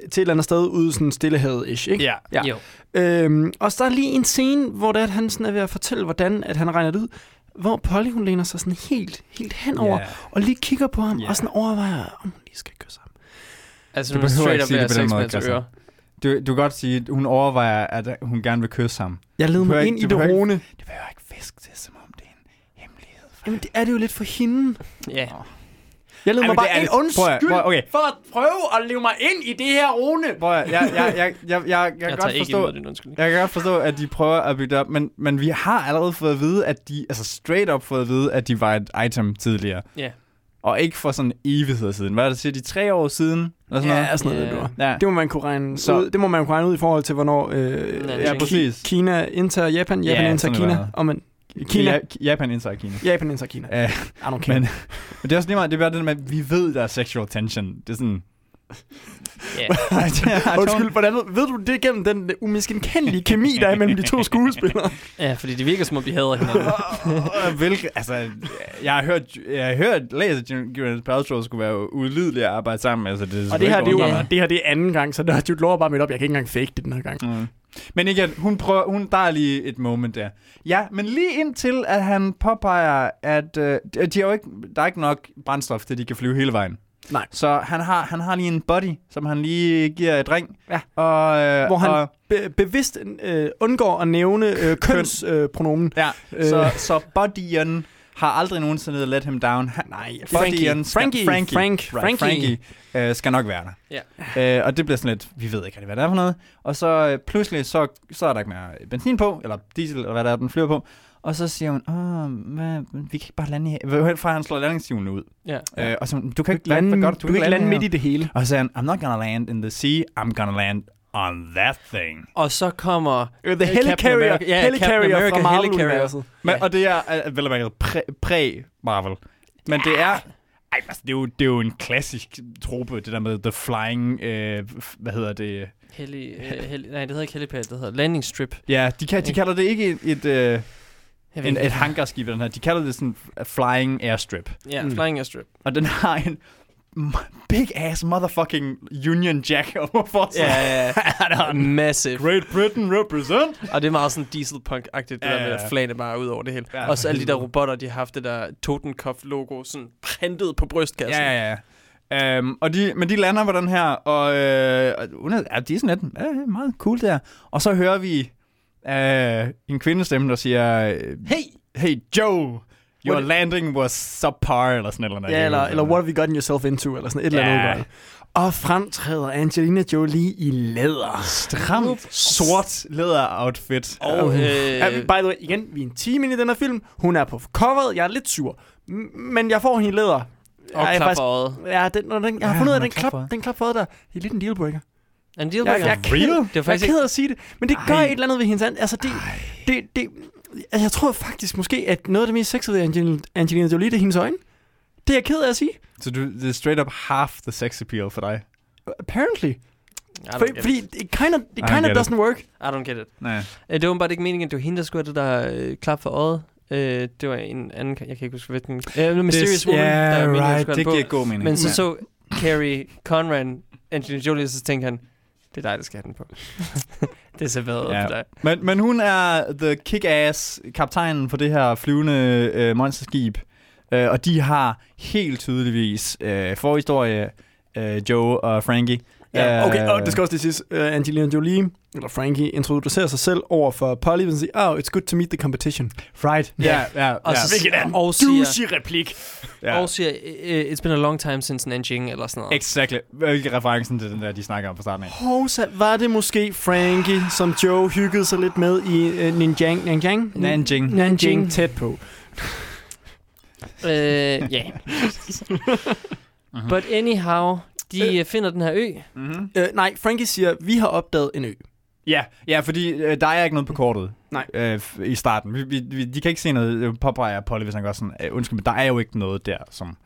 [SPEAKER 2] til et eller andet sted ud sådan stillehavet-ish, ikke?
[SPEAKER 11] Ja.
[SPEAKER 2] ja.
[SPEAKER 10] Jo.
[SPEAKER 2] Øhm, og så der er lige en scene, hvor det er, at han sådan er ved at fortælle, hvordan at han regner det ud, hvor Polly, hun læner sig sådan helt, helt henover,
[SPEAKER 11] Ja.
[SPEAKER 2] og lige kigger på ham,
[SPEAKER 11] Ja.
[SPEAKER 2] og sådan overvejer, om hun lige skal kysse ham.
[SPEAKER 10] Altså,
[SPEAKER 11] Du
[SPEAKER 10] er
[SPEAKER 11] behøver
[SPEAKER 10] straight
[SPEAKER 11] ikke
[SPEAKER 10] up
[SPEAKER 11] sige det på den måde, Du, du kan godt sige, at hun overvejer, at hun gerne vil kysse ham.
[SPEAKER 2] Jeg leder mig ind
[SPEAKER 11] ikke-
[SPEAKER 2] i det rone.
[SPEAKER 11] Det behøver ikke fisk til, som om det er en hemmelighed.
[SPEAKER 2] Jamen, det er det jo lidt for hende.
[SPEAKER 10] Ja.
[SPEAKER 2] Jeg leder
[SPEAKER 11] Ej,
[SPEAKER 2] mig bare ind,
[SPEAKER 11] det- prøv at-
[SPEAKER 2] undskyld,
[SPEAKER 11] prøv at- okay.
[SPEAKER 2] for at prøve at leve mig ind i det her rone.
[SPEAKER 11] Prøv at, jeg, jeg, jeg, jeg, jeg, jeg, kan
[SPEAKER 10] Jeg
[SPEAKER 11] godt
[SPEAKER 10] tager ikke
[SPEAKER 11] forstå,
[SPEAKER 10] imod din undskyldning.
[SPEAKER 11] jeg kan godt forstå, at de prøver at bygge det op, men, men vi har allerede fået at vide, at de, altså straight up fået at vide, at de var et item tidligere.
[SPEAKER 10] Ja.
[SPEAKER 11] Og ikke for sådan evigheder siden. Hvad er det, siger de? Tre år siden? Eller sådan
[SPEAKER 2] Ja,
[SPEAKER 11] noget?
[SPEAKER 2] sådan noget,
[SPEAKER 10] Ja.
[SPEAKER 2] det var.
[SPEAKER 11] Ja.
[SPEAKER 2] Det må man kunne regne
[SPEAKER 11] Så-
[SPEAKER 2] ud. Det må man kunne regne ud i forhold til, hvornår øh,
[SPEAKER 10] Ja,
[SPEAKER 2] ja,
[SPEAKER 11] præcis.
[SPEAKER 2] Kina indtager Japan, Japan
[SPEAKER 11] Ja,
[SPEAKER 2] indtager
[SPEAKER 11] sådan
[SPEAKER 2] Kina. Og man, Kina,
[SPEAKER 11] Ja, Japan indtager Kina.
[SPEAKER 2] Japan indtager Kina.
[SPEAKER 11] Uh,
[SPEAKER 2] I don't care.
[SPEAKER 11] men, men det er også lige meget, det er bare det der med, at vi ved, der er sexual tension. Det er sådan...
[SPEAKER 10] Ja.
[SPEAKER 2] Undskyld, hvordan ved, du det gennem den umiskendelige kemi, der er mellem de to skuespillere?
[SPEAKER 10] ja, fordi det virker som om, de hader hinanden.
[SPEAKER 11] Hvilke, altså, jeg har hørt, jeg har hørt, læst, at Gwyneth Paltrow skulle være udlidelig at arbejde sammen med. Altså, det er
[SPEAKER 2] Og det her, det er jo det her det er anden gang, så der har Jude Law bare mødt op. Jeg kan ikke engang fake det den her gang.
[SPEAKER 11] Mm. Men igen, hun prøver, hun, der er lige et moment der. Ja, men lige indtil, at han påpeger, at øh, de har jo ikke, der er ikke nok brændstof til, at de kan flyve hele vejen.
[SPEAKER 2] Nej.
[SPEAKER 11] Så han har, han har lige en buddy, som han lige giver et ring.
[SPEAKER 2] Ja.
[SPEAKER 11] Og, øh,
[SPEAKER 2] Hvor han
[SPEAKER 11] og,
[SPEAKER 2] be- bevidst øh, undgår at nævne øh, kønspronomen.
[SPEAKER 11] ja,
[SPEAKER 2] Øh.
[SPEAKER 11] så, så buddyen har aldrig nogensinde let him down. Han,
[SPEAKER 2] Nej,
[SPEAKER 11] buddyen skal-
[SPEAKER 2] Frankie,
[SPEAKER 11] Frankie,
[SPEAKER 2] Frank,
[SPEAKER 11] right,
[SPEAKER 2] Frankie.
[SPEAKER 11] Frankie øh, skal nok være der.
[SPEAKER 10] Ja.
[SPEAKER 11] Øh, og det bliver sådan lidt, vi ved ikke rigtig, hvad det er for noget. Og så øh, pludselig, så, så er der ikke mere benzin på, eller diesel, eller hvad der er, den flyver på. Og så siger hun, Åh, hvad, vi kan ikke bare lande her. Hvor fra han slår landingshjulen ud.
[SPEAKER 10] Ja.
[SPEAKER 11] Øh, og så, du kan ikke
[SPEAKER 2] Lande,
[SPEAKER 11] hvad, hvad gør
[SPEAKER 2] du, kan ikke lande midt i det hele.
[SPEAKER 11] Og så siger han, I'm not gonna land in the sea, I'm gonna land on that thing.
[SPEAKER 10] Og så kommer...
[SPEAKER 2] The
[SPEAKER 10] Captain
[SPEAKER 2] helicarrier,
[SPEAKER 10] America- ja,
[SPEAKER 2] helicarrier
[SPEAKER 10] Captain America,
[SPEAKER 2] fra
[SPEAKER 10] helicarrier.
[SPEAKER 2] Marvel-universet.
[SPEAKER 11] Men, Og det er uh, vel og mærket præ- præ-Marvel. Men det er... Ej, altså, det er, jo, det er jo en klassisk trope, det der med The Flying... Øh, hvad hedder det?
[SPEAKER 10] Heli, øh, heli, nej, det hedder ikke helipad, det hedder landing strip.
[SPEAKER 11] Ja, de, kan, de kalder det ikke et, et, øh,
[SPEAKER 10] Jeg ved
[SPEAKER 11] en, et hangarskib, den her. De kalder det sådan a Flying Airstrip.
[SPEAKER 10] Ja,
[SPEAKER 2] Mm.
[SPEAKER 10] flying strip.
[SPEAKER 11] Og den har en big ass motherfucking Union Jack over for sig.
[SPEAKER 10] Ja, ja, massive.
[SPEAKER 11] Great Britain represent.
[SPEAKER 10] Og det er meget sådan dieselpunk-agtigt, det
[SPEAKER 11] Ja,
[SPEAKER 10] der
[SPEAKER 11] ja,
[SPEAKER 10] med
[SPEAKER 11] ja.
[SPEAKER 10] at flagene bare ud over det hele.
[SPEAKER 11] Ja,
[SPEAKER 10] Ja, og så alle de der robotter, de har haft det der Totenkopf-logo sådan printet på brystkassen.
[SPEAKER 11] Ja, ja, ja. Um, og de, men de lander på den her, og, øh, er, ja, de er sådan lidt, ja, er meget cool der. Og så hører vi øh, en kvindestemme, der siger,
[SPEAKER 10] Hey!
[SPEAKER 11] hey Joe, your
[SPEAKER 2] What-
[SPEAKER 11] landing was subpar, eller sådan et eller andet.
[SPEAKER 2] Ja, eller, eller what have you gotten yourself into, eller sådan et eller
[SPEAKER 11] Ja.
[SPEAKER 2] andet. Ja. Og fremtræder Angelina Jolie i læder.
[SPEAKER 11] Stramt, sort læder-outfit.
[SPEAKER 10] Og, øh,
[SPEAKER 2] Ja, by the way, igen, vi er en time i den her film. Hun er på coveret. Jeg er lidt sur. Men jeg får hende i læder.
[SPEAKER 10] og
[SPEAKER 2] jeg er
[SPEAKER 10] klap.
[SPEAKER 2] Ja, den, når den, jeg har
[SPEAKER 11] Ja,
[SPEAKER 2] fundet ud af, den
[SPEAKER 11] klap
[SPEAKER 2] den klap der, det er lidt en dealbreaker.
[SPEAKER 10] En
[SPEAKER 2] Jeg,
[SPEAKER 10] dealbreaker.
[SPEAKER 2] jeg, jeg,
[SPEAKER 11] Real?
[SPEAKER 2] jeg,
[SPEAKER 10] Det var
[SPEAKER 2] jeg er
[SPEAKER 10] faktisk
[SPEAKER 2] ked af at sige det, men det gør
[SPEAKER 11] Ej.
[SPEAKER 2] et eller andet ved hendes and. Altså, det, det, det, altså, jeg tror faktisk måske, at noget af det mest sexede ved Angelina, Angelina Jolie, det er hendes øjne. Det er jeg ked af at sige.
[SPEAKER 11] Så du, det er straight up half the sex appeal for dig.
[SPEAKER 2] Apparently. For, fordi
[SPEAKER 10] it.
[SPEAKER 2] it kind of, it
[SPEAKER 11] I
[SPEAKER 2] kind of
[SPEAKER 11] get it.
[SPEAKER 2] doesn't work.
[SPEAKER 10] I don't get it.
[SPEAKER 11] Nej.
[SPEAKER 10] Øh, det var bare ikke meningen, at det var hende, der skulle have det der øh, klap for øjet. Øh, det var en anden, jeg kan ikke huske, hvilken. Øh, Mysterious Woman,
[SPEAKER 11] yeah,
[SPEAKER 10] der meningen,
[SPEAKER 11] right.
[SPEAKER 10] have
[SPEAKER 11] Det
[SPEAKER 10] den
[SPEAKER 11] giver god mening.
[SPEAKER 10] Men så så Carrie Conran, Angelina Jolie, så tænkte han, det er dig, der skal have den på. det er så bedre ja. på dig.
[SPEAKER 11] Men, men hun er the kick-ass kaptajnen for det her flyvende øh, monsterskib. Øh, og de har helt tydeligvis øh, forhistorie, øh, Joe og Frankie.
[SPEAKER 2] Ja, okay,
[SPEAKER 11] Øh,
[SPEAKER 2] og det skal også lige siges, uh, Angelina Jolie, eller Frankie, introducerer sig selv over for Polly, og siger, oh, it's good to meet the competition.
[SPEAKER 11] Right. Ja, ja,
[SPEAKER 10] Og så
[SPEAKER 2] Hvilket er en
[SPEAKER 10] og siger,
[SPEAKER 2] douchey replik.
[SPEAKER 11] Ja.
[SPEAKER 10] og siger, "Øh, it's been a long time since Nanjing, eller sådan noget.
[SPEAKER 11] Exactly. Hvilke referencen til den der, de snakker om fra starten af?
[SPEAKER 2] Hosa, var det måske Frankie, som Joe hyggede sig lidt med i uh, Ninjang? Nanjang?
[SPEAKER 11] Nanjing.
[SPEAKER 2] Nanjing, tæt på.
[SPEAKER 10] Øh, ja. But anyhow, de øh. finder den her ø.
[SPEAKER 11] Mm-hmm.
[SPEAKER 2] Uh, nej, Frankie siger, vi har opdaget en ø.
[SPEAKER 11] Ja, ja, fordi øh, der er ikke noget på kortet.
[SPEAKER 2] Nej.
[SPEAKER 11] Øh, I starten. Vi, vi, vi, de kan ikke se noget. Øh, påpeger Polly, hvis han gør sådan. Øh, undskyld, men der er jo ikke noget der, som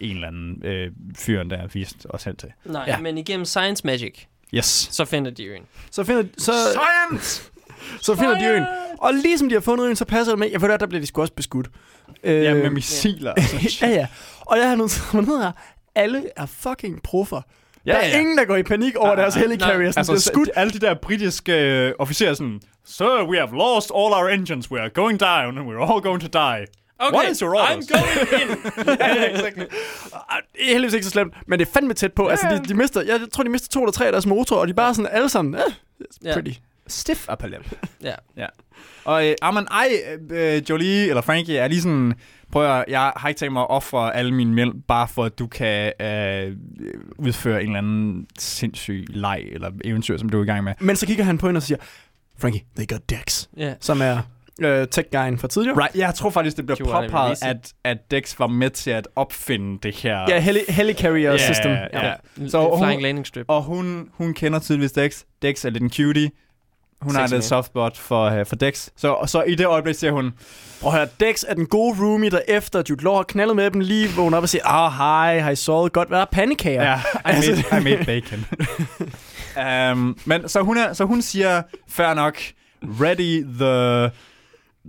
[SPEAKER 11] en eller anden øh, fyren der vist os hen til.
[SPEAKER 10] Nej,
[SPEAKER 2] Ja.
[SPEAKER 10] men igennem Science Magic,
[SPEAKER 11] Yes.
[SPEAKER 10] så finder de øen.
[SPEAKER 2] Så finder, så,
[SPEAKER 11] Science!
[SPEAKER 2] så finder de øen. Og ligesom de har fundet øen, så passer det med. Jeg ved at der bliver de sgu også beskudt. Øh,
[SPEAKER 11] Ja, med missiler.
[SPEAKER 2] ja, ja. Og jeg har noteret ned her. Alle er fucking proffer.
[SPEAKER 11] Ja,
[SPEAKER 2] der er
[SPEAKER 11] ja.
[SPEAKER 2] ingen, der går i panik over deres helicarrier,
[SPEAKER 11] Altså,
[SPEAKER 2] bliver skudt.
[SPEAKER 11] s- alle de der britiske øh, officerer sådan, Sir, we have lost all our engines. We are going down, and we're all going to die.
[SPEAKER 10] Okay,
[SPEAKER 11] What is your orders?
[SPEAKER 10] I'm going in.
[SPEAKER 2] ja, ja, exactly. Ah, Det er heldigvis ikke så slemt, men det er fandme tæt på. Ja, altså, de, de mister, jeg tror, de mister to eller tre af deres motorer, og de er bare sådan alle sammen, eh, it's
[SPEAKER 10] Ja.
[SPEAKER 2] pretty.
[SPEAKER 11] Stiff appellem.
[SPEAKER 10] ja.
[SPEAKER 11] Ja. Og øh, amen, ej, øh, Jolie eller Frankie er lige sådan, prøv at, jeg har ikke tænkt mig at ofre alle mine mænd, bare for at du kan øh, udføre en eller anden sindssyg leg eller eventyr, som du er i gang med.
[SPEAKER 2] Men så kigger han på hende og siger, Frankie, they got Dex,
[SPEAKER 10] Ja.
[SPEAKER 2] som er øh, tech-guyen fra tidligere.
[SPEAKER 11] Right, jeg tror faktisk, det bliver påpeget, at, at Dex var med til at opfinde det her.
[SPEAKER 2] Ja, heli- helicarrier
[SPEAKER 11] Ja,
[SPEAKER 2] system.
[SPEAKER 11] ja.
[SPEAKER 10] Så
[SPEAKER 11] Så hun-
[SPEAKER 10] Flying landing strip.
[SPEAKER 11] Og hun, hun kender tydeligvis Dex. Dex er lidt en cutie. Hun har
[SPEAKER 10] Sexy
[SPEAKER 11] lidt
[SPEAKER 10] man.
[SPEAKER 11] soft spot for, uh, for Dex. Så, og så i det øjeblik siger hun,
[SPEAKER 2] Prøv at høre, Dex er den gode roomie, der efter Jude Law har knaldet med dem, lige vågner op og siger, ah, hej, har I sovet godt? Hvad er pandekager?
[SPEAKER 11] Ja, I,
[SPEAKER 2] Altså,
[SPEAKER 11] made, I made bacon. um, men så hun, er, så hun siger, fair nok, ready the...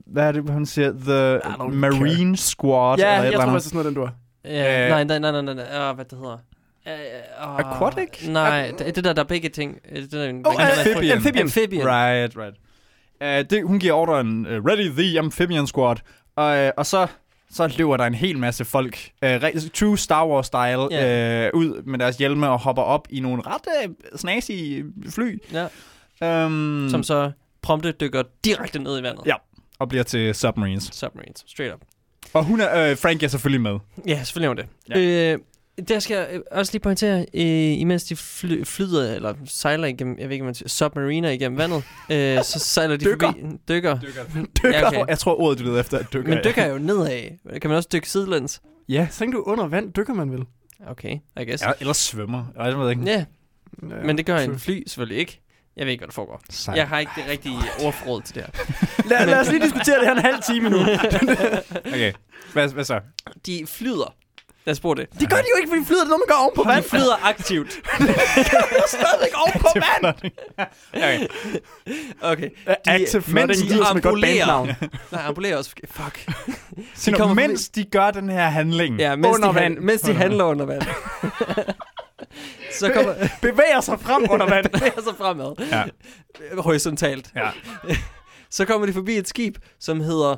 [SPEAKER 11] Hvad er det, hun siger? The Marine Squad.
[SPEAKER 2] Ja,
[SPEAKER 11] eller et
[SPEAKER 2] jeg
[SPEAKER 11] eller
[SPEAKER 2] tror
[SPEAKER 11] andet.
[SPEAKER 2] faktisk, sådan noget, den du har.
[SPEAKER 10] Ja,
[SPEAKER 11] Øh,
[SPEAKER 10] nej, nej, nej, nej, nej, nej. Uh, hvad det hedder? Uh, uh,
[SPEAKER 11] Aquatic?
[SPEAKER 10] Nej, det, det der, der er begge ting. Øh, Det der,
[SPEAKER 2] Oh, amphibian. Amphibian.
[SPEAKER 10] Amphibian.
[SPEAKER 11] Right, right. Uh, det, hun giver ordren, uh, ready the Amphibian Squad. Og, uh, og så, så løber der en hel masse folk, uh, true Star Wars-style,
[SPEAKER 10] Ja.
[SPEAKER 11] uh, ud med deres hjelme og hopper op i nogle ret uh, snasige fly.
[SPEAKER 10] Ja.
[SPEAKER 11] Um,
[SPEAKER 10] Som så prompte dykker direkte ned i vandet.
[SPEAKER 11] Ja, og bliver til Submarines.
[SPEAKER 10] Submarines, straight up.
[SPEAKER 11] Og hun er, øh, Frank er selvfølgelig med.
[SPEAKER 10] Ja, selvfølgelig er hun det. Ja. Øh, der skal jeg øh, også lige pointere, øh, imens de fly, flyder, eller sejler igennem, jeg ved ikke, om man siger, submariner igennem vandet, øh, så sejler de
[SPEAKER 2] Dykker.
[SPEAKER 10] forbi. Dykker.
[SPEAKER 11] Dykker.
[SPEAKER 10] Ja, okay.
[SPEAKER 11] Jeg tror, ordet, du leder efter, er dykker.
[SPEAKER 10] Men dykker er jo nedad. Kan man også dykke sidelæns?
[SPEAKER 11] Ja.
[SPEAKER 2] Så du, under vand dykker man vel?
[SPEAKER 10] Okay, I guess.
[SPEAKER 11] Ja, eller svømmer. Jeg ved ikke.
[SPEAKER 10] Ja,
[SPEAKER 2] Ja,
[SPEAKER 10] men det gør en fly selvfølgelig ikke. Jeg ved ikke, hvad der foregår.
[SPEAKER 11] Sejt.
[SPEAKER 10] Jeg har ikke det rigtige ordforråd til det her.
[SPEAKER 2] Lad, lad os lige diskutere det her en halv time nu.
[SPEAKER 11] Okay. Hvad, hvad så?
[SPEAKER 10] De flyder. Lad os bruge det.
[SPEAKER 2] Det gør de jo ikke, fordi flyder det er noget, man gør oven på vand.
[SPEAKER 10] De flyder aktivt.
[SPEAKER 2] stadigvæk oven på vand.
[SPEAKER 11] Okay.
[SPEAKER 10] Okay.
[SPEAKER 2] Active flooding
[SPEAKER 10] mens de
[SPEAKER 2] lyder som et godt bandnavn.
[SPEAKER 10] Nej, ambulerer også. Fuck.
[SPEAKER 11] Så nu,
[SPEAKER 10] forbi-
[SPEAKER 11] mens de gør den her handling.
[SPEAKER 10] Ja, mens,
[SPEAKER 2] Under
[SPEAKER 10] de,
[SPEAKER 2] vand.
[SPEAKER 10] mens de handler under vand. så kommer
[SPEAKER 2] Bevæger sig frem under vand.
[SPEAKER 10] bevæger sig fremad.
[SPEAKER 11] Ja.
[SPEAKER 10] Horisontalt.
[SPEAKER 11] Ja.
[SPEAKER 10] Så kommer de forbi et skib, som hedder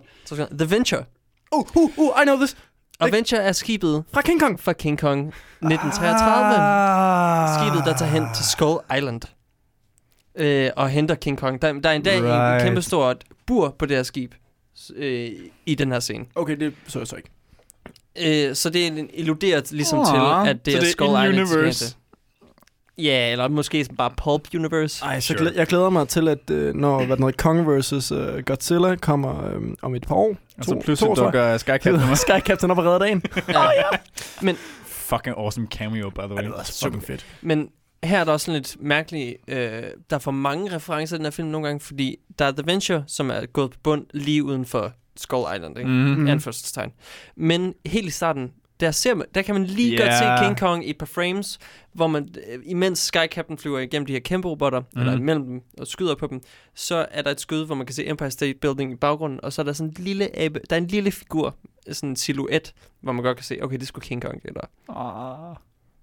[SPEAKER 10] The Venture.
[SPEAKER 2] Uh, uh, uh, I know this.
[SPEAKER 10] Og Venture er skibet
[SPEAKER 2] Fra King Kong.
[SPEAKER 10] fra King Kong 1933.
[SPEAKER 11] Ah.
[SPEAKER 10] Skibet, der tager hen til Skull Island. Øh, og henter King Kong. Der, der er endda right. en kæmpe stort bur på det her skib. Øh, I den her scene.
[SPEAKER 2] Okay, det så jeg så ikke.
[SPEAKER 10] Øh, så det er en illuderet ligesom
[SPEAKER 11] Åh,
[SPEAKER 10] til, at det
[SPEAKER 11] så
[SPEAKER 10] er
[SPEAKER 11] det er
[SPEAKER 10] Skull. Island. universe. Ja, eller måske sådan bare Pulp Universe.
[SPEAKER 2] Ej, så
[SPEAKER 11] Sure.
[SPEAKER 2] sure. jeg glæder mig til, at øh, når hvad den hedder, Kong vs. Uh, Godzilla kommer øh, om et par år.
[SPEAKER 11] Og så pludselig
[SPEAKER 2] år, tror jeg.
[SPEAKER 11] dukker Sky Captain op.
[SPEAKER 2] Sky Captain op og redder dagen.
[SPEAKER 10] Men,
[SPEAKER 11] Fucking awesome cameo, by the way.
[SPEAKER 2] det var fucking fedt.
[SPEAKER 10] men her er der også sådan lidt mærkeligt. Øh, der er for mange referencer i den her film nogle gange, fordi der er The Venture, som er gået på bund lige uden for Skull Island. Ikke?
[SPEAKER 11] Mhm.
[SPEAKER 10] Mm-hmm. Anførselstegn. Men helt i starten, Der, ser man, der kan man lige yeah. godt se King Kong i et par frames, hvor man, øh, imens Sky Captain flyver igennem de her kæmpe robotter, mm. eller
[SPEAKER 11] Mhm.
[SPEAKER 10] imellem dem, og skyder på dem, så er der et skud, hvor man kan se Empire State Building i baggrunden, og så er der sådan en lille abe, der er en lille figur, sådan en silhuet, hvor man godt kan se, okay, det sgu King Kong, eller...
[SPEAKER 11] Oh.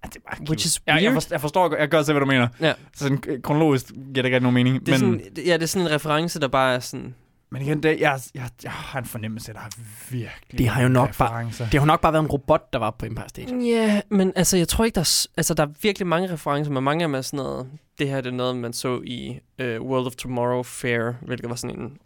[SPEAKER 11] Det er bare
[SPEAKER 10] Which is
[SPEAKER 11] jeg, jeg,
[SPEAKER 10] weird.
[SPEAKER 11] forstår, jeg forstår, jeg godt se, hvad du mener.
[SPEAKER 10] Ja.
[SPEAKER 11] Sådan øh, kronologisk giver det ikke nogen mening.
[SPEAKER 10] Det er
[SPEAKER 11] men,
[SPEAKER 10] sådan, ja, det er sådan en reference, der bare er sådan...
[SPEAKER 11] men igen, det, jeg, jeg, jeg har en fornemmelse, at der er virkelig
[SPEAKER 2] Det har jo nok bare, det har jo nok bare været en robot, der var på Empire State.
[SPEAKER 10] Ja, men altså, jeg tror ikke, der er, altså, der er virkelig mange referencer, men mange af dem er sådan noget, det her det er noget, man så i uh, World of Tomorrow Fair, hvilket var sådan en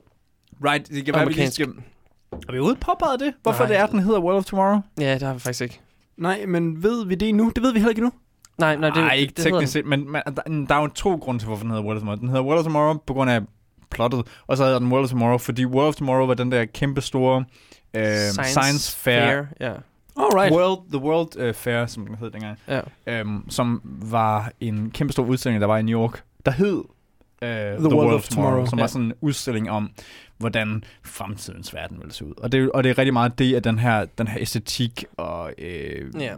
[SPEAKER 11] Right, det kan være, vi lige skal... Har vi overhovedet påpeget det? Hvorfor
[SPEAKER 10] Nej.
[SPEAKER 11] det er, den hedder World of Tomorrow?
[SPEAKER 10] Ja, det har vi faktisk ikke.
[SPEAKER 2] Nej, men ved vi det endnu? Det ved vi heller ikke endnu.
[SPEAKER 10] Nej, nej, det, det,
[SPEAKER 11] ikke
[SPEAKER 10] det
[SPEAKER 11] teknisk set, men, men der, der er jo to grunde til, hvorfor den hedder World of Tomorrow. Den hedder World of Tomorrow på grund af plottet, og så hedder den World of Tomorrow, fordi World of Tomorrow var den der kæmpe store øh, science, science fair,
[SPEAKER 10] fair. Ja.
[SPEAKER 2] Alright.
[SPEAKER 11] World, The World uh, Fair, som den hed dengang,
[SPEAKER 10] Ja.
[SPEAKER 11] øhm, som var en kæmpe stor udstilling, der var i New York, der hed uh, The, The
[SPEAKER 2] World of Tomorrow.
[SPEAKER 11] som
[SPEAKER 10] Ja.
[SPEAKER 11] var sådan en udstilling om, hvordan fremtidens verden ville se ud. Og det, og det er rigtig meget det, at den her, den her æstetik og øh,
[SPEAKER 10] Ja.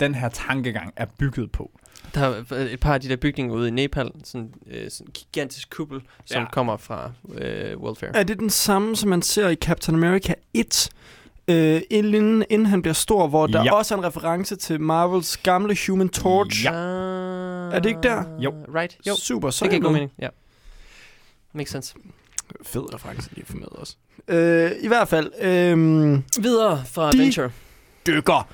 [SPEAKER 11] den her tankegang er bygget på.
[SPEAKER 10] Der er et par af de der bygninger ude i Nepal, sådan, øh, sådan gigantisk kuppel, som
[SPEAKER 11] Ja.
[SPEAKER 10] kommer fra øh, World Fair.
[SPEAKER 2] Er det den samme, som man ser i Captain America 1? Øh, inden, inden han bliver stor, hvor der
[SPEAKER 11] Ja.
[SPEAKER 2] også er en reference til Marvels gamle Human Torch.
[SPEAKER 11] Ja.
[SPEAKER 10] Uh,
[SPEAKER 2] Er det ikke der?
[SPEAKER 11] Jo.
[SPEAKER 10] Right, jo.
[SPEAKER 2] Super, så
[SPEAKER 10] det
[SPEAKER 2] er
[SPEAKER 10] giver god mening, ja. Makes sense.
[SPEAKER 2] Fed reference lige for med os. Øh, I hvert fald, øh,
[SPEAKER 10] Videre fra
[SPEAKER 2] De-
[SPEAKER 10] Adventure.
[SPEAKER 2] dykker.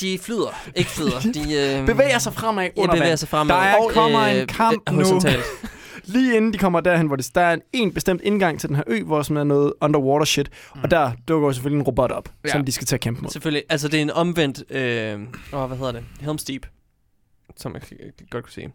[SPEAKER 10] De flyder, ikke flyder. De øh,
[SPEAKER 2] Bevæger sig fremad
[SPEAKER 10] ja,
[SPEAKER 2] under
[SPEAKER 10] bevæger
[SPEAKER 2] vand.
[SPEAKER 10] sig fremad.
[SPEAKER 11] Der er-
[SPEAKER 10] Og,
[SPEAKER 11] kommer en kamp nu.
[SPEAKER 10] horisontalt.
[SPEAKER 2] Lige inden de kommer derhen, hvor det, der er en bestemt indgang til den her ø, hvor som er noget underwater shit. Mm. Og der dukker jo selvfølgelig en robot op,
[SPEAKER 11] Ja.
[SPEAKER 2] ja. som de skal til at kæmpe mod.
[SPEAKER 10] Selvfølgelig. Altså, det er en omvendt... Øh, åh, hvad hedder det? Helm's Deep. Som jeg godt kunne se.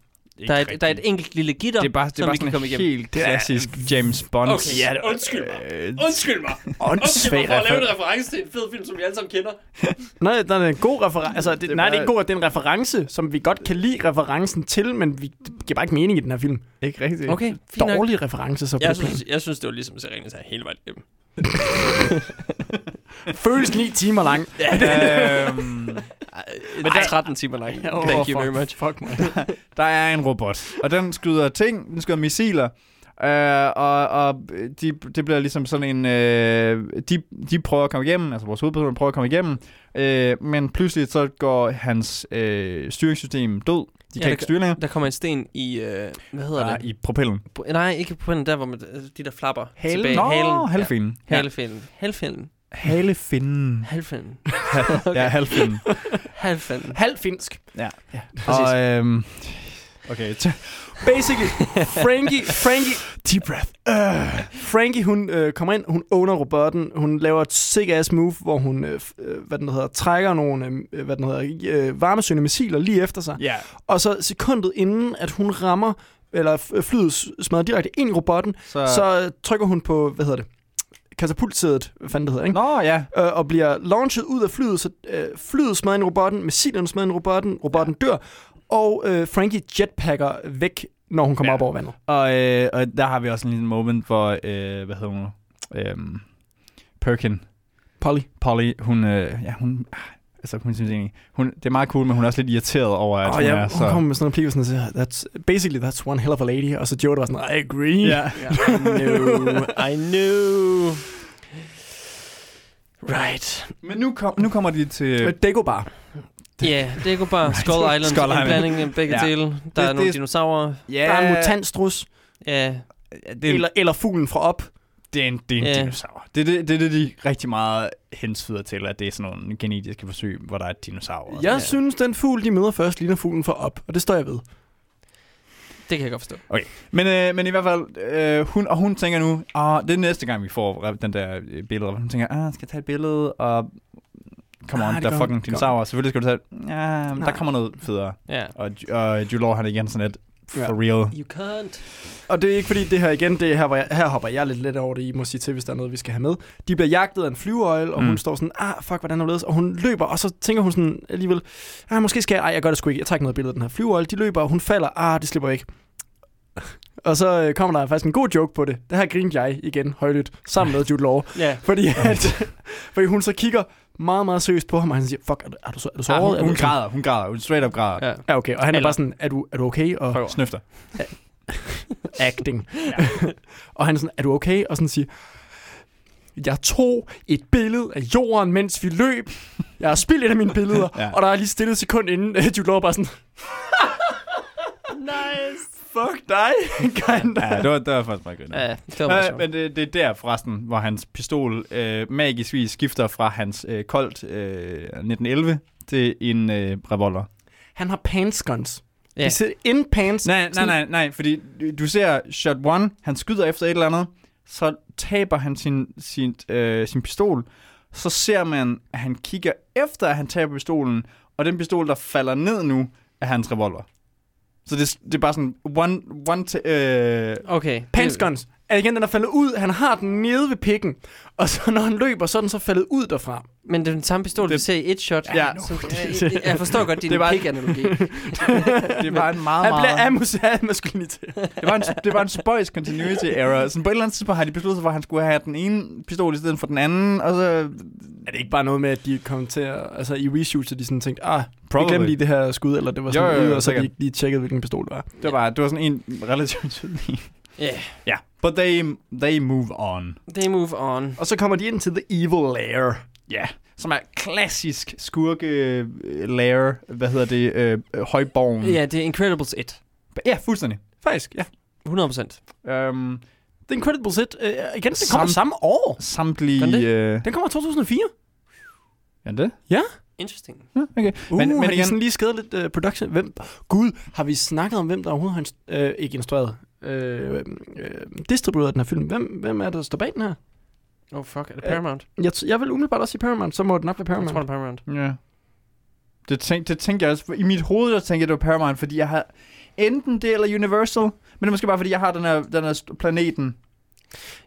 [SPEAKER 10] Der er, et, der er et enkelt lille gitter,
[SPEAKER 11] Det er bare, det er
[SPEAKER 10] som
[SPEAKER 11] bare
[SPEAKER 10] vi kan
[SPEAKER 11] sådan en helt klassisk James Bond.
[SPEAKER 10] Okay,
[SPEAKER 2] Ja, det-
[SPEAKER 10] undskyld mig.
[SPEAKER 11] Øh,
[SPEAKER 10] Undskyld mig.
[SPEAKER 2] Åndssvag
[SPEAKER 10] for at lave en
[SPEAKER 2] reference.
[SPEAKER 10] til en fed film, som vi alle sammen kender.
[SPEAKER 2] Nej, der er en god reference. Altså, det,
[SPEAKER 11] Det er
[SPEAKER 2] nej, det er ikke god, at det er en reference, som vi godt kan lide referencen til, men vi, det giver bare ikke mening i den her film.
[SPEAKER 11] Ikke rigtigt.
[SPEAKER 10] Okay, fint nok.
[SPEAKER 2] Dårlig reference, så på
[SPEAKER 10] Jeg synes, jeg synes, det var ligesom Serenes her hele vejen igennem.
[SPEAKER 2] Føles ni timer lang.
[SPEAKER 11] øhm,
[SPEAKER 10] Men det er 13 timer lang. Thank you very much.
[SPEAKER 2] Fuck mig.
[SPEAKER 11] der er en robot, og den skyder ting, den skyder missiler, øh, og, og de, det bliver ligesom sådan en... Øh, de, de prøver at komme igennem, altså vores hovedpersoner prøver at komme igennem, øh, men pludselig så går hans øh, styringssystem død. De
[SPEAKER 10] Ja,
[SPEAKER 11] kan
[SPEAKER 10] der
[SPEAKER 11] ikke styre længere.
[SPEAKER 10] Der kommer en sten i... Øh, hvad hedder
[SPEAKER 11] Ah,
[SPEAKER 10] det?
[SPEAKER 11] I propellen.
[SPEAKER 10] Pro- Nej, ikke på den der, hvor man, altså, de der flapper
[SPEAKER 2] Halen?
[SPEAKER 10] tilbage.
[SPEAKER 11] Nå,
[SPEAKER 10] halen.
[SPEAKER 11] halvfinden.
[SPEAKER 10] Ja.
[SPEAKER 11] Ja.
[SPEAKER 10] Halefælden. Halefælden.
[SPEAKER 11] Halefinden.
[SPEAKER 10] Halvfælden.
[SPEAKER 11] Ja, halvfinden.
[SPEAKER 10] Halvfælden.
[SPEAKER 2] Halv finsk.
[SPEAKER 11] Ja.
[SPEAKER 2] Ja,
[SPEAKER 11] Og, øhm, okay,
[SPEAKER 2] Basically, Frankie, Frankie, deep breath. Uh, Frankie, hun øh, kommer ind, hun owner robotten, hun laver et sick ass move, hvor hun, øh, øh, hvad den hedder, trækker nogle, øh, hvad den hedder, øh, varmesøgende missiler lige efter sig.
[SPEAKER 11] ja.
[SPEAKER 2] Og så sekundet inden, at hun rammer, eller flyet smadrer direkte ind i robotten,
[SPEAKER 11] Så,
[SPEAKER 2] så, øh, trykker hun på, hvad hedder det, katapultsædet, hvad fanden det hedder, ikke?
[SPEAKER 11] Nå, ja.
[SPEAKER 2] øh, og bliver launchet ud af flyet, så øh, flyet smadrer ind i robotten, missilerne smadrer ind i robotten, robotten dør, og øh, Frankie jetpacker væk, når hun kommer
[SPEAKER 11] Ja.
[SPEAKER 2] op over vandet.
[SPEAKER 11] Og, øh, og der har vi også en lille moment, hvor, øh, hvad hedder hun? Øhm, Perkin,
[SPEAKER 2] Polly.
[SPEAKER 11] Polly, hun, øh, ja, hun, ah, altså hun synes egentlig, hun, det er meget cool, men hun er også lidt irriteret over, at
[SPEAKER 2] Og
[SPEAKER 11] hun
[SPEAKER 2] ja,
[SPEAKER 11] er
[SPEAKER 2] hun
[SPEAKER 11] så...
[SPEAKER 2] kommer med sådan en og sådan, that's, basically, that's one hell of a lady. Og så Joe, der var sådan, I agree.
[SPEAKER 11] Ja.
[SPEAKER 10] I knew. I knew. Right.
[SPEAKER 11] Men nu, kom, nu kommer de til...
[SPEAKER 2] Dagobah.
[SPEAKER 10] Ja, det kunne bare Skull Island.
[SPEAKER 11] Skull
[SPEAKER 10] en
[SPEAKER 11] Island.
[SPEAKER 10] blanding af begge
[SPEAKER 11] Ja.
[SPEAKER 10] dele. Der
[SPEAKER 11] Det-
[SPEAKER 10] er nogle
[SPEAKER 11] det-
[SPEAKER 10] dinosaurer.
[SPEAKER 11] Ja,
[SPEAKER 2] Der er en mutantstrus,
[SPEAKER 10] Ja,
[SPEAKER 11] det, er,
[SPEAKER 2] eller, eller fuglen fra op.
[SPEAKER 11] det er en, det er en
[SPEAKER 10] Ja.
[SPEAKER 11] dinosaur. Det er det, det, er det, de rigtig meget hensyder til, at det er sådan nogle genetiske forsøg, hvor der er et dinosaur. og
[SPEAKER 2] Jeg
[SPEAKER 11] sådan.
[SPEAKER 2] synes, den fugl, de møder først, ligner fuglen fra op. Og det står jeg ved.
[SPEAKER 10] det kan jeg godt forstå.
[SPEAKER 11] Men, øh, men i hvert fald, øh, hun, og hun tænker nu, ah, det er næste gang, vi får den der øh, billede. Hun tænker, ah, skal jeg tage et billede? Og come on,
[SPEAKER 2] Ah, det
[SPEAKER 11] der er fucking dinosaurer. Selvfølgelig skal du tage, ja, men der
[SPEAKER 2] Nej.
[SPEAKER 11] kommer noget federe.
[SPEAKER 10] Ja.
[SPEAKER 11] Og, og Jude Law, han er igen sådan lidt, for
[SPEAKER 2] Ja.
[SPEAKER 11] real.
[SPEAKER 10] You can't.
[SPEAKER 2] Og det er ikke fordi, det her igen, det er her, hvor jeg, her hopper jeg lidt let over det, I må sige til, hvis der er noget, vi skal have med. De bliver jagtet af en flyveøjle, og
[SPEAKER 11] Mm.
[SPEAKER 2] hun står sådan, ah, fuck, hvordan er det Og hun løber, og så tænker hun sådan alligevel, ah, måske skal jeg, ej, jeg gør det sgu ikke, jeg tager ikke noget billede af den her flyveøjle. De løber, og hun falder, ah, det slipper ikke. Og så øh, kommer der faktisk en god joke på det. Det her grinte jeg igen højlydt, sammen med Jude Law.
[SPEAKER 10] Ja.
[SPEAKER 2] Fordi, at, fordi hun så kigger meget, meget seriøst på ham, og han siger, fuck, er du, er du, så, er du
[SPEAKER 11] Ja,
[SPEAKER 2] såret?
[SPEAKER 11] hun,
[SPEAKER 2] Er
[SPEAKER 11] hun
[SPEAKER 2] du sådan-
[SPEAKER 11] græder, hun græder, hun straight up græder.
[SPEAKER 10] Ja.
[SPEAKER 2] Ja, okay, og han er
[SPEAKER 10] Eller-
[SPEAKER 2] bare sådan, er du, er du okay? Og
[SPEAKER 11] Snøfter.
[SPEAKER 2] acting. og han er sådan, er du okay? Og sådan siger, jeg tog et billede af jorden, mens vi løb. Jeg har spillet et af mine billeder,
[SPEAKER 11] Ja.
[SPEAKER 2] ja. og der er lige stille et sekund inden, Jude Law bare sådan,
[SPEAKER 10] Nice.
[SPEAKER 2] Fuck dig, kinda.
[SPEAKER 11] Ja, det var, det var faktisk meget godt.
[SPEAKER 10] Ja, det var meget
[SPEAKER 11] Øh, men det, det er der forresten, hvor hans pistol øh, magisk vis skifter fra hans øh, Colt øh, 1911 til en øh, revolver.
[SPEAKER 2] Han har pants.
[SPEAKER 10] Ja.
[SPEAKER 2] De sidder in pants.
[SPEAKER 11] Nej, nej, nej, nej, fordi du- du ser shot one, han skyder efter et eller andet, så taber han sin, sin, øh, sin pistol, så ser man, at han kigger efter, at han taber pistolen, og den pistol, der falder ned nu, er hans revolver. Så det, det er bare sådan one, one t- øh,
[SPEAKER 10] Okay.
[SPEAKER 2] Pants guns. Er igen, den er faldet ud. Han har den nede ved pikken. Og så når han løber, så er den så faldet ud derfra.
[SPEAKER 10] Men det er den samme pistol, det, vi
[SPEAKER 11] Det-
[SPEAKER 10] ser i et shot.
[SPEAKER 11] Ja.
[SPEAKER 10] Så, jeg, jeg forstår godt din
[SPEAKER 11] Det var-
[SPEAKER 10] pik-analogi.
[SPEAKER 11] det var en meget,
[SPEAKER 2] Han bliver
[SPEAKER 11] meget...
[SPEAKER 2] amuseret maskulinitet.
[SPEAKER 11] Det var en, det var en spøjs continuity error. Så på et eller andet tidspunkt har de besluttet sig for, at han skulle have den ene pistol i stedet for den anden, og så...
[SPEAKER 2] Er det ikke bare noget med, at de kom til at... Altså i reshoot, så de sådan tænkte, ah, vi
[SPEAKER 11] Probably.
[SPEAKER 2] glemte lige det her skud, eller det var
[SPEAKER 11] Jo,
[SPEAKER 2] sådan
[SPEAKER 11] jo, jo,
[SPEAKER 2] ud, og så de ikke lige tjekkede, hvilken pistol det var.
[SPEAKER 11] Det var, bare, det var sådan en relativt tydelig.
[SPEAKER 10] Ja,
[SPEAKER 11] Ja, but they, they move on.
[SPEAKER 10] they move on.
[SPEAKER 2] Og så kommer de ind til The Evil Lair.
[SPEAKER 11] Ja, som er klassisk skurke øh, lair, hvad hedder det, øh, øh, højborgen.
[SPEAKER 10] Ja, det er Incredibles 1.
[SPEAKER 11] ja, fuldstændig.
[SPEAKER 2] Faktisk, ja.
[SPEAKER 10] 100 procent.
[SPEAKER 11] Um,
[SPEAKER 2] The Incredibles 1, øh, igen, den kommer
[SPEAKER 11] Sam-
[SPEAKER 2] samme år.
[SPEAKER 11] Samtlige...
[SPEAKER 10] den?
[SPEAKER 11] Øh,
[SPEAKER 2] Den kommer i 2004.
[SPEAKER 11] er det?
[SPEAKER 2] Ja.
[SPEAKER 10] Interesting.
[SPEAKER 11] Ja, okay.
[SPEAKER 2] Uh,
[SPEAKER 11] men, men
[SPEAKER 2] har
[SPEAKER 11] igen,
[SPEAKER 2] sådan lige skrevet lidt uh, production? Hvem? Gud, har vi snakket om, hvem der overhovedet har inst- øh, ikke instrueret? Øh, øh, distribueret den her film. Hvem, hvem er det, der står bag den her?
[SPEAKER 10] Oh fuck, er det Paramount?
[SPEAKER 2] Jeg, t- jeg vil umiddelbart også sige Paramount, så må det nok være
[SPEAKER 10] Jeg
[SPEAKER 2] Paramount.
[SPEAKER 10] tror, det er Paramount.
[SPEAKER 11] Ja. Det, tænk, det tænkte jeg også. I mit hoved, der tænkte jeg, det var Paramount, fordi jeg har enten det eller Universal, men det er måske bare, fordi jeg har den her, den her st- planeten.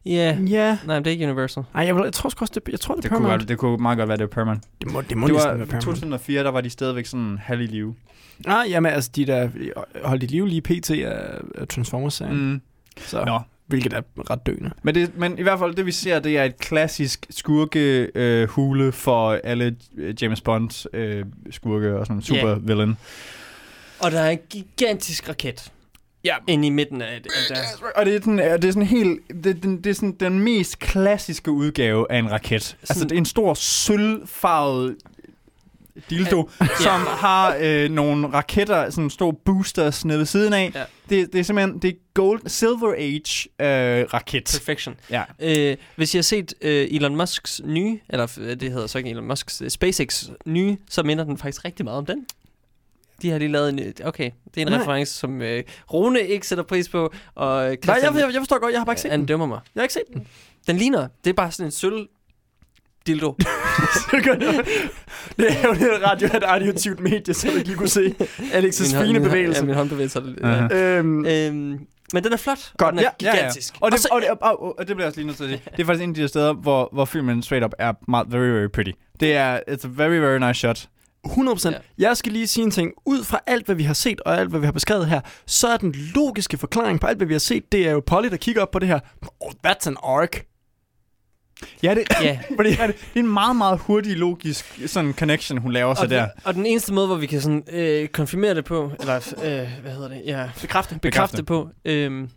[SPEAKER 10] Ja.
[SPEAKER 2] Ja.
[SPEAKER 10] Nej, det er ikke Universal.
[SPEAKER 2] Ej, jeg, jeg tror sgu også, det, jeg tror, det er
[SPEAKER 11] Det kunne,
[SPEAKER 2] Paramount.
[SPEAKER 11] godt, det kunne meget godt være, det var Paramount.
[SPEAKER 2] Det må, det må
[SPEAKER 11] Det var
[SPEAKER 2] være
[SPEAKER 11] i
[SPEAKER 2] Paramount.
[SPEAKER 11] 2004, der var de stadigvæk sådan halv i live.
[SPEAKER 2] Ah, jamen, altså, de der holdt i live lige pt. af, af Transformers-serien.
[SPEAKER 11] Mm.
[SPEAKER 2] Så,
[SPEAKER 11] Nå.
[SPEAKER 2] hvilket er ret døende.
[SPEAKER 11] Men, det, men i hvert fald, det vi ser, det er et klassisk skurke øh, hule for alle øh, James Bond øh, skurke og sådan en super
[SPEAKER 10] Ja.
[SPEAKER 11] villain.
[SPEAKER 10] Og der er en gigantisk raket.
[SPEAKER 11] Ja.
[SPEAKER 10] Inde i midten af det.
[SPEAKER 11] Og det er, den, det er sådan helt, det, den, det er sådan den mest klassiske udgave af en raket. Sådan, altså det er en stor sølvfarvet dildo, ja. som har øh, nogle raketter, sådan store boosters nede ved siden af.
[SPEAKER 10] Ja.
[SPEAKER 11] Det, det er simpelthen, det er Gold, Silver Age øh, raket.
[SPEAKER 10] Perfection.
[SPEAKER 11] Ja.
[SPEAKER 10] Øh, hvis I har set øh, Elon Musks nye, eller det hedder så ikke Elon Musks, øh, SpaceX nye, så minder den faktisk rigtig meget om den. De har lige lavet en... øh, Okay, det er en
[SPEAKER 2] Nej.
[SPEAKER 10] reference, som øh, Rune ikke sætter pris på, og øh,
[SPEAKER 2] Nej,
[SPEAKER 10] Christian,
[SPEAKER 2] jeg, jeg, jeg forstår godt, jeg har bare ikke set
[SPEAKER 10] han
[SPEAKER 2] den.
[SPEAKER 10] dømmer mig.
[SPEAKER 2] Jeg har ikke set den.
[SPEAKER 10] Den ligner, det er bare sådan en sølv dildo.
[SPEAKER 2] det er jo det radio, et radioaktivt medie, så vi ikke lige kunne se Alex's fine bevægelser.
[SPEAKER 10] Ja, min.
[SPEAKER 2] Øhm,
[SPEAKER 10] Øhm, men den er flot,
[SPEAKER 2] Godt,
[SPEAKER 10] og den er
[SPEAKER 11] Ja, ja, ja.
[SPEAKER 10] gigantisk.
[SPEAKER 11] Og, det, og, det, og, og, og det bliver jeg også lige nødt til at sige. Det er faktisk en af de der steder, hvor, hvor filmen straight up er meget, very, very pretty. Det er, it's a very, very nice shot.
[SPEAKER 2] 100%.
[SPEAKER 10] Ja.
[SPEAKER 2] Ja. Jeg skal lige sige en ting. Ud fra alt, hvad vi har set, og alt, hvad vi har beskrevet her, så er den logiske forklaring på alt, hvad vi har set, det er jo Polly, der kigger op på det her. Oh, that's an arc.
[SPEAKER 11] Ja, det,
[SPEAKER 10] Ja.
[SPEAKER 11] fordi, det er en meget, meget hurtig, logisk sådan connection, hun laver sig
[SPEAKER 10] og,
[SPEAKER 11] der.
[SPEAKER 10] den, og den eneste måde, hvor vi kan sådan, øh, konfirmere det på, eller øh, hvad hedder det, ja, bekræfte, bekræfte,
[SPEAKER 11] Bekræfte.
[SPEAKER 10] på, øh,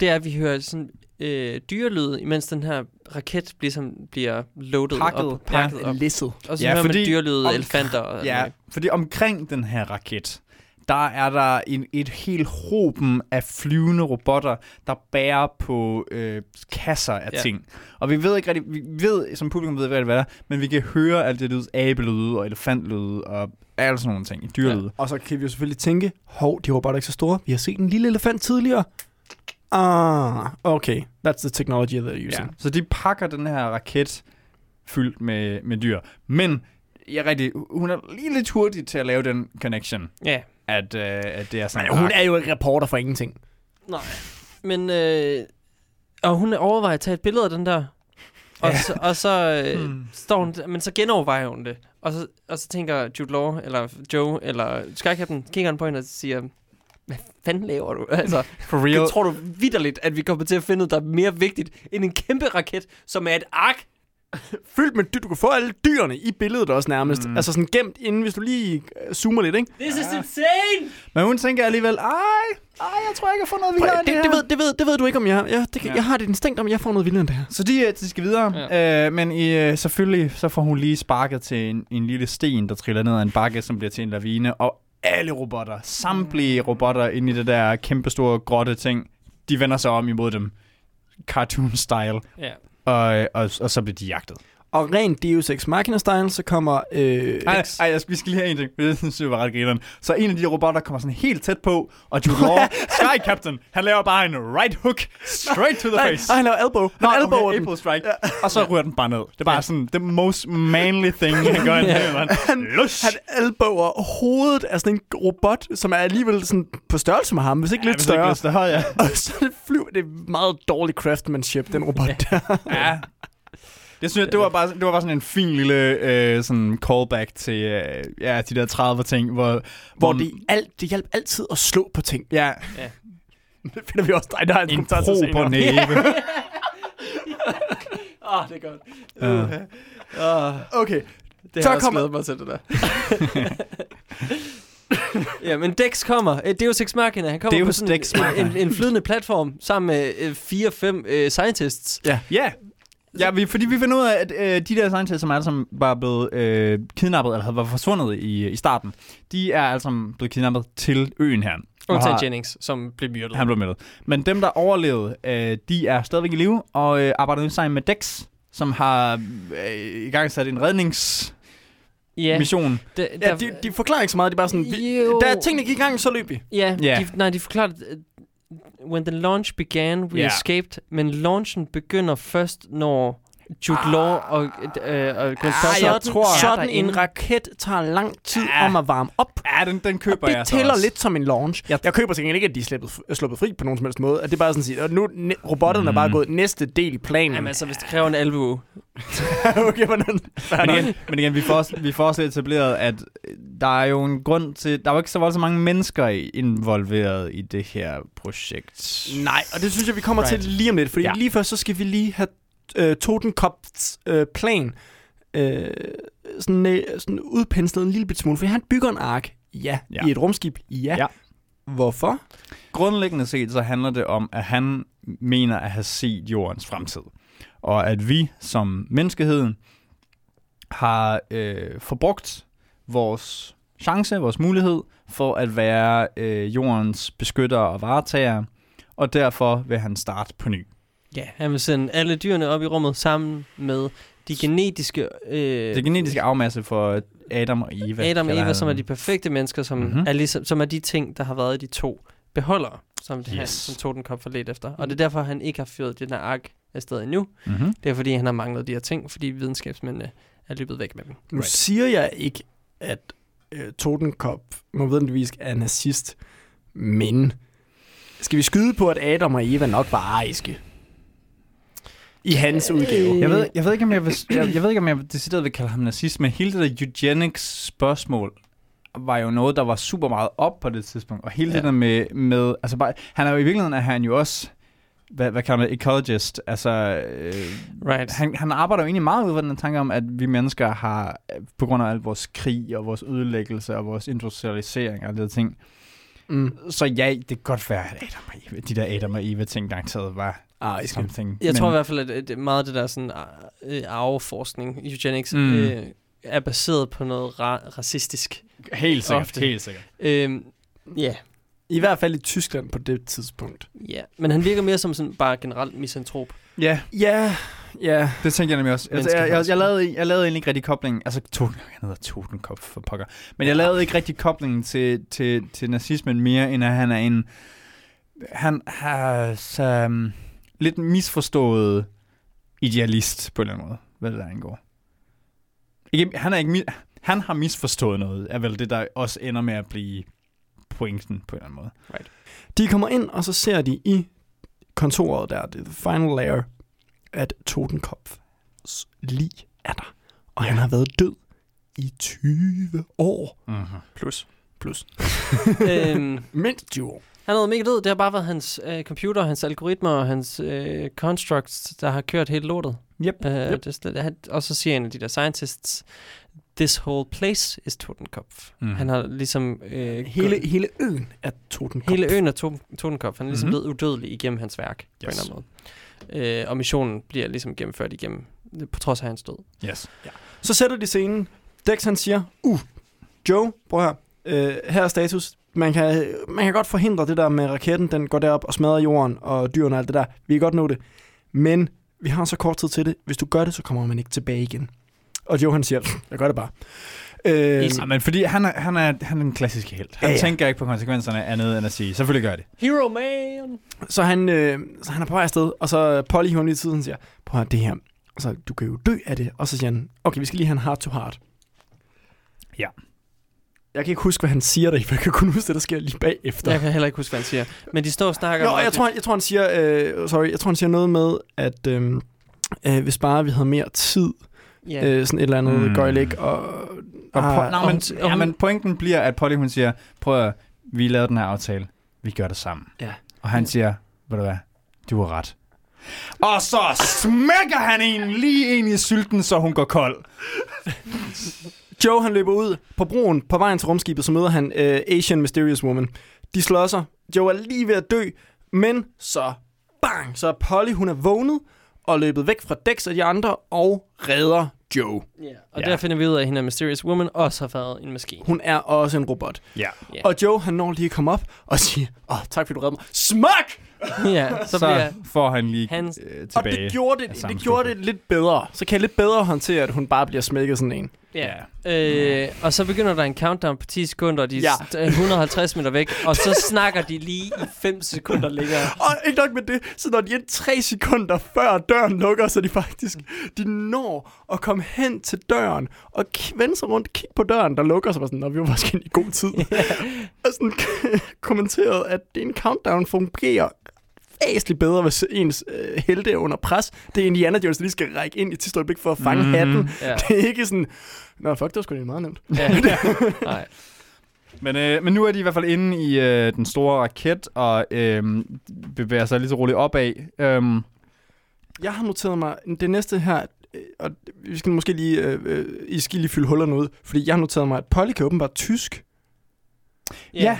[SPEAKER 10] det er, at vi hører sådan øh, dyrelyd, imens den her raket ligesom bliver loaded
[SPEAKER 11] Pakket,
[SPEAKER 10] op, pakket
[SPEAKER 11] ja.
[SPEAKER 10] op.
[SPEAKER 2] Lisset.
[SPEAKER 10] Og så
[SPEAKER 11] Ja,
[SPEAKER 10] ja, hører
[SPEAKER 11] fordi
[SPEAKER 10] man dyrelyde,
[SPEAKER 11] om-
[SPEAKER 10] elefanter og
[SPEAKER 11] Ja, fordi omkring den her raket, der er der en, et helt hoben af flyvende robotter, der bærer på øh, kasser af
[SPEAKER 10] Ja.
[SPEAKER 11] ja. ting. Og vi ved ikke rigtig, vi ved, som publikum ved ikke hvad det er, men vi kan høre alt det lyd, abelyde og elefantlyde og alle sådan nogle ting, dyrelyde.
[SPEAKER 2] Og så kan vi jo selvfølgelig tænke, hov, de robotter er ikke så store. Vi har set en lille elefant tidligere. Ah, okay. That's the technology they're
[SPEAKER 11] Ja.
[SPEAKER 2] using.
[SPEAKER 11] Så de pakker den her raket fyldt med, med dyr. Men jeg er rigtig, hun er lige lidt hurtig til at lave den connection,
[SPEAKER 10] Ja,
[SPEAKER 11] at, øh, at det er sådan
[SPEAKER 2] Men hun er jo en reporter for ingenting.
[SPEAKER 10] nej. Men, øh, og hun overvejer at tage et billede af den der, og
[SPEAKER 11] Ja.
[SPEAKER 10] så, og så øh,
[SPEAKER 11] Hmm.
[SPEAKER 10] står hun, men så genovervejer hun det. Og så, og så tænker Jude Law, eller Joe, eller Sky Captain, kigger han på hende og siger, hvad fanden laver du? Altså,
[SPEAKER 11] For real.
[SPEAKER 10] tror du vidderligt, at vi kommer til at finde noget, der er mere vigtigt end en kæmpe raket, som er et ark?
[SPEAKER 2] fyldt med dyr. Du kan få alle dyrene i billedet også nærmest. Mm. Altså sådan gemt inden, hvis du lige øh, zoomer lidt, ikke?
[SPEAKER 10] This is insane!
[SPEAKER 11] Men hun tænker alligevel, ej, ej, jeg tror, jeg kan få noget vildere
[SPEAKER 2] det,
[SPEAKER 11] end
[SPEAKER 2] det,
[SPEAKER 11] det,
[SPEAKER 2] ved, det, ved, det ved du ikke, om jeg jeg, det,
[SPEAKER 11] Ja.
[SPEAKER 2] jeg har det instinkt om, jeg får noget vildere end det her.
[SPEAKER 11] Så de, øh, de skal videre, ja. øh, men i, øh, selvfølgelig så får hun lige sparket til en, en lille sten, der triller ned ad en bakke, som bliver til en lavine, og alle robotter, samtlige robotter inde i det der kæmpestore grotte ting, de vender sig om imod dem, cartoon-style,
[SPEAKER 10] Ja.
[SPEAKER 11] og, og, og så bliver de jagtet.
[SPEAKER 2] Og rent Deus Ex Machina-style, så kommer... Øh,
[SPEAKER 11] Ej,
[SPEAKER 2] X-
[SPEAKER 11] ej, vi skal lige have en ting. Det synes jeg var ret grineren. Så en af de robotter kommer sådan helt tæt på, og Jude Law, Sky Captain, han laver bare en right hook straight to the
[SPEAKER 2] Nej,
[SPEAKER 11] face.
[SPEAKER 2] nej, han laver elbow. Han
[SPEAKER 11] Nå,
[SPEAKER 2] elbower
[SPEAKER 11] okay. April Strike. Og så ryger den bare ned. Det er bare sådan, the most manly thing, han gør mand.
[SPEAKER 2] Han,
[SPEAKER 11] Lush!
[SPEAKER 2] han elbower hovedet af sådan en robot, som er alligevel sådan på størrelse med ham, hvis ikke
[SPEAKER 11] Ja,
[SPEAKER 2] lidt
[SPEAKER 11] hvis ikke
[SPEAKER 2] større.
[SPEAKER 11] lidt større, ja.
[SPEAKER 2] Og så det flyver, det er meget dårlig craftsmanship, den robot der.
[SPEAKER 11] Ja. Det, synes jeg, det, var bare, det var bare sådan en fin lille øh, sådan callback til øh, ja, de der 30 ting, hvor...
[SPEAKER 2] Hvor det, alt, det hjalp altid at slå på ting.
[SPEAKER 11] Ja,
[SPEAKER 10] Ja.
[SPEAKER 2] Det finder vi også dig, der har en,
[SPEAKER 11] en
[SPEAKER 2] kommentar til
[SPEAKER 11] på næve.
[SPEAKER 10] Åh, oh, det er godt.
[SPEAKER 11] Ja.
[SPEAKER 10] Uh,
[SPEAKER 2] Okay,
[SPEAKER 10] det har jeg også
[SPEAKER 2] kommer-
[SPEAKER 10] glædet mig til, det der. ja, men Dex kommer. Øh, Deus Ex Machina. Han kommer
[SPEAKER 11] Deus
[SPEAKER 10] på sådan
[SPEAKER 11] Ex
[SPEAKER 10] en, en, en flydende platform sammen med øh, fire-fem øh, scientists.
[SPEAKER 2] Ja.
[SPEAKER 11] Ja. Ja, vi, fordi vi finder ud af, at øh, de der scientists, som alle sammen var blevet øh, kidnappet, eller var forsvundet i, i starten, de er sammen blevet kidnappet til øen her.
[SPEAKER 10] Undtagen
[SPEAKER 11] har-
[SPEAKER 10] Jennings, som blev myrdet.
[SPEAKER 11] Han blev myrdet. Men dem, der overlevede, øh, de er stadigvæk i live, og øh, arbejder nu sammen med Dex, som har øh, i gang sat en redningsmission.
[SPEAKER 10] Ja, det,
[SPEAKER 2] Ja, de, de forklarer ikke så meget. De er bare sådan, vi,
[SPEAKER 10] Jo.
[SPEAKER 2] da tingene gik i gang, så løb vi.
[SPEAKER 10] Ja,
[SPEAKER 11] Ja.
[SPEAKER 10] De, nej, de forklarer, when the launch began, we
[SPEAKER 11] Ja.
[SPEAKER 10] escaped, men launchen begynder først, når Jude Law og, øh, og Gwen
[SPEAKER 2] Ah, jeg tror, sådan en raket tager lang tid
[SPEAKER 11] Ja.
[SPEAKER 2] om at varme op.
[SPEAKER 11] Ja, den, den køber
[SPEAKER 2] Og
[SPEAKER 11] jeg
[SPEAKER 2] det
[SPEAKER 11] så
[SPEAKER 2] tæller
[SPEAKER 11] også.
[SPEAKER 2] lidt som en launch. Jeg, jeg køber til gengæld ikke, at de er sluppet, er sluppet fri på nogen som helst måde. At det er bare sådan at nu ne- robotterne er bare
[SPEAKER 11] Mm.
[SPEAKER 2] gået næste del i planen.
[SPEAKER 10] Jamen altså, hvis det kræver en alvue.
[SPEAKER 2] okay, hvordan?
[SPEAKER 11] Men igen, men igen vi, får, også- vi får også etableret, at der er jo en grund til... Der er jo ikke så voldsomt mange mennesker i- involveret i det her projekt.
[SPEAKER 2] Nej, og det synes jeg, vi kommer
[SPEAKER 11] Right.
[SPEAKER 2] til lige om lidt. Fordi
[SPEAKER 11] ja.
[SPEAKER 2] lige først, så skal vi lige have øh, Totenkopfs øh, plan øh, sådan, øh, sådan udpenslet en lille bit smule. For han bygger en ark, ja,
[SPEAKER 11] Ja.
[SPEAKER 2] i et rumskib, ja.
[SPEAKER 11] Ja.
[SPEAKER 2] Hvorfor?
[SPEAKER 11] Grundlæggende set, så handler det om, at han mener at have set jordens fremtid. Og at vi som menneskeheden har øh, forbrugt vores chance, vores mulighed for at være øh, jordens beskyttere og varetager, og derfor vil han starte på ny.
[SPEAKER 10] Ja, han vil sende alle dyrene op i rummet sammen med de genetiske... Øh,
[SPEAKER 11] Det genetiske afmasse for Adam og Eva.
[SPEAKER 10] Adam og Eva,
[SPEAKER 11] han
[SPEAKER 10] som er de perfekte mennesker, som,
[SPEAKER 11] Mhm.
[SPEAKER 10] mm-hmm. er, ligesom, som er de ting, der har været i de to beholdere, som, yes. han, som Totenkopf har let efter. Og det er derfor, han ikke har fyret den her ark afsted endnu.
[SPEAKER 11] Mhm.
[SPEAKER 10] Det er fordi, han har manglet de her ting, fordi videnskabsmændene er løbet væk med dem.
[SPEAKER 2] Nu right. siger jeg ikke, at øh, Totenkopf nødvendigvis er nazist, men skal vi skyde på, at Adam og Eva nok var ariske? I hans udgave.
[SPEAKER 11] Jeg ved, jeg ved ikke, om jeg, vil, jeg, jeg ved ikke, om jeg decideret vil kalde ham nazist, men hele det der eugenics spørgsmål var jo noget, der var super meget op på det tidspunkt. Og hele ja. det der med, med altså bare, han er jo i virkeligheden, er han jo også, hvad, hvad kalder man det, ecologist. Altså, øh,
[SPEAKER 10] right.
[SPEAKER 11] han, han arbejder jo egentlig meget ud fra den tanke om, at vi mennesker har, på grund af al vores krig og vores ødelæggelse og vores industrialisering og de der ting,
[SPEAKER 2] Mm.
[SPEAKER 11] så ja, det kan godt være, at Adam og Eva, de der Adam og Eva ting garanteret var
[SPEAKER 2] Ariske.
[SPEAKER 11] something.
[SPEAKER 10] Jeg tror i hvert fald, at det- det, meget af det der sådan, øh, arveforskning, eugenics,
[SPEAKER 11] Mm.
[SPEAKER 10] øh, er baseret på noget ra- racistisk.
[SPEAKER 11] Helt sikkert,
[SPEAKER 10] Ofte.
[SPEAKER 11] helt sikkert.
[SPEAKER 10] Øhm, ja,
[SPEAKER 2] I hvert fald i Tyskland på det tidspunkt.
[SPEAKER 10] ja. Men han virker mere som sådan bare generelt misantrop.
[SPEAKER 11] Ja,
[SPEAKER 2] Ja, ja.
[SPEAKER 11] Det tænker jeg nemlig også. Altså, jeg, jeg, jeg, lavede, jeg lavede egentlig ikke rigtig koblingen. Altså, to, han hedder Totenkopf for pokker. Men jeg lavede ikke rigtig koblingen til, til, til nazismen mere, end at han er en... Han har så, um, lidt misforstået idealist på en eller anden måde, hvad det der angår. Ikke, han, er ikke, han har misforstået noget, er vel det, der også ender med at blive pointen på en eller anden måde.
[SPEAKER 2] De kommer ind, og så ser de i kontoret der, det final layer, at Totenkopfs lig er der. Og han har været død i 20 år.
[SPEAKER 11] Mm-hmm.
[SPEAKER 2] Plus. Plus.
[SPEAKER 10] øhm,
[SPEAKER 2] Mindst 20 år.
[SPEAKER 10] Han er mega død. Det har bare været hans øh, computer, hans algoritmer og hans øh, constructs, der har kørt hele lortet.
[SPEAKER 11] Yep.
[SPEAKER 10] Uh,
[SPEAKER 11] Yep.
[SPEAKER 10] Just, han, og så siger en af de der scientists, this whole place is Totenkopf. Mm. Han har ligesom... Øh,
[SPEAKER 2] Hele, hele øen er Totenkopf.
[SPEAKER 10] Hele øen er to- Totenkopf. Han er ligesom
[SPEAKER 11] Mhm.
[SPEAKER 10] blevet udødelig igennem hans værk, yes. på en eller anden måde. Øh, og missionen bliver ligesom gennemført igennem, på trods af hans død.
[SPEAKER 11] Yes.
[SPEAKER 2] Så sætter de scenen. Dex han siger, uh, Joe, prøv her. Øh, her er status. Man kan, man kan godt forhindre det der med raketten, den går derop og smadrer jorden og dyrene og alt det der. Vi kan godt nå det. Men vi har så kort tid til det. Hvis du gør det, så kommer man ikke tilbage igen. Og Joe han siger, jeg gør det bare. Øh,
[SPEAKER 11] Ja, men fordi han er, han er, han er den klassiske held. Han
[SPEAKER 2] Ja,
[SPEAKER 11] ja, tænker ikke på konsekvenserne andet end at sige, selvfølgelig gør jeg det.
[SPEAKER 10] Hero man!
[SPEAKER 2] Så han, øh, så han er på vej afsted, og så Polly hun lige i tiden siger, prøv at det her, altså, du kan jo dø af det. Og så siger han, okay, vi skal lige have en heart to heart.
[SPEAKER 11] Ja.
[SPEAKER 2] Jeg kan ikke huske, hvad han siger der, for jeg kan kun huske det, der sker lige bagefter.
[SPEAKER 10] Jeg kan heller ikke huske, hvad han siger. Men de står og snakker
[SPEAKER 2] Jo,
[SPEAKER 10] om...
[SPEAKER 2] jeg tror, jeg tror, han siger, øh, sorry, jeg tror, han siger noget med, at øh, øh, hvis bare vi havde mere tid,
[SPEAKER 10] Ja.
[SPEAKER 2] øh, sådan et eller andet
[SPEAKER 11] Mm.
[SPEAKER 2] gøjlæg, og...
[SPEAKER 11] Og,
[SPEAKER 2] ah,
[SPEAKER 11] po- nej, men,
[SPEAKER 10] og-
[SPEAKER 11] ja, men pointen bliver, at Polly hun siger, prøv at, vi lavede den her aftale. Vi gør det sammen.
[SPEAKER 2] Ja.
[SPEAKER 11] Og han siger, ved du hvad, du har ret. Og så smækker han en lige ind i sylten, så hun går kold.
[SPEAKER 2] Joe han løber ud på broen på vejen til rumskibet, så møder han øh, Asian Mysterious Woman. De slår sig. Joe er lige ved at dø, men så bang, så er Polly, hun er vågnet og løbet væk fra Dex og de andre og redder Joe.
[SPEAKER 10] Ja. Og
[SPEAKER 11] Ja.
[SPEAKER 10] der finder vi ud af, at hende er Mysterious Woman også har været en maskine.
[SPEAKER 2] Hun er også en robot.
[SPEAKER 11] Ja.
[SPEAKER 10] Ja.
[SPEAKER 2] Og Joe, han når lige at komme op og sige, åh, oh, tak fordi du redder mig. Smak!
[SPEAKER 10] ja, så,
[SPEAKER 11] Så,
[SPEAKER 10] bliver...
[SPEAKER 11] får han lige
[SPEAKER 10] Hans-
[SPEAKER 11] øh,
[SPEAKER 2] Og
[SPEAKER 11] tilbage.
[SPEAKER 2] det gjorde det, det gjorde det lidt bedre. Så kan jeg lidt bedre håndtere, at hun bare bliver smækket sådan en.
[SPEAKER 10] Ja. Øh, og så begynder der en countdown på 10 sekunder, og de
[SPEAKER 2] Ja.
[SPEAKER 10] er 150 meter væk, og så snakker de lige i 5 sekunder længere.
[SPEAKER 2] Og ikke nok med det, så når de er tre sekunder før døren lukker, så de faktisk, de når at komme hen til døren, og k- vende sig rundt, kigge på døren, der lukker, så var sådan, når vi var faktisk i god tid. og sådan kommenteret, at det er en countdown fungerer væsentligt bedre, hvis ens øh, helte er under pres. Det er Indiana Jones, der lige skal række ind i sidste øjeblik for at fange mm, hatten.
[SPEAKER 10] Ja.
[SPEAKER 2] Det er ikke sådan, Nå, fuck, det var sgu da meget nemt.
[SPEAKER 10] Ja. Nej.
[SPEAKER 11] Men, øh, men nu er de i hvert fald inde i øh, den store raket, og øh, bevæger sig lige så roligt opad. Øhm,
[SPEAKER 2] Jeg har noteret mig, det næste her, øh, og vi skal måske lige, øh, øh, I skal lige fylde hullerne ud, fordi jeg har noteret mig, at Polly kan åbenbart tysk,
[SPEAKER 11] ja.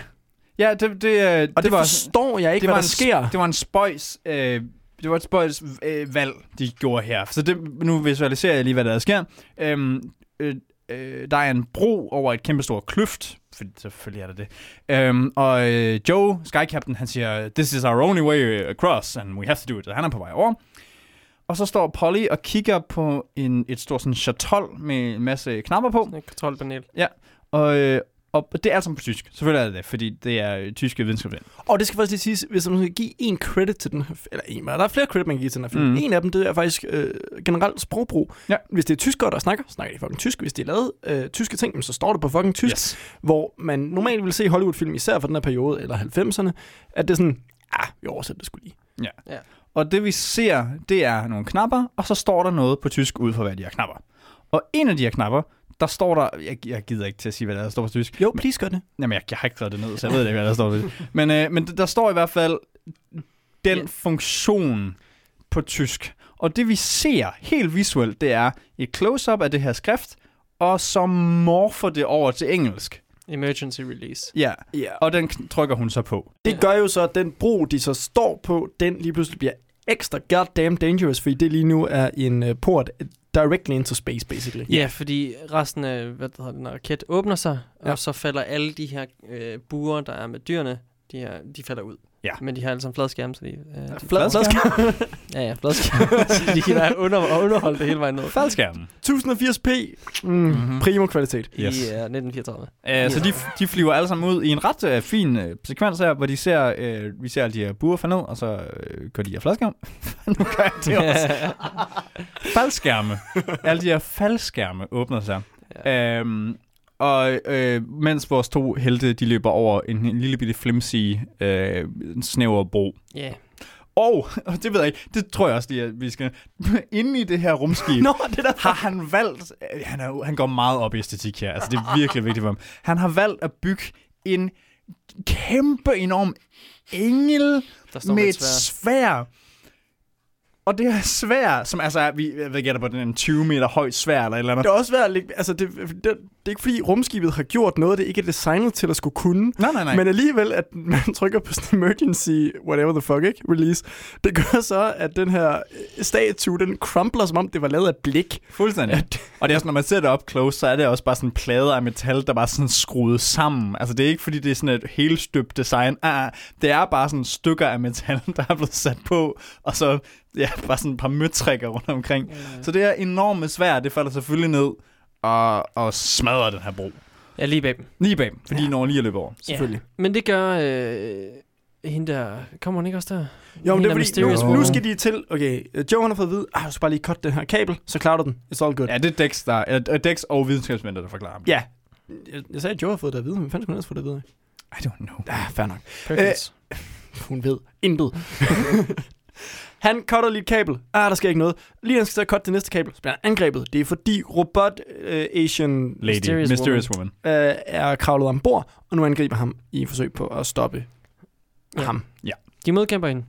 [SPEAKER 11] Ja, det, det, øh,
[SPEAKER 2] og det, det
[SPEAKER 11] var,
[SPEAKER 2] forstår jeg ikke,
[SPEAKER 11] det
[SPEAKER 2] hvad
[SPEAKER 11] var
[SPEAKER 2] der
[SPEAKER 11] en,
[SPEAKER 2] sker.
[SPEAKER 11] Det var en spøjs... Øh, det var et spøjs øh, valg, de gjorde her. Så det, nu visualiserer jeg lige, hvad der sker. Øhm, øh, øh, der er en bro over et kæmpestort kløft. For selvfølgelig er der det. Øhm, og øh, Joe, Sky Captain, han siger, This is our only way across, and we have to do it. Og han er på vej over. Og så står Polly og kigger på en, et stort sådan chatol med en masse knapper på.
[SPEAKER 10] Sådan et kontrolpanel.
[SPEAKER 11] Ja, og, øh, og det er alt sammen på tysk. Selvfølgelig er det det, fordi det er øh, tyske videnskabsmænd.
[SPEAKER 2] Og det skal faktisk lige siges, hvis man skal give en credit til den her, eller en, der er flere credit, man kan give til den her film.
[SPEAKER 11] Mm.
[SPEAKER 2] En af dem, det er faktisk øh, generelt sprogbrug.
[SPEAKER 11] Ja.
[SPEAKER 2] Hvis det er tyskere, der snakker, snakker de fucking tysk. Hvis de er lavet øh, tyske ting, så står det på fucking tysk.
[SPEAKER 11] Yes.
[SPEAKER 2] Hvor man normalt vil se i Hollywood-film, især for den her periode, eller 90'erne, at det er sådan, ah, vi oversætter det skulle lige.
[SPEAKER 11] Ja.
[SPEAKER 10] Ja.
[SPEAKER 11] Og det vi ser, det er nogle knapper, og så står der noget på tysk ud for hver af de her knapper. Og en af de her knapper, der står der, jeg, jeg gider ikke til at sige, hvad der, er, der står på tysk.
[SPEAKER 2] Jo, please gør det.
[SPEAKER 11] Jamen, jeg, jeg har ikke skrevet det ned, så jeg ved ikke, hvad der står på tysk. Men, øh, men der står i hvert fald den
[SPEAKER 10] Ja.
[SPEAKER 11] funktion på tysk. Og det vi ser helt visuelt, det er et close-up af det her skrift, og så morfer det over til engelsk.
[SPEAKER 10] Emergency release.
[SPEAKER 11] Ja,
[SPEAKER 2] Ja.
[SPEAKER 11] og den trykker hun så på.
[SPEAKER 2] Det gør jo så, at den bro, de så står på, den lige pludselig bliver ekstra goddamn dangerous, fordi det lige nu er en uh, port directly into space, basically.
[SPEAKER 10] Ja, fordi resten af hvad det hedder, den raket åbner sig,
[SPEAKER 2] Ja.
[SPEAKER 10] og så falder alle de her øh, buer, der er med dyrene, de, her, de falder ud.
[SPEAKER 11] Ja.
[SPEAKER 10] Men de har alle sammen fladskærme, så de... Øh, de
[SPEAKER 2] Flad, fladskærm.
[SPEAKER 10] ja, ja, fladskærme. så de kan være under, underholde det hele vejen ned.
[SPEAKER 11] Faldskærmen.
[SPEAKER 2] 1080p. Mm, mm-hmm. Primo kvalitet.
[SPEAKER 10] I
[SPEAKER 11] Yes.
[SPEAKER 10] uh, 1934.
[SPEAKER 11] Uh, så de, de flyver alle sammen ud i en ret uh, fin uh, sekvens her, hvor de ser, uh, vi ser alle de her buer falde ned, og så uh, kører de her fladskærm. nu gør jeg det også. faldskærme. alle de her faldskærme åbner sig. Ja. Um, og øh, mens vores to helte, de løber over en, en lille bitte flimsy øh, snæver bro.
[SPEAKER 10] Ja.
[SPEAKER 11] Og, og det ved jeg ikke, det tror jeg også lige, at vi skal... Inde i det her rumskib,
[SPEAKER 2] Nå, det der
[SPEAKER 11] har han valgt... Han, er, han går meget op i æstetik her. Altså, det er virkelig vigtigt for ham. Han har valgt at bygge en kæmpe, enorm engel med et
[SPEAKER 10] sværd.
[SPEAKER 11] svær. Og det er svær, som altså, er- vi jeg ved er der på den en 20 meter høj svær eller et eller andet.
[SPEAKER 2] Det er også værd at lægge, altså det, det, det er ikke fordi rumskibet har gjort noget, det ikke er designet til at skulle kunne.
[SPEAKER 11] Nej, nej, nej.
[SPEAKER 2] Men alligevel, at man trykker på sådan emergency, whatever the fuck, ikke? Release. Det gør så, at den her øh, statue, den crumpler, som om det var lavet af blik.
[SPEAKER 11] Fuldstændig. Og det er også, når man ser det op close, så er det også bare sådan en plade af metal, der bare sådan skruet sammen. Altså det er ikke fordi, det er sådan et helt støbt design. Ah, ah, det er bare sådan stykker af metal, der er blevet sat på, og så ja, bare sådan et par møtrikker rundt omkring. Yeah. Så det er enormt svært. Det falder selvfølgelig ned og, og smadrer den her bro.
[SPEAKER 10] Ja, lige bag dem.
[SPEAKER 11] Lige bag dem, fordi ja. når lige at løbe over.
[SPEAKER 2] Selvfølgelig.
[SPEAKER 10] Ja. Men det gør øh, hende der... Kommer hun ikke også der?
[SPEAKER 2] Jo, men det er fordi, nu, nu skal de til, okay, øh, Joe han har fået at vide, ah, du skal bare lige cut den her kabel, så klarer du den. It's all good.
[SPEAKER 11] Ja, det er Dex, der, eller, øh, Dex og videnskabsmænd, der forklarer ham.
[SPEAKER 2] Ja. Jeg, jeg sagde, at Joe har fået det at vide, men fanden skulle ellers få det at vide?
[SPEAKER 11] I don't know.
[SPEAKER 2] Ah, fair nok. Øh, hun ved intet. han cutter lige et kabel. Ah, der sker ikke noget. Lige han skal til at cutte det næste kabel, så bliver han angrebet. Det er fordi robot uh, Asian
[SPEAKER 11] Lady, Mysterious, Mysterious Woman.
[SPEAKER 2] uh, er kravlet ombord, og nu angriber ham i forsøg på at stoppe
[SPEAKER 10] Ja.
[SPEAKER 2] ham.
[SPEAKER 11] Ja.
[SPEAKER 10] De modkæmper hende.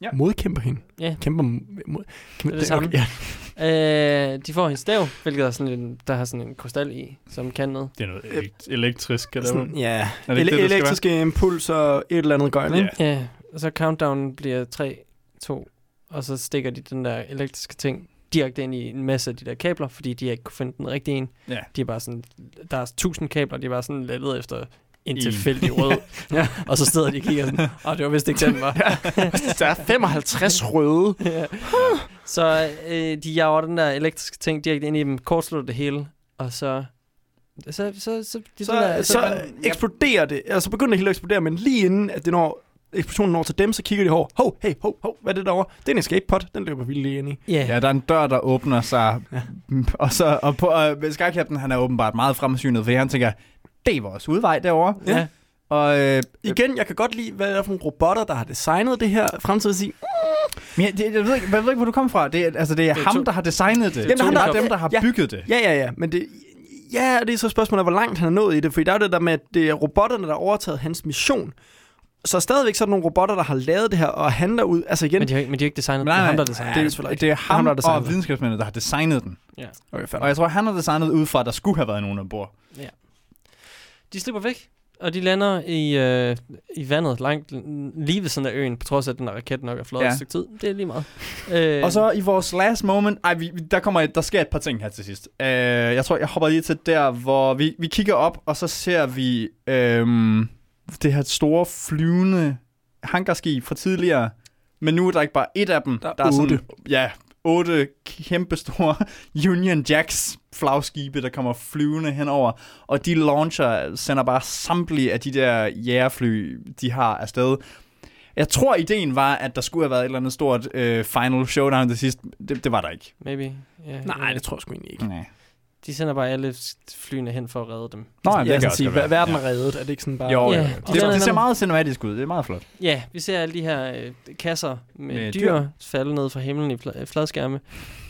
[SPEAKER 11] Ja.
[SPEAKER 2] Modkæmper hende.
[SPEAKER 10] Ja.
[SPEAKER 2] Kæmper mod... mod
[SPEAKER 10] Det er det samme.
[SPEAKER 2] Ja.
[SPEAKER 10] Øh, de får hendes stav, hvilket er sådan en, der har sådan en krystal i, som kan noget.
[SPEAKER 11] Det er noget elekt- elektrisk, eller
[SPEAKER 2] Sådan, ja,
[SPEAKER 11] Er det ikke
[SPEAKER 2] Ele-
[SPEAKER 11] det,
[SPEAKER 2] elektriske impulser og et eller andet gøjl, ikke?
[SPEAKER 10] Ja, og så countdown bliver 3, 2, og så stikker de den der elektriske ting direkte ind i en masse af de der kabler, fordi de ikke kunne finde den rigtige en.
[SPEAKER 11] Ja.
[SPEAKER 10] De er bare sådan, der er tusind kabler, de er bare sådan lettet efter en tilfældig rød. ja. Og så sidder de og kigger sådan, åh, det var vist ikke den, var.
[SPEAKER 2] Der er 55 røde.
[SPEAKER 10] ja. Så øh, de jager den der elektriske ting direkte ind i dem, kortslutter det hele, og så... Så, så, så, så, de
[SPEAKER 2] Så,
[SPEAKER 10] der,
[SPEAKER 2] så, så eksploderer det. Altså begynder det hele at eksplodere, men lige inden at det når, eksplosionen når til dem, så kigger de over. Hov, hey, hov, hov, hvad er det derovre? Det er en escape pod. Den løber vi lige ind i.
[SPEAKER 10] Ja.
[SPEAKER 11] Ja, der er en dør, der åbner sig. Ja. Og, så, og på, uh, Sky Captain, han er åbenbart meget fremsynet, for han tænker, det er vores udvej derovre.
[SPEAKER 2] Ja.
[SPEAKER 11] Og øh,
[SPEAKER 2] Igen, jeg kan godt lide, hvad det er for nogle robotter, der har designet det her, frem til at sige,
[SPEAKER 11] men jeg, det, jeg, ved ikke, jeg ved ikke, hvor du kommer fra. Det er, altså, det er,
[SPEAKER 10] Det er
[SPEAKER 11] ham,
[SPEAKER 10] to-
[SPEAKER 11] der har designet det.
[SPEAKER 2] Jamen,
[SPEAKER 11] det
[SPEAKER 2] ham,
[SPEAKER 11] er
[SPEAKER 2] der-
[SPEAKER 11] dem, der har
[SPEAKER 2] ja.
[SPEAKER 11] bygget det.
[SPEAKER 2] Ja, ja, ja, men det... Ja, det er så spørgsmålet, hvor langt han er nået i det, for der er det der med, at det er robotterne, der har overtaget hans mission. Så stadigvæk så er der nogle robotter, der har lavet det her, og handler ud... Altså igen...
[SPEAKER 10] Men de har, ikke- men de har ikke designet
[SPEAKER 11] Nej,
[SPEAKER 10] det.
[SPEAKER 11] nej,
[SPEAKER 10] er ham, der
[SPEAKER 11] det,
[SPEAKER 2] er
[SPEAKER 11] det, er ham
[SPEAKER 2] Ham, der har
[SPEAKER 11] og videnskabsmændene, der har designet den.
[SPEAKER 10] Ja.
[SPEAKER 2] Okay, fair
[SPEAKER 11] Og jeg tror, han har designet ud fra, at der skulle have været nogen ombord.
[SPEAKER 10] De slipper væk, og de lander i, øh, i vandet langt lige ved siden af øen, på trods af, at den raket nok er fløjet
[SPEAKER 11] Ja.
[SPEAKER 10] et stykke tid. Det er lige meget. Øh,
[SPEAKER 11] Og så i vores last moment, ej, vi, der, kommer, der sker et par ting her til sidst. Uh, jeg tror, jeg hopper lige til der, hvor vi, vi kigger op, og så ser vi øhm, det her store flyvende hangarskib fra tidligere. Men nu er der ikke bare et af dem.
[SPEAKER 2] Der er
[SPEAKER 11] der er sådan,
[SPEAKER 2] otte.
[SPEAKER 11] ja, otte kæmpestore Union Jacks flagskibe, der kommer flyvende henover. Og de launcher sender bare samtlige af de der jægerfly, de har afsted. Jeg tror, ideen var, at der skulle have været et eller andet stort øh, final showdown til sidst. Det, det var der ikke.
[SPEAKER 10] Maybe. Ja,
[SPEAKER 2] Nej, det tror jeg sgu egentlig ikke.
[SPEAKER 11] Nej.
[SPEAKER 10] De sender bare alle flyene hen for at redde dem.
[SPEAKER 11] Nå, ja,
[SPEAKER 2] Ja,
[SPEAKER 11] det kan
[SPEAKER 2] sige,
[SPEAKER 11] være.
[SPEAKER 2] verden er reddet. Er det ikke sådan bare...
[SPEAKER 11] Jo,
[SPEAKER 10] Ja,
[SPEAKER 11] jo.
[SPEAKER 10] de
[SPEAKER 11] Det, det ser meget cinematisk ud. Det er meget flot.
[SPEAKER 10] Ja, vi ser alle de her øh, kasser med,
[SPEAKER 11] Med dyr.
[SPEAKER 10] dyr, falde ned fra himlen i fla- øh, fladskærme.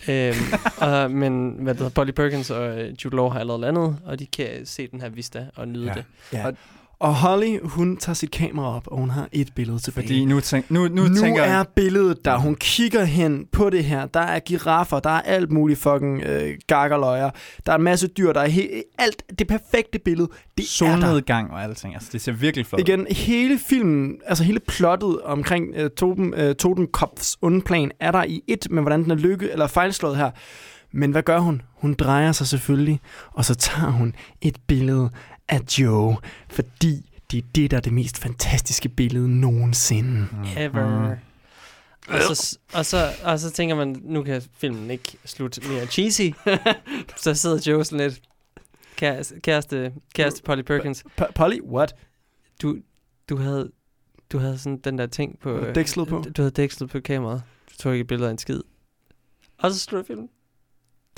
[SPEAKER 10] øhm, og, men hvad det hedder, Polly Perkins og øh, Jude Law har allerede landet, og de kan se den her vista og nyde
[SPEAKER 11] Ja.
[SPEAKER 10] det.
[SPEAKER 2] Ja. Og Holly, hun tager sit kamera op, og hun har et billede tilbage.
[SPEAKER 11] Fordi nu, tænk, nu, nu,
[SPEAKER 2] nu
[SPEAKER 11] tænker
[SPEAKER 2] er billedet der. Hun kigger hen på det her. Der er giraffer, der er alt muligt fucking øh, gakkerløjer. Der er en masse dyr, der er he- alt det perfekte billede. Det er der.
[SPEAKER 11] solnedgang og alting. Altså, det ser virkelig flot ud.
[SPEAKER 2] Igen, hele filmen, altså hele plottet omkring øh, Totem, øh, Totenkopfs onde plan, er der i et med, hvordan den er lykke eller fejlslået her. Men hvad gør hun? Hun drejer sig selvfølgelig, og så tager hun et billede af Joe, fordi det er det, der er det mest fantastiske billede nogensinde.
[SPEAKER 10] Ever. Og så, og, så, og så tænker man, nu kan filmen ikke slutte mere cheesy. så sidder Joe sådan lidt, kæreste, kæreste, Polly Perkins.
[SPEAKER 2] P- Polly, what?
[SPEAKER 10] Du, du havde du havde sådan den der ting på... øh,
[SPEAKER 2] Dækslet på?
[SPEAKER 10] Du havde dækslet på kameraet. Du tog ikke et billede af en skid. Og så slutter filmen.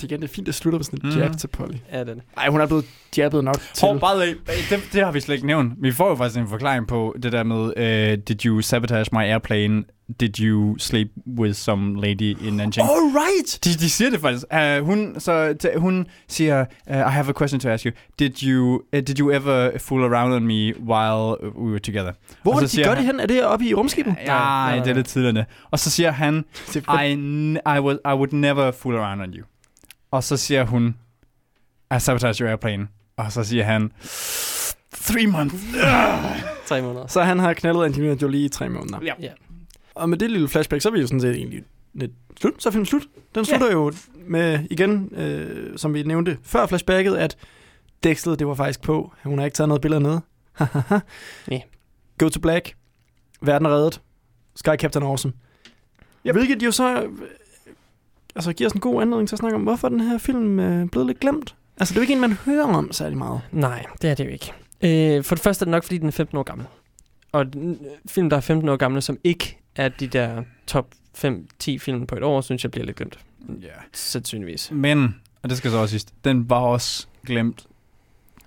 [SPEAKER 2] Det er igen det er fint, at slutter med sådan et
[SPEAKER 11] Mhm.
[SPEAKER 2] mm. jab til Polly.
[SPEAKER 10] Ja, den.
[SPEAKER 2] Ej, hun er blevet jabbet nok til.
[SPEAKER 11] Hov, way, det, det har vi slet ikke nævnt. Vi får jo faktisk en forklaring på det der med, uh, did you sabotage my airplane? did you sleep with some lady in Nanjing?
[SPEAKER 2] All right!
[SPEAKER 11] De, de siger det faktisk. Uh, hun, så, t- hun siger, uh, I have a question to ask you. Did you, uh, did you ever fool around on me while we were together?
[SPEAKER 2] Hvor er de
[SPEAKER 11] siger
[SPEAKER 2] gør
[SPEAKER 11] han-
[SPEAKER 2] det hen? Er det oppe i rumskibet?
[SPEAKER 11] Ja, nej, det er lidt tidligere. Og så siger han, I, n- I, was, I would never fool around on you. Og så siger hun, I sabotage your airplane. Og så siger han, three months.
[SPEAKER 10] Tre måneder.
[SPEAKER 2] Så han har knaldet Angelina Jolie i tre måneder.
[SPEAKER 11] Ja.
[SPEAKER 10] ja.
[SPEAKER 2] Og med det lille flashback, så er vi jo sådan set egentlig lidt slut. Så er filmen slut. Den slutter ja. jo med, igen, øh, som vi nævnte før flashbacket, at dækslet, det var faktisk på. Hun har ikke taget noget billede nede.
[SPEAKER 10] Ja.
[SPEAKER 2] Go to black. Verden er reddet. Sky Captain Awesome. Yep. Hvilket jo så altså, giver os en god anledning til at snakke om, hvorfor den her film øh, er blevet lidt glemt. Altså, det er jo ikke en, man hører om særlig meget.
[SPEAKER 10] Nej, det er det jo ikke. Øh, for det første er det nok, fordi den er 15 år gammel. Og den, øh, film, der er 15 år gamle, som ikke er de der top 5-10 film på et år, synes jeg bliver lidt glemt.
[SPEAKER 11] Ja.
[SPEAKER 10] Sandsynligvis.
[SPEAKER 11] Men, og det skal så også sidst, den var også glemt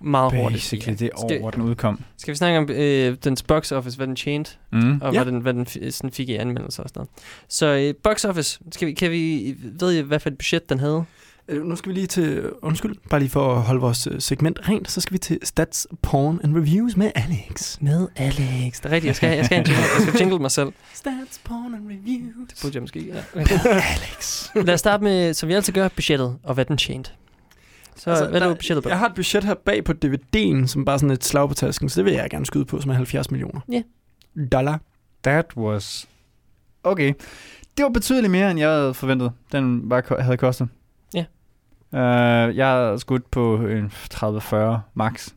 [SPEAKER 10] Meget hurtigt.
[SPEAKER 11] basically det år,
[SPEAKER 10] Skal-
[SPEAKER 11] hvor den udkom.
[SPEAKER 10] Skal vi snakke om øh, dens box office, hvad den tjente,
[SPEAKER 11] Mm.
[SPEAKER 10] og
[SPEAKER 11] Ja.
[SPEAKER 10] hvad den, hvad den sådan fik i anmeldelser og sådan noget. Så øh, box office, skal vi, kan vi, ved I, hvad for et budget den havde?
[SPEAKER 2] Øh, nu skal vi lige til, undskyld, bare lige for at holde vores øh, segment rent, så skal vi til Stats, Porn and Reviews med Alex.
[SPEAKER 10] Med Alex. Det er rigtigt, jeg skal, jeg skal, en jingle, jeg skal jingle mig selv.
[SPEAKER 2] Stats, Porn and Reviews.
[SPEAKER 10] Det burde jeg måske, ja.
[SPEAKER 2] Alex.
[SPEAKER 10] Lad os starte med, som vi altid gør, budgettet, og hvad den tjente. Så altså, hvad
[SPEAKER 2] der-
[SPEAKER 10] lå budgettet på?
[SPEAKER 2] Jeg har et budget her bag på DVD'en, som bare sådan et slag på tasken, så det vil jeg gerne skyde på, som er 70 millioner.
[SPEAKER 10] Ja.
[SPEAKER 2] Dollar.
[SPEAKER 11] That was... Okay. Det var betydeligt mere, end jeg havde forventet, den var, havde kostet.
[SPEAKER 10] Ja.
[SPEAKER 11] Uh, jeg havde skudt på en 30-40 max.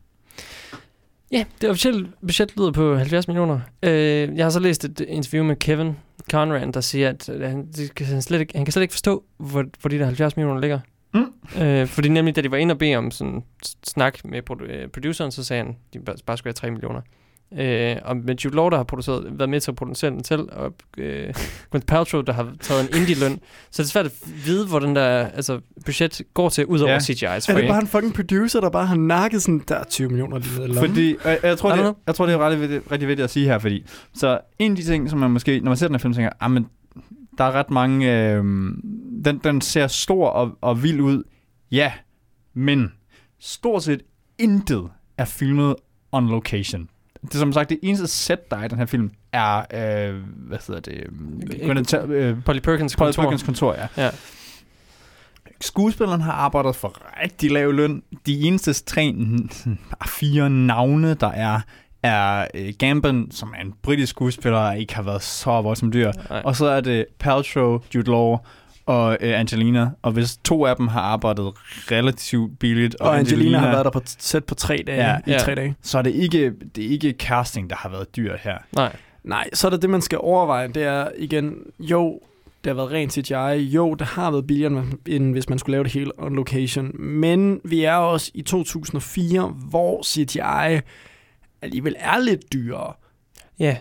[SPEAKER 10] Ja, det officielle budget lyder på 70 millioner. Øh, jeg har så læst et interview med Kevin Conran, der siger, at øh, han, han, slet ikke, han kan slet ikke forstå, hvor, hvor de der 70 millioner ligger.
[SPEAKER 11] Mm.
[SPEAKER 10] Øh, fordi nemlig, da de var inde og bede om sådan snak med produ- øh, produceren, så sagde han, at de bare, bare skulle have 3 millioner. Øh, og med Jude Law, der har produceret, været med til at producere den selv, og øh, Gwyneth Paltrow, der har taget en indie-løn. Så det er svært at vide, hvor den der altså, budget går til, ud over
[SPEAKER 11] Ja.
[SPEAKER 10] CGI's.
[SPEAKER 2] Er det bare en fucking producer, der bare har nakket sådan, der er 20 millioner lige ned i lommen?
[SPEAKER 11] Fordi, og jeg, tror,
[SPEAKER 10] Er der
[SPEAKER 11] det,
[SPEAKER 10] noget?
[SPEAKER 11] jeg tror, det er rigtig vigtigt, rigtig vigtigt at sige her, fordi så en af de ting, som man måske, når man ser den her film, tænker, ah, men der er ret mange, øh, den, den ser stor og, og vild ud, ja, men stort set intet er filmet on location. Det er som sagt, det eneste set, der er i den her film, er, øh, hvad hedder det, øh, øh,
[SPEAKER 10] Polly Perkins
[SPEAKER 11] Polly
[SPEAKER 10] kontor.
[SPEAKER 11] Perkins kontor, ja.
[SPEAKER 10] Ja.
[SPEAKER 11] Skuespilleren har arbejdet for rigtig lav løn. De eneste tre, fire navne, der er, er uh, Gambon, som er en britisk skuespiller, og ikke har været så voldsomt dyr.
[SPEAKER 10] Nej.
[SPEAKER 11] Og så er det Paltrow, Jude Law og uh, Angelina. Og hvis to af dem har arbejdet relativt billigt, og,
[SPEAKER 2] Og Angelina har været der på sæt på tre dage,
[SPEAKER 11] Ja.
[SPEAKER 2] i
[SPEAKER 10] Ja.
[SPEAKER 2] tre dage.
[SPEAKER 11] så er det ikke, det er ikke casting, der har været dyrt her.
[SPEAKER 10] Nej.
[SPEAKER 2] Nej, så er det det, man skal overveje. Det er igen, jo, det har været rent CGI. Jo, det har været billigere, end hvis man skulle lave det hele on location. Men vi er også i 2004, hvor CGI alligevel er lidt dyrere.
[SPEAKER 10] Ja.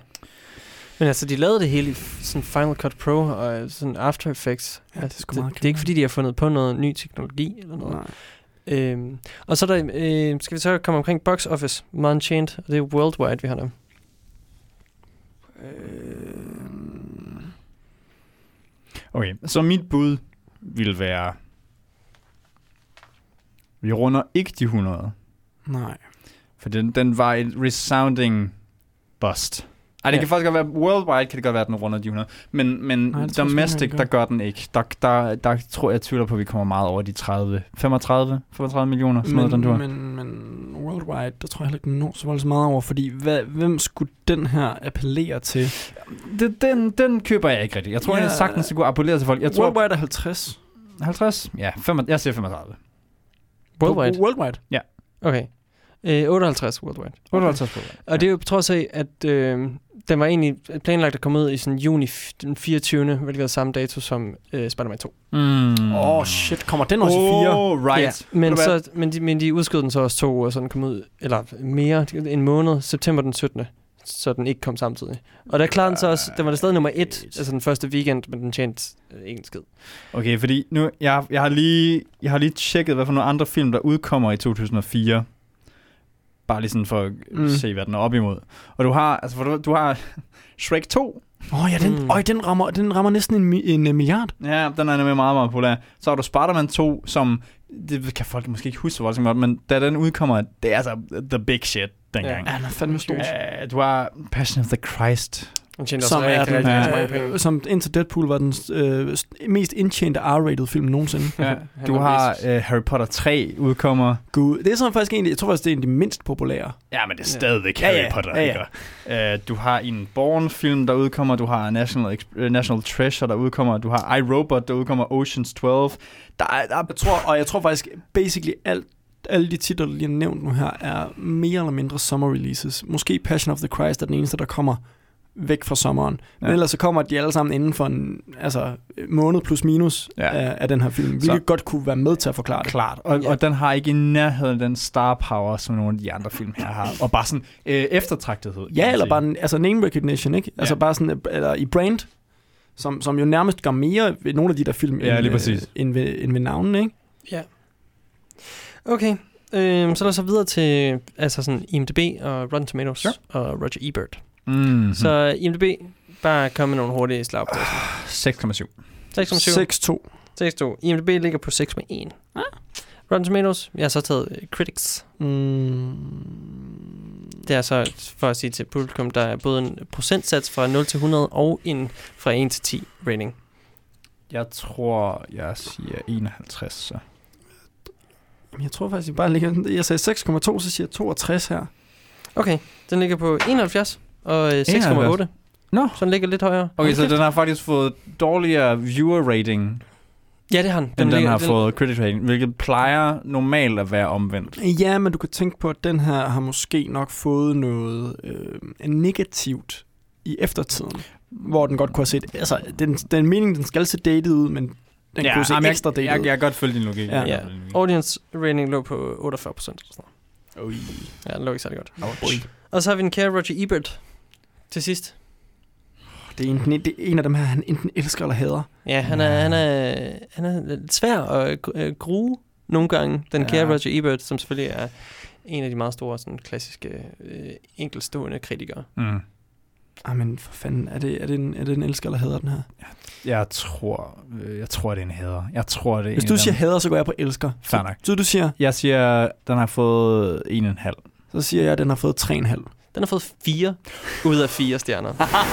[SPEAKER 10] Men altså, de lavede det hele i sådan Final Cut Pro og sådan After Effects.
[SPEAKER 2] Ja, det er
[SPEAKER 10] altså,
[SPEAKER 2] sgu
[SPEAKER 10] det,
[SPEAKER 2] meget
[SPEAKER 10] det er ikke fordi, de har fundet på noget ny teknologi eller noget.
[SPEAKER 2] Nej.
[SPEAKER 10] Øhm, og så er der, øh, skal vi så komme omkring box office, meget enchanted, og det er worldwide, vi har der.
[SPEAKER 11] Okay, så mit bud vil være... Vi runder ikke de 100.
[SPEAKER 2] Nej.
[SPEAKER 11] For den, den var et resounding bust. Ej, det
[SPEAKER 10] Ja.
[SPEAKER 11] kan faktisk godt være, worldwide kan det godt være, at den runder de 100. Men, men
[SPEAKER 2] Nej, det tror
[SPEAKER 11] domestic, der
[SPEAKER 2] gør.
[SPEAKER 11] den ikke. Der, der, der tror jeg, tvivler på, at vi kommer meget over de 30, 35, 35 millioner, sådan noget, den
[SPEAKER 2] Men,
[SPEAKER 11] tur.
[SPEAKER 2] men, men worldwide, der tror jeg heller ikke, den når så voldsomt meget over, fordi hvad, hvem skulle den her appellere til?
[SPEAKER 11] Det, den, den køber jeg ikke rigtigt. Jeg tror,
[SPEAKER 2] Ja.
[SPEAKER 11] jeg sagtens skulle appellere til folk. Jeg tror,
[SPEAKER 2] Worldwide er 50.
[SPEAKER 11] 50? Ja, fem, jeg siger 35.
[SPEAKER 10] Worldwide?
[SPEAKER 2] Worldwide?
[SPEAKER 11] Ja.
[SPEAKER 10] Okay. Øh, 58 worldwide.
[SPEAKER 11] 58 worldwide.
[SPEAKER 10] Og det er jo på trods af, at øh, den var egentlig planlagt at komme ud i sådan juni den 24. hvilket er samme dato som øh, Spider-Man 2.
[SPEAKER 11] Mm.
[SPEAKER 2] Åh, oh, shit, kommer den også i fire?
[SPEAKER 11] Oh, right.
[SPEAKER 10] Ja, men, så, men, de, men de udskød den så også to uger, så den kom ud, eller mere, en måned, september den 17. Så den ikke kom samtidig. Og der klarede den så også, den var det stadig nummer et, altså den første weekend, men den tjente øh, ikke en skid.
[SPEAKER 11] Okay, fordi nu, jeg, jeg, har lige, jeg har lige tjekket, hvad for nogle andre film, der udkommer i 2004. Bare lige sådan for at
[SPEAKER 2] Mm.
[SPEAKER 11] se, hvad den er op imod. Og du har, altså, for du, du har Shrek 2,
[SPEAKER 2] Åh oh, ja, den,
[SPEAKER 10] Mm.
[SPEAKER 2] øj, den, rammer, den rammer næsten en, mi- en, uh, milliard.
[SPEAKER 11] Ja, den er nemlig meget, meget populær. Så har du Spider-Man 2, som... Det kan folk måske ikke huske så voldsomt godt, men da den udkommer, det er altså the big shit dengang.
[SPEAKER 2] Ja, den er fandme stor.
[SPEAKER 11] Uh, du har Passion of the Christ.
[SPEAKER 10] Den tjente
[SPEAKER 2] Som
[SPEAKER 10] også
[SPEAKER 2] er
[SPEAKER 10] rigtig,
[SPEAKER 2] den,
[SPEAKER 10] rigtig, rigtig
[SPEAKER 2] øh,
[SPEAKER 10] penge.
[SPEAKER 2] som indtil Deadpool var den øh, st- mest indtjente R-rated film nogensinde.
[SPEAKER 11] Ja, du har uh, Harry Potter 3 udkommer.
[SPEAKER 2] Gud, det er sådan faktisk en, jeg tror faktisk, det er en af de mindst populære.
[SPEAKER 11] Ja, men det er stadigvæk
[SPEAKER 2] Ja,
[SPEAKER 11] Harry
[SPEAKER 2] ja.
[SPEAKER 11] Potter.
[SPEAKER 2] Ja, ja.
[SPEAKER 11] ikke? Uh, du har en Bourne-film, der udkommer. Du har National, uh, National Treasure, der udkommer. Du har iRobot, der udkommer. Ocean's 12. Der er, der er
[SPEAKER 2] Jeg tror, og jeg tror faktisk, basically alt, alle de titler, der lige er nævnt nu her, er mere eller mindre summer releases. Måske Passion of the Christ er den eneste, der kommer væk fra sommeren. Men
[SPEAKER 11] Ja.
[SPEAKER 2] ellers så kommer de alle sammen inden for en altså, måned plus minus
[SPEAKER 11] Ja.
[SPEAKER 2] ja. af, af den her film. Hvilket
[SPEAKER 11] Så-
[SPEAKER 2] godt kunne være med til at forklare det.
[SPEAKER 11] klart. Og,
[SPEAKER 2] Ja.
[SPEAKER 11] og den har ikke i nærheden af den star power, som nogle af de andre film her har. Og bare sådan øh, eftertragtethed.
[SPEAKER 2] Ja, eller
[SPEAKER 11] sige.
[SPEAKER 2] bare altså name recognition, ikke? Altså
[SPEAKER 11] Ja.
[SPEAKER 2] bare sådan, eller i brand, som, som jo nærmest gør mere ved nogle af de der film,
[SPEAKER 11] Ja,
[SPEAKER 2] end, øh, end, ved, end ved navnene, ikke?
[SPEAKER 10] Ja. Okay, øhm, så lad os så videre til altså sådan IMDb og Rotten Tomatoes
[SPEAKER 11] Sure.
[SPEAKER 10] og Roger Ebert.
[SPEAKER 11] Mm-hmm.
[SPEAKER 10] Så IMDb, bare kom med nogle hurtige slag op.
[SPEAKER 11] 6,7.
[SPEAKER 10] 6,7.
[SPEAKER 2] 6-2.
[SPEAKER 10] 6,2. IMDb ligger på 6,1. Ah. Rotten Tomatoes, jeg har så taget øh, Critics.
[SPEAKER 2] Mm,
[SPEAKER 10] Det er så, for at sige til publikum, der er både en procentsats fra 0 til 100 og en fra 1 til 10 rating.
[SPEAKER 11] Jeg tror, jeg siger 51. Så.
[SPEAKER 2] Jeg tror faktisk, jeg bare ligger... Jeg sagde 6,2, så siger jeg 62 her.
[SPEAKER 10] Okay, den ligger på 71 og øh, 6,8.
[SPEAKER 11] 71. Nå.
[SPEAKER 10] Så den ligger lidt højere.
[SPEAKER 11] Okay, så den har faktisk fået dårligere viewer rating,
[SPEAKER 10] Ja, det har den.
[SPEAKER 11] end den,
[SPEAKER 10] ligger-
[SPEAKER 11] har fået critic rating, hvilket plejer normalt at være omvendt.
[SPEAKER 2] Ja, men du kan tænke på, at den her har måske nok fået noget øh, negativt i eftertiden. Hvor den godt kunne have set... Altså, den, den mening, den skal se dated ud, men den ja, kunne se
[SPEAKER 11] jamen,
[SPEAKER 2] ekstra
[SPEAKER 11] jeg,
[SPEAKER 2] dated
[SPEAKER 11] jeg,
[SPEAKER 2] ud.
[SPEAKER 11] jeg, kan godt følge din logik.
[SPEAKER 2] Ja.
[SPEAKER 11] Jeg
[SPEAKER 10] Ja.
[SPEAKER 11] godt følge din logik.
[SPEAKER 10] Audience rating lå på 48 procent.
[SPEAKER 2] Ui.
[SPEAKER 10] Ja, den lå ikke særlig godt.
[SPEAKER 2] Ouch.
[SPEAKER 10] Og så har vi en kære Roger Ebert til sidst.
[SPEAKER 2] Det er, en, det er en af dem her, han enten elsker eller hader.
[SPEAKER 10] Ja, han er, han er, han er lidt svær at øh, grue nogle gange. Den
[SPEAKER 11] Ja.
[SPEAKER 10] kære Roger Ebert, som selvfølgelig er en af de meget store sådan, klassiske øh, enkeltstående kritikere.
[SPEAKER 11] Mm.
[SPEAKER 2] Ah, men for fanden, er det, er, det en, er det en elsker eller hader, den her?
[SPEAKER 11] Jeg tror, øh, jeg tror, det er en hader. Jeg tror, det er
[SPEAKER 2] Hvis
[SPEAKER 11] en
[SPEAKER 2] du siger
[SPEAKER 11] dem.
[SPEAKER 2] hader, så går jeg på elsker.
[SPEAKER 11] Fair nok.
[SPEAKER 2] Så du siger,
[SPEAKER 11] Jeg siger, den har fået en og en halv.
[SPEAKER 2] så siger jeg, at den har fået 3,5.
[SPEAKER 10] Den har fået fire ud af fire stjerner.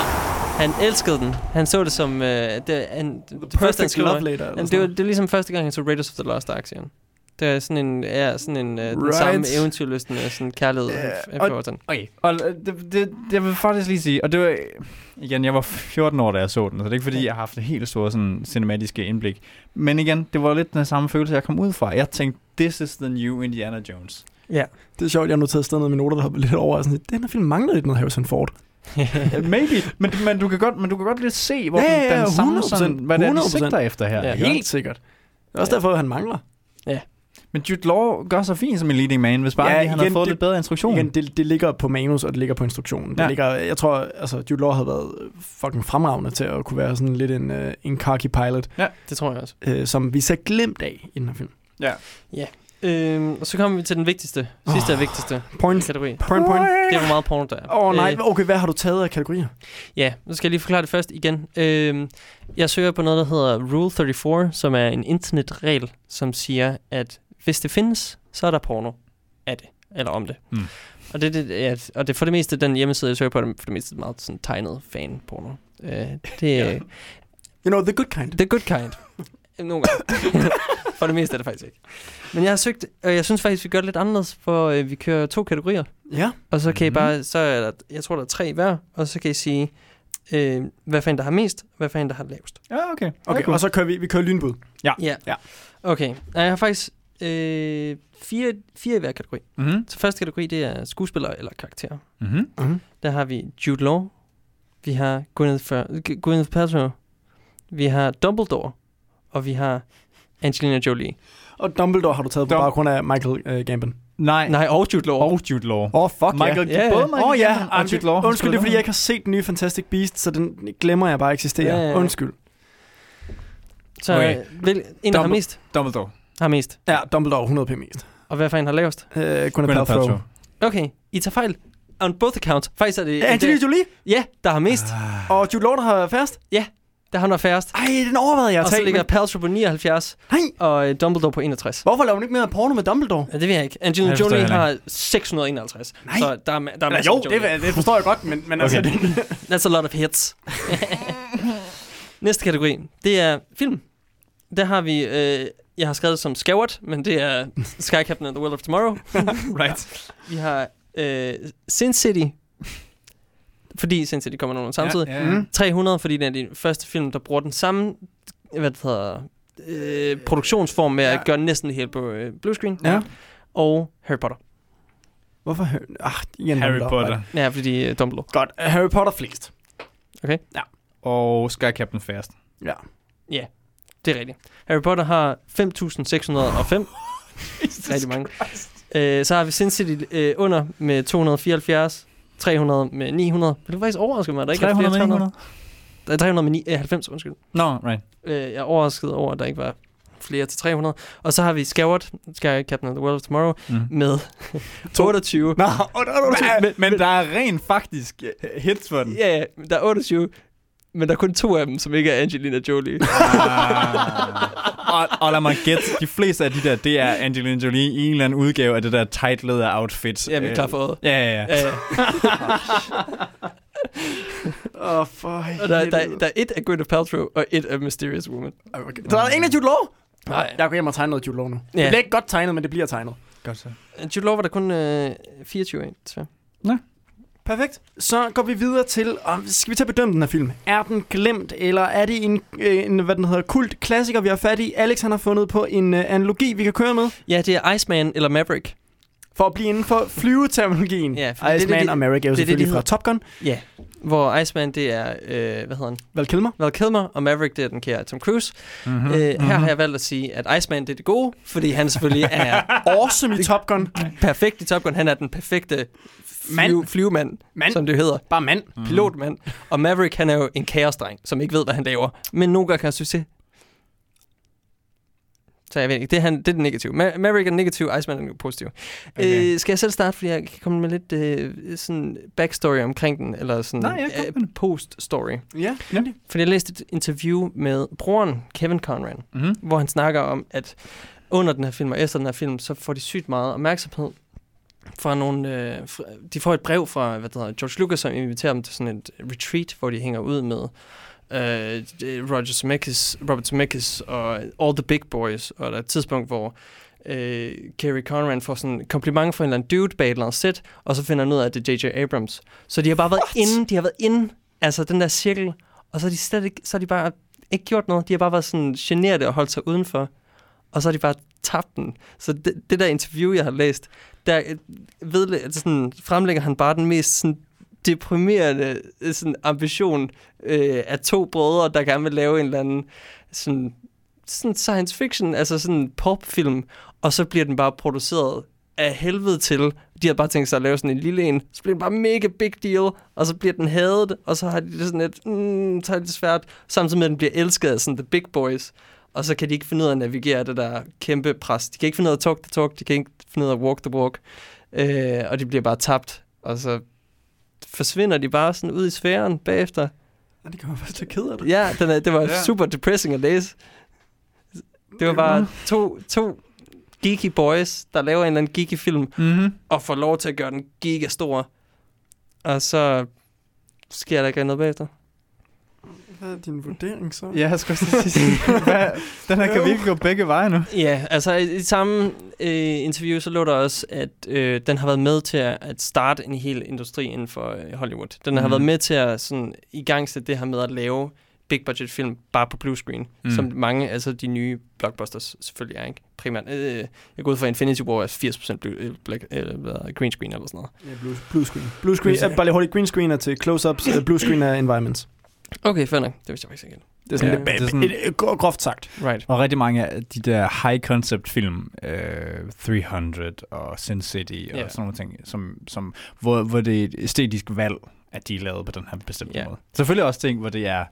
[SPEAKER 10] han elskede den. Han så det som... Øh, det, han, det første, han skriver,
[SPEAKER 2] love letter.
[SPEAKER 10] Jamen, det, var, det er ligesom første gang, han så Raiders of the Lost Ark, siger han. Det er sådan en, ja, sådan en uh, den
[SPEAKER 2] Right.
[SPEAKER 10] samme eventyrlystende sådan kærlighed yeah,
[SPEAKER 11] og-
[SPEAKER 10] den.
[SPEAKER 11] Okay, og øh, det, det, jeg vil faktisk lige sige, og det var, igen, jeg var 14 år, da jeg så den, så det er ikke fordi, jeg har haft et helt store sådan, cinematiske indblik. Men igen, det var lidt den samme følelse, jeg kom ud fra. Jeg tænkte, this is the new Indiana Jones.
[SPEAKER 10] Ja.
[SPEAKER 2] Det er sjovt, jeg har noteret afsted noget med noter, der hoppede lidt over. og Sådan, den her film mangler lidt noget Harrison Ford.
[SPEAKER 11] Maybe, men, men, du kan godt, men du kan godt lidt se, hvor
[SPEAKER 2] Ja,
[SPEAKER 11] den,
[SPEAKER 2] ja, ja,
[SPEAKER 11] den samme,
[SPEAKER 2] 100%,
[SPEAKER 11] sådan, hvad det er, de
[SPEAKER 2] 100%.
[SPEAKER 11] sigter efter her.
[SPEAKER 10] Ja?
[SPEAKER 2] Helt sikkert. Det er også derfor, han mangler.
[SPEAKER 11] Men Jude Law gør sig fint som en leading man, hvis bare
[SPEAKER 2] Ja,
[SPEAKER 11] ja, han havde
[SPEAKER 2] igen,
[SPEAKER 11] fået
[SPEAKER 2] det-
[SPEAKER 11] lidt bedre instruktion.
[SPEAKER 2] Igen, det, det ligger på manus, og det ligger på instruktionen. Det
[SPEAKER 11] Ja.
[SPEAKER 2] ligger, jeg tror, altså, Jude Law havde været fucking fremragende til at kunne være sådan lidt en, uh, en cocky pilot,
[SPEAKER 10] Det tror jeg også.
[SPEAKER 2] uh, som vi ser glemt af i den her film.
[SPEAKER 11] Ja.
[SPEAKER 10] Øhm, og så kommer vi til den vigtigste, sidste oh, og vigtigste
[SPEAKER 2] Point,
[SPEAKER 10] kategori.
[SPEAKER 2] point, point.
[SPEAKER 10] Det er, hvor meget porno der er.
[SPEAKER 2] Åh oh, nej,
[SPEAKER 10] Øh,
[SPEAKER 2] okay, hvad har du taget af kategorier?
[SPEAKER 10] Ja, nu skal jeg lige forklare det først igen. Øhm, jeg søger på noget, der hedder Rule 34, som er en internetregel, som siger, at hvis det findes, så er der porno af det, eller om det.
[SPEAKER 11] Mm.
[SPEAKER 10] Og det, det, ja, og det er for det meste den hjemmeside, jeg søger på, er for det meste meget sådan tegnet fan-porno. Øh, det er
[SPEAKER 2] You know, the good kind.
[SPEAKER 10] the good kind. Nogle gange. for det meste er det faktisk ikke. Men jeg har søgt, og jeg synes faktisk, vi gør det lidt anderledes, for øh, vi kører to kategorier.
[SPEAKER 2] Ja.
[SPEAKER 10] Og så kan
[SPEAKER 11] Mhm.
[SPEAKER 10] I bare, så er der, jeg tror, der er tre hver, og så kan I sige, øh, hvad for en, der har mest, hvad for en, der har lavest.
[SPEAKER 11] Ja, okay.
[SPEAKER 2] Okay, og så kører vi, vi kører lynbud.
[SPEAKER 10] Ja.
[SPEAKER 2] Ja.
[SPEAKER 10] Okay, og jeg har faktisk øh, fire, fire i hver kategori.
[SPEAKER 11] Mm-hmm.
[SPEAKER 10] Så første kategori, det er skuespillere eller karakterer.
[SPEAKER 11] Mm-hmm.
[SPEAKER 2] Mm-hmm.
[SPEAKER 10] Der har vi Jude Law, vi har Gwyneth, Fer- Gwyneth Paltrow, vi har Dumbledore, og vi har Angelina Jolie.
[SPEAKER 2] Og Dumbledore har du taget på
[SPEAKER 11] Dum-
[SPEAKER 2] baggrund af Michael uh, Gambon.
[SPEAKER 11] Nej,
[SPEAKER 10] Nej, og Jude Law.
[SPEAKER 11] og Jude Law.
[SPEAKER 2] Åh, oh, fuck
[SPEAKER 11] Michael,
[SPEAKER 10] ja. Ja,
[SPEAKER 11] både. Michael
[SPEAKER 2] oh, ja,
[SPEAKER 11] Gambon og Jude Law.
[SPEAKER 2] undskyld, det er fordi, jeg ikke har set den nye Fantastic Beast, så den glemmer jeg bare eksisterer.
[SPEAKER 10] Ja, ja, ja.
[SPEAKER 2] Undskyld.
[SPEAKER 10] Så
[SPEAKER 11] Okay.
[SPEAKER 10] okay. vil, en, der har mest,
[SPEAKER 11] Dumbledore.
[SPEAKER 10] har mest.
[SPEAKER 2] Ja, Dumbledore 100 p mest.
[SPEAKER 10] Og hvad for en har lavest?
[SPEAKER 2] Uh, Gwyneth Paltrow.
[SPEAKER 10] Okay, I tager fejl. on both accounts. Faktisk er det...
[SPEAKER 2] Angelina Jolie?
[SPEAKER 10] Ja, der har mest.
[SPEAKER 2] Og Jude Law, der har færrest?
[SPEAKER 10] Ja, der har han færrest.
[SPEAKER 2] Ej, den overvejede jeg at
[SPEAKER 10] Og så
[SPEAKER 2] tage.
[SPEAKER 10] ligger
[SPEAKER 2] men-
[SPEAKER 10] Paltrow på 79,
[SPEAKER 2] Nej.
[SPEAKER 10] og øh, Dumbledore på 61.
[SPEAKER 2] Hvorfor laver hun ikke mere porno med Dumbledore?
[SPEAKER 10] Ja, det ved jeg ikke. Angelina
[SPEAKER 11] Det forstår
[SPEAKER 10] Jolie
[SPEAKER 11] jeg
[SPEAKER 10] har 651.
[SPEAKER 2] Nej.
[SPEAKER 10] Så der er, ma- der er
[SPEAKER 2] Eller,
[SPEAKER 10] masser
[SPEAKER 2] jo,
[SPEAKER 10] af Jolie.
[SPEAKER 2] det, det forstår jeg godt, men, men altså...
[SPEAKER 11] Okay.
[SPEAKER 2] Det,
[SPEAKER 10] That's a lot of hits. Næste kategori, det er film. Der har vi, øh, jeg har skrevet som Skawert, men det er Sky Captain and the World of Tomorrow.
[SPEAKER 2] right.
[SPEAKER 10] Vi har øh, Sin City, fordi Sin City kommer nogen samtidig.
[SPEAKER 11] Ja, ja, ja.
[SPEAKER 10] 300, fordi det er de første film, der bruger den samme hvad det hedder, øh, produktionsform med
[SPEAKER 2] Ja.
[SPEAKER 10] at gøre næsten det hele på øh, bluescreen.
[SPEAKER 2] Ja.
[SPEAKER 10] Og Harry Potter.
[SPEAKER 2] Hvorfor? Ah, igen
[SPEAKER 11] Harry
[SPEAKER 2] Dumbledore.
[SPEAKER 11] Potter.
[SPEAKER 10] Ja, fordi uh, Dumbledore.
[SPEAKER 2] Godt. Harry Potter flest.
[SPEAKER 10] Okay?
[SPEAKER 11] Og Sky Captain Fast.
[SPEAKER 2] Ja.
[SPEAKER 10] Ja, det er rigtigt. Harry Potter har 5.605. Rigtig mange. Øh, så har vi Sin City øh, under med 274. 300 med 900. Vil du faktisk overraske mig, at der ikke er flere
[SPEAKER 11] 300 med 900?
[SPEAKER 10] Der er 300 med 9, øh, 90, undskyld.
[SPEAKER 11] Nå, no, right.
[SPEAKER 10] Øh, jeg er overrasket over, at der ikke var flere til 300. Og så har vi Skyward, Sky Captain of the World of Tomorrow,
[SPEAKER 11] Mm.
[SPEAKER 10] med 28.
[SPEAKER 2] Nå, og der er
[SPEAKER 11] Men, men der er rent faktisk øh, hits for den.
[SPEAKER 10] Ja, ja, der er 28. Men der er kun to af dem, som ikke er Angelina Jolie.
[SPEAKER 11] og, og lad mig gætte, de fleste af de der, det er Angelina Jolie i en eller anden udgave af det der tight leather outfit.
[SPEAKER 10] Ja,
[SPEAKER 11] Øh,
[SPEAKER 10] klar for.
[SPEAKER 11] Ja, ja, ja.
[SPEAKER 10] Ja.
[SPEAKER 2] Åh, oh, for
[SPEAKER 10] Og der, der, der er et af Gwyneth Paltrow, og et af Mysterious Woman.
[SPEAKER 2] Okay. Der er en af Jude Law?
[SPEAKER 10] Nej.
[SPEAKER 2] Jeg går hjem og tegner noget Jude Law nu.
[SPEAKER 10] Ja.
[SPEAKER 2] Det bliver ikke godt tegnet, men det bliver tegnet.
[SPEAKER 11] Godt så.
[SPEAKER 10] Jude Law var der kun øh, 24 af, desværre.
[SPEAKER 2] Perfekt. Så går vi videre til, om skal vi tage bedømme den her film? Er den glemt, eller er det en, øh, en hvad den hedder, kult klassiker, vi har fat i? Alex han har fundet på en uh, analogi, vi kan køre med,
[SPEAKER 10] Ja, det er Iceman eller Maverick.
[SPEAKER 2] for at blive inden for flyveterminologien.
[SPEAKER 10] Ja, for det er
[SPEAKER 2] Iceman
[SPEAKER 10] det, de-
[SPEAKER 2] og Maverick er jo
[SPEAKER 10] det er det, de
[SPEAKER 2] selvfølgelig fra. Top Gun.
[SPEAKER 10] Ja. Hvor Iceman, det er, øh, hvad hedder han?
[SPEAKER 2] Val Kilmer.
[SPEAKER 10] Val Kilmer, og Maverick, det er den kære Tom Cruise. Mm-hmm. Øh, her har jeg valgt at sige, at Iceman, det er det gode, fordi han selvfølgelig er
[SPEAKER 2] Awesome i Top Gun.
[SPEAKER 10] perfekt i Top Gun. Han er den perfekte flyve,
[SPEAKER 2] Mand.
[SPEAKER 10] flyvemand,
[SPEAKER 2] Mand.
[SPEAKER 10] som det hedder.
[SPEAKER 2] Bare mand.
[SPEAKER 10] Pilotmand. Og Maverick, han er jo en kaosdreng, som ikke ved, hvad han laver. Men nogle gange kan have succes. Så jeg ved ikke, det er, han, det er den negative. Ma- Maverick er den negative, Iceman er den positive.
[SPEAKER 11] Okay.
[SPEAKER 10] Øh, skal jeg selv starte, fordi jeg kan komme med lidt øh, sådan backstory omkring den, eller sådan
[SPEAKER 11] Nej,
[SPEAKER 10] øh, post-story.
[SPEAKER 2] Ja,
[SPEAKER 11] nemlig.
[SPEAKER 10] Fordi jeg læste et interview med broren Kevin Conran,
[SPEAKER 11] Mm-hmm.
[SPEAKER 10] hvor han snakker om, at under den her film og efter den her film, så får de sygt meget opmærksomhed fra nogle... Øh, fra, de får et brev fra hvad det hedder, George Lucas, som inviterer dem til sådan et retreat, hvor de hænger ud med øh, Roger Zemeckis, Robert Zemeckis og All the Big Boys. Og der er et tidspunkt, hvor øh, Kerry Conran får sådan en kompliment fra en eller anden dude bag et eller andet sæt, og så finder han ud af, at det er J.J. Abrams. Så de har bare været inde, de har været inde, altså den der cirkel, og så har de slet ikke, så har de bare ikke gjort noget. De har bare været sådan generede og holdt sig udenfor. Og så har de bare tabt den. Så det, det der interview, jeg har læst, der øh, ved, altså sådan, fremlægger han bare den mest sådan, deprimerende øh, sådan, ambition øh, af to brødre, der gerne vil lave en eller anden sådan, sådan science fiction, altså sådan en popfilm, og så bliver den bare produceret af helvede til. De har bare tænkt sig at lave sådan en lille en, så bliver den bare mega big deal, og så bliver den hadet, og så har de det sådan et, mm, så er det svært, samtidig med at den bliver elsket af sådan the big boys, og så kan de ikke finde ud af at navigere det der kæmpe pres. De kan ikke finde ud af at talk the talk, de kan ikke finde ud af at walk the walk, øh, og de bliver bare tabt, og så forsvinder de bare sådan ud i sfæren bagefter.
[SPEAKER 2] Ja, det kan man faktisk ked af det.
[SPEAKER 10] Ja, den er, det var
[SPEAKER 2] Ja.
[SPEAKER 10] ja. super depressing at læse. Det var bare to, to geeky boys, der laver en eller anden geeky film,
[SPEAKER 11] Mm-hmm.
[SPEAKER 10] og får lov til at gøre den giga stor. Og så sker der ikke noget bagefter.
[SPEAKER 2] Hvad er din vurdering så?
[SPEAKER 11] Ja, jeg skulle også sige, hvad, den her kan virkelig gå begge veje nu.
[SPEAKER 10] Ja, altså i, i samme øh, interview, så lå der også, at øh, den har været med til at, at starte en hel industri inden for øh, Hollywood. Den har
[SPEAKER 11] Mhm.
[SPEAKER 10] været med til at sådan, i gang sætte det her med at lave big budget film bare på blue screen,
[SPEAKER 11] Mm.
[SPEAKER 10] mm. som mange altså de nye blockbusters selvfølgelig er, ikke? Primært. Øh, jeg går ud fra Infinity War er 80% blue, øh, black, øh, green screen eller sådan noget.
[SPEAKER 2] Ja, blue, blue screen. Blue screen,
[SPEAKER 10] Blue-
[SPEAKER 2] uh, bare lige hurtigt, green screen er til close-ups, uh, blue screen er environments.
[SPEAKER 10] Okay, fair nok. Det vidste jeg faktisk ikke.
[SPEAKER 2] Det er sådan
[SPEAKER 11] Ja,
[SPEAKER 2] lidt
[SPEAKER 11] det er sådan-
[SPEAKER 2] et, groft sagt.
[SPEAKER 10] Right.
[SPEAKER 11] Og rigtig mange af de der high concept film, øh, 300 og Sin City og
[SPEAKER 10] Ja.
[SPEAKER 11] sådan nogle ting, som, som, hvor, hvor det er et æstetisk valg, at de er lavet på den her bestemte
[SPEAKER 10] Ja.
[SPEAKER 11] måde. Selvfølgelig også ting, hvor det er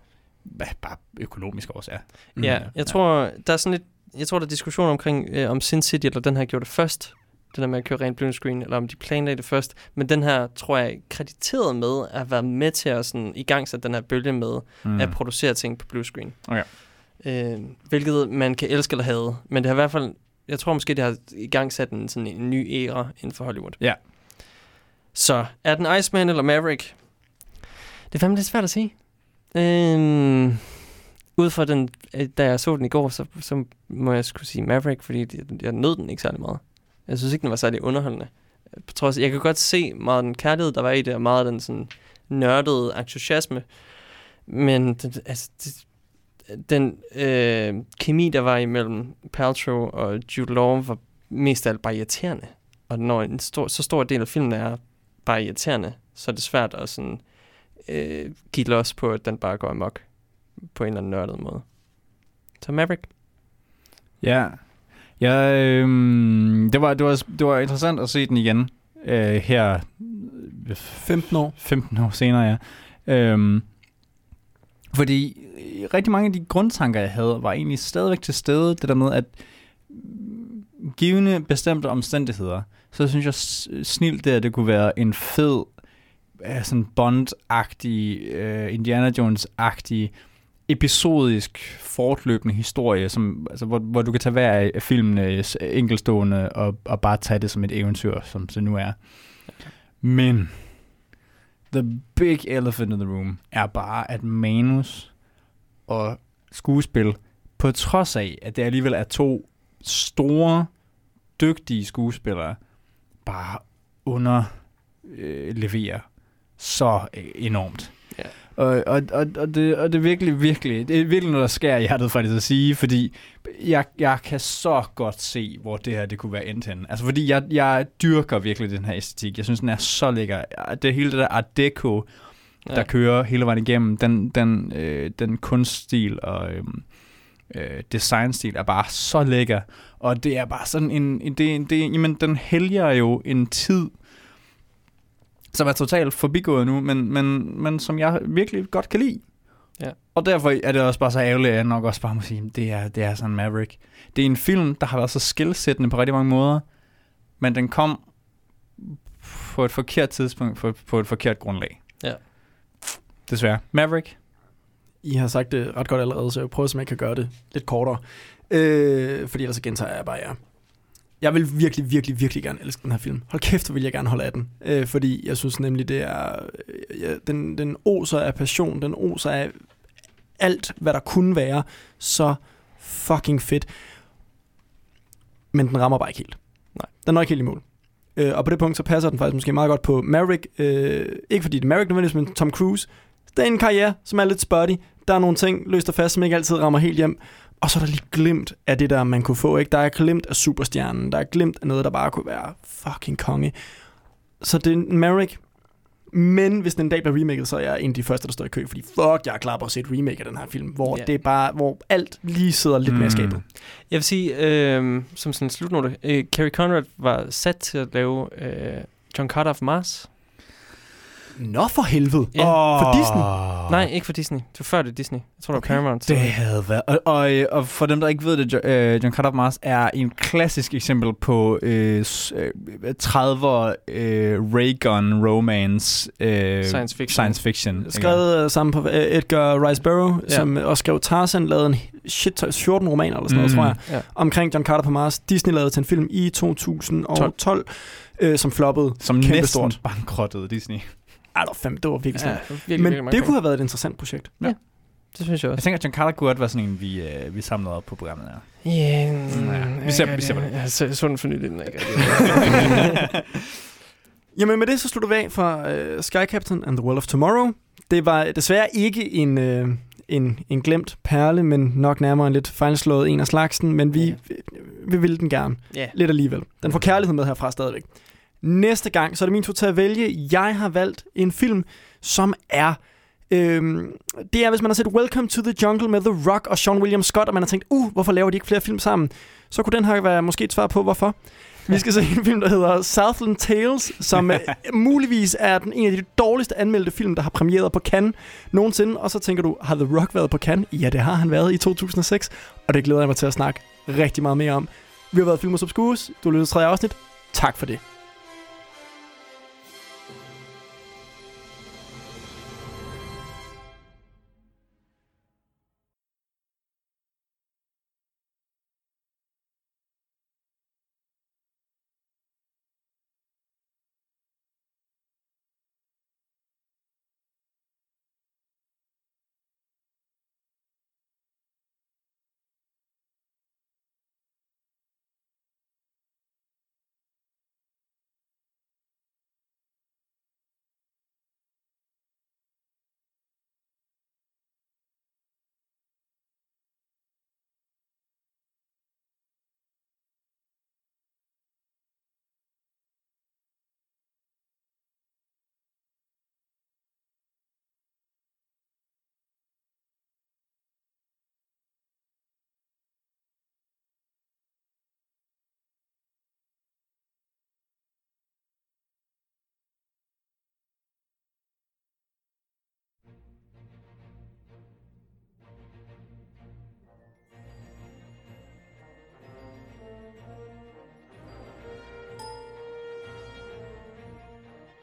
[SPEAKER 11] bare økonomiske årsager.
[SPEAKER 10] Ja, jeg tror, der er sådan lidt, jeg tror, der er diskussion omkring, øh, om Sin City eller den her gjorde det først. Det der med at køre rent blue screen, eller om de planlagde det først. Men den her, tror jeg, krediteret med at være med til at sådan, i gang sætte den her bølge med
[SPEAKER 11] Mm.
[SPEAKER 10] at producere ting på blue screen.
[SPEAKER 11] Okay.
[SPEAKER 10] Øh, hvilket man kan elske eller hade. Men det har i hvert fald, jeg tror måske, det har i gang sat en, sådan en ny æra inden for Hollywood.
[SPEAKER 11] Ja.
[SPEAKER 10] Så er den Iceman eller Maverick? Det er fandme lidt svært at sige. Øhm, ud fra den, øh, da jeg så den i går, så, så må jeg skulle sige Maverick, fordi jeg, jeg nød den ikke særlig meget. Jeg synes ikke, den var særlig underholdende. På trods, jeg kan godt se meget af den kærlighed, der var i det, og meget af den sådan nørdede entusiasme. Men den, altså, det, den øh, kemi, der var imellem Paltrow og Jude Law, var mest af alt bare irriterende. Og når en stor, så stor del af filmen er bare irriterende, så er det svært at sådan, øh, give los på, at den bare går amok på en eller anden nørdet måde. Så Maverick.
[SPEAKER 11] Ja. Ja, øhm, det, var, det, var, det var interessant at se den igen øh, her.
[SPEAKER 2] 15 år.
[SPEAKER 11] 15 år senere, ja. Øhm, fordi rigtig mange af de grundtanker, jeg havde, var egentlig stadigvæk til stede. Det der med, at givende bestemte omstændigheder, så synes jeg snilt det, at det kunne være en fed, sådan Bond-agtig, øh, Indiana Jones-agtig, episodisk, fortløbende historie, som, altså, hvor, hvor du kan tage hver af filmene øh, s- enkeltstående og, og bare tage det som et eventyr, som det nu er. Men the big elephant in the room er bare, at manus og skuespil, på trods af, at det alligevel er to store, dygtige skuespillere, bare under øh, så øh, enormt. Og, og, og, og, det, og det er virkelig, virkelig, det er virkelig noget, der skærer i hjertet faktisk at sige, fordi jeg, jeg kan så godt se, hvor det her det kunne være endt henne. Altså fordi jeg, jeg dyrker virkelig den her æstetik. Jeg synes, den er så lækker. Det hele det der art deco, der
[SPEAKER 10] Ja.
[SPEAKER 11] kører hele vejen igennem, den, den, øh, den kunststil og øh, øh, designstil er bare så lækker. Og det er bare sådan en, en det, det, jamen, den helger jo en tid, som er totalt forbigået nu, men, men, men som jeg virkelig godt kan lide.
[SPEAKER 10] Ja.
[SPEAKER 11] Og derfor er det også bare så ærgerligt, at jeg nok også bare må sige, det er, det er sådan Maverick. Det er en film, der har været så skillsættende på rigtig mange måder, men den kom på et forkert tidspunkt, på, på et forkert grundlag.
[SPEAKER 10] Ja.
[SPEAKER 11] Desværre. Maverick?
[SPEAKER 2] I har sagt det ret godt allerede, så jeg prøver, om jeg kan gøre det lidt kortere. Øh, fordi ellers så gentager jeg bare jer. Jeg vil virkelig, virkelig, virkelig gerne elske den her film. Hold kæft, hvor vil jeg gerne holde af den. Øh, fordi jeg synes nemlig, det er... Øh, ja, den, den oser af passion, den oser af alt, hvad der kunne være. Så fucking fedt. Men den rammer bare ikke helt.
[SPEAKER 10] Nej.
[SPEAKER 2] Den når ikke helt i mål. Øh, og på det punkt, så passer den faktisk måske meget godt på Maverick. Øh, ikke fordi det er Maverick nødvendigvis, men Tom Cruise. Det er en karriere, som er lidt spotty. Der er nogle ting løst og fast, som ikke altid rammer helt hjem. Og så er der lige glimt af det, der man kunne få. Ikke? Der er glimt af superstjernen. Der er glimt af noget, der bare kunne være fucking konge. Så det er en Maverick. Men hvis den en dag bliver remaket, så er jeg en af de første, der står i kø. Fordi fuck, jeg er klar på at se et remake af den her film. Hvor
[SPEAKER 10] Ja.
[SPEAKER 2] det er bare, hvor alt lige sidder lidt mm. mere skabet.
[SPEAKER 10] Jeg vil sige, øh, som sådan en slutnote, øh, Carrie Conrad var sat til at lave øh, John Carter of Mars.
[SPEAKER 2] Nå for helvede.
[SPEAKER 10] Ja.
[SPEAKER 2] For Disney?
[SPEAKER 10] Nej, ikke for Disney. Det var før det Disney. Jeg tror, det var Paramount.
[SPEAKER 11] Det havde været... Og, og, øh, og for dem, der ikke ved det, øh, John Carter of Mars er en klassisk eksempel på øh, s- øh, 30'er øh, Ray-gun romance øh,
[SPEAKER 10] Science fiction.
[SPEAKER 11] Science fiction?
[SPEAKER 2] Skrevet øh, sammen på Edgar Rice Burroughs,
[SPEAKER 10] Ja.
[SPEAKER 2] som også skrev Tarzan, lavede en shit, 14 romaner eller sådan noget,
[SPEAKER 11] Mm.
[SPEAKER 2] tror jeg,
[SPEAKER 10] Ja.
[SPEAKER 2] omkring John Carter på Mars. Disney lavede til en film i 2012, 12, øh, som floppede
[SPEAKER 11] Som næsten
[SPEAKER 2] stort.
[SPEAKER 11] bankrottede Disney.
[SPEAKER 2] Ej, det var, fem, det var virkelig
[SPEAKER 10] Ja, virkelig,
[SPEAKER 2] Men
[SPEAKER 10] virkelig mange
[SPEAKER 2] det kunne have været et interessant projekt.
[SPEAKER 10] Det synes jeg
[SPEAKER 11] Jeg
[SPEAKER 10] også.
[SPEAKER 11] tænker, at John Carter kunne godt være sådan en, vi, øh, vi samlede op på programmet her.
[SPEAKER 10] Ja,
[SPEAKER 11] Ja, vi ser- vi ser på det.
[SPEAKER 10] Jeg så, så den for nylig, den er ikke.
[SPEAKER 2] Jamen med det, så slutter vi af fra uh, Sky Captain and the World of Tomorrow. Det var desværre ikke en, uh, en, en glemt perle, men nok nærmere en lidt fejlslået en af slagsen, men vi, vi, vi vil den gerne.
[SPEAKER 10] Ja.
[SPEAKER 2] Lidt alligevel. Den får kærlighed med herfra stadigvæk. Næste gang, så er det min tur til at vælge. Jeg har valgt en film, som er... Øhm, det er, hvis man har set Welcome to the Jungle med The Rock og Sean William Scott, og man har tænkt, uh, hvorfor laver de ikke flere film sammen? Så kunne den her være måske et svar på, hvorfor. Vi skal se en film, der hedder Southland Tales, som øh, muligvis er den en af de dårligste anmeldte film, der har premieret på Cannes nogensinde. Og så tænker du, har The Rock været på Cannes? Ja, det har han været i 2006, og det glæder jeg mig til at snakke rigtig meget mere om. Vi har været Filmers Obscures. Du har lyttet til tredje afsnit. Tak for det.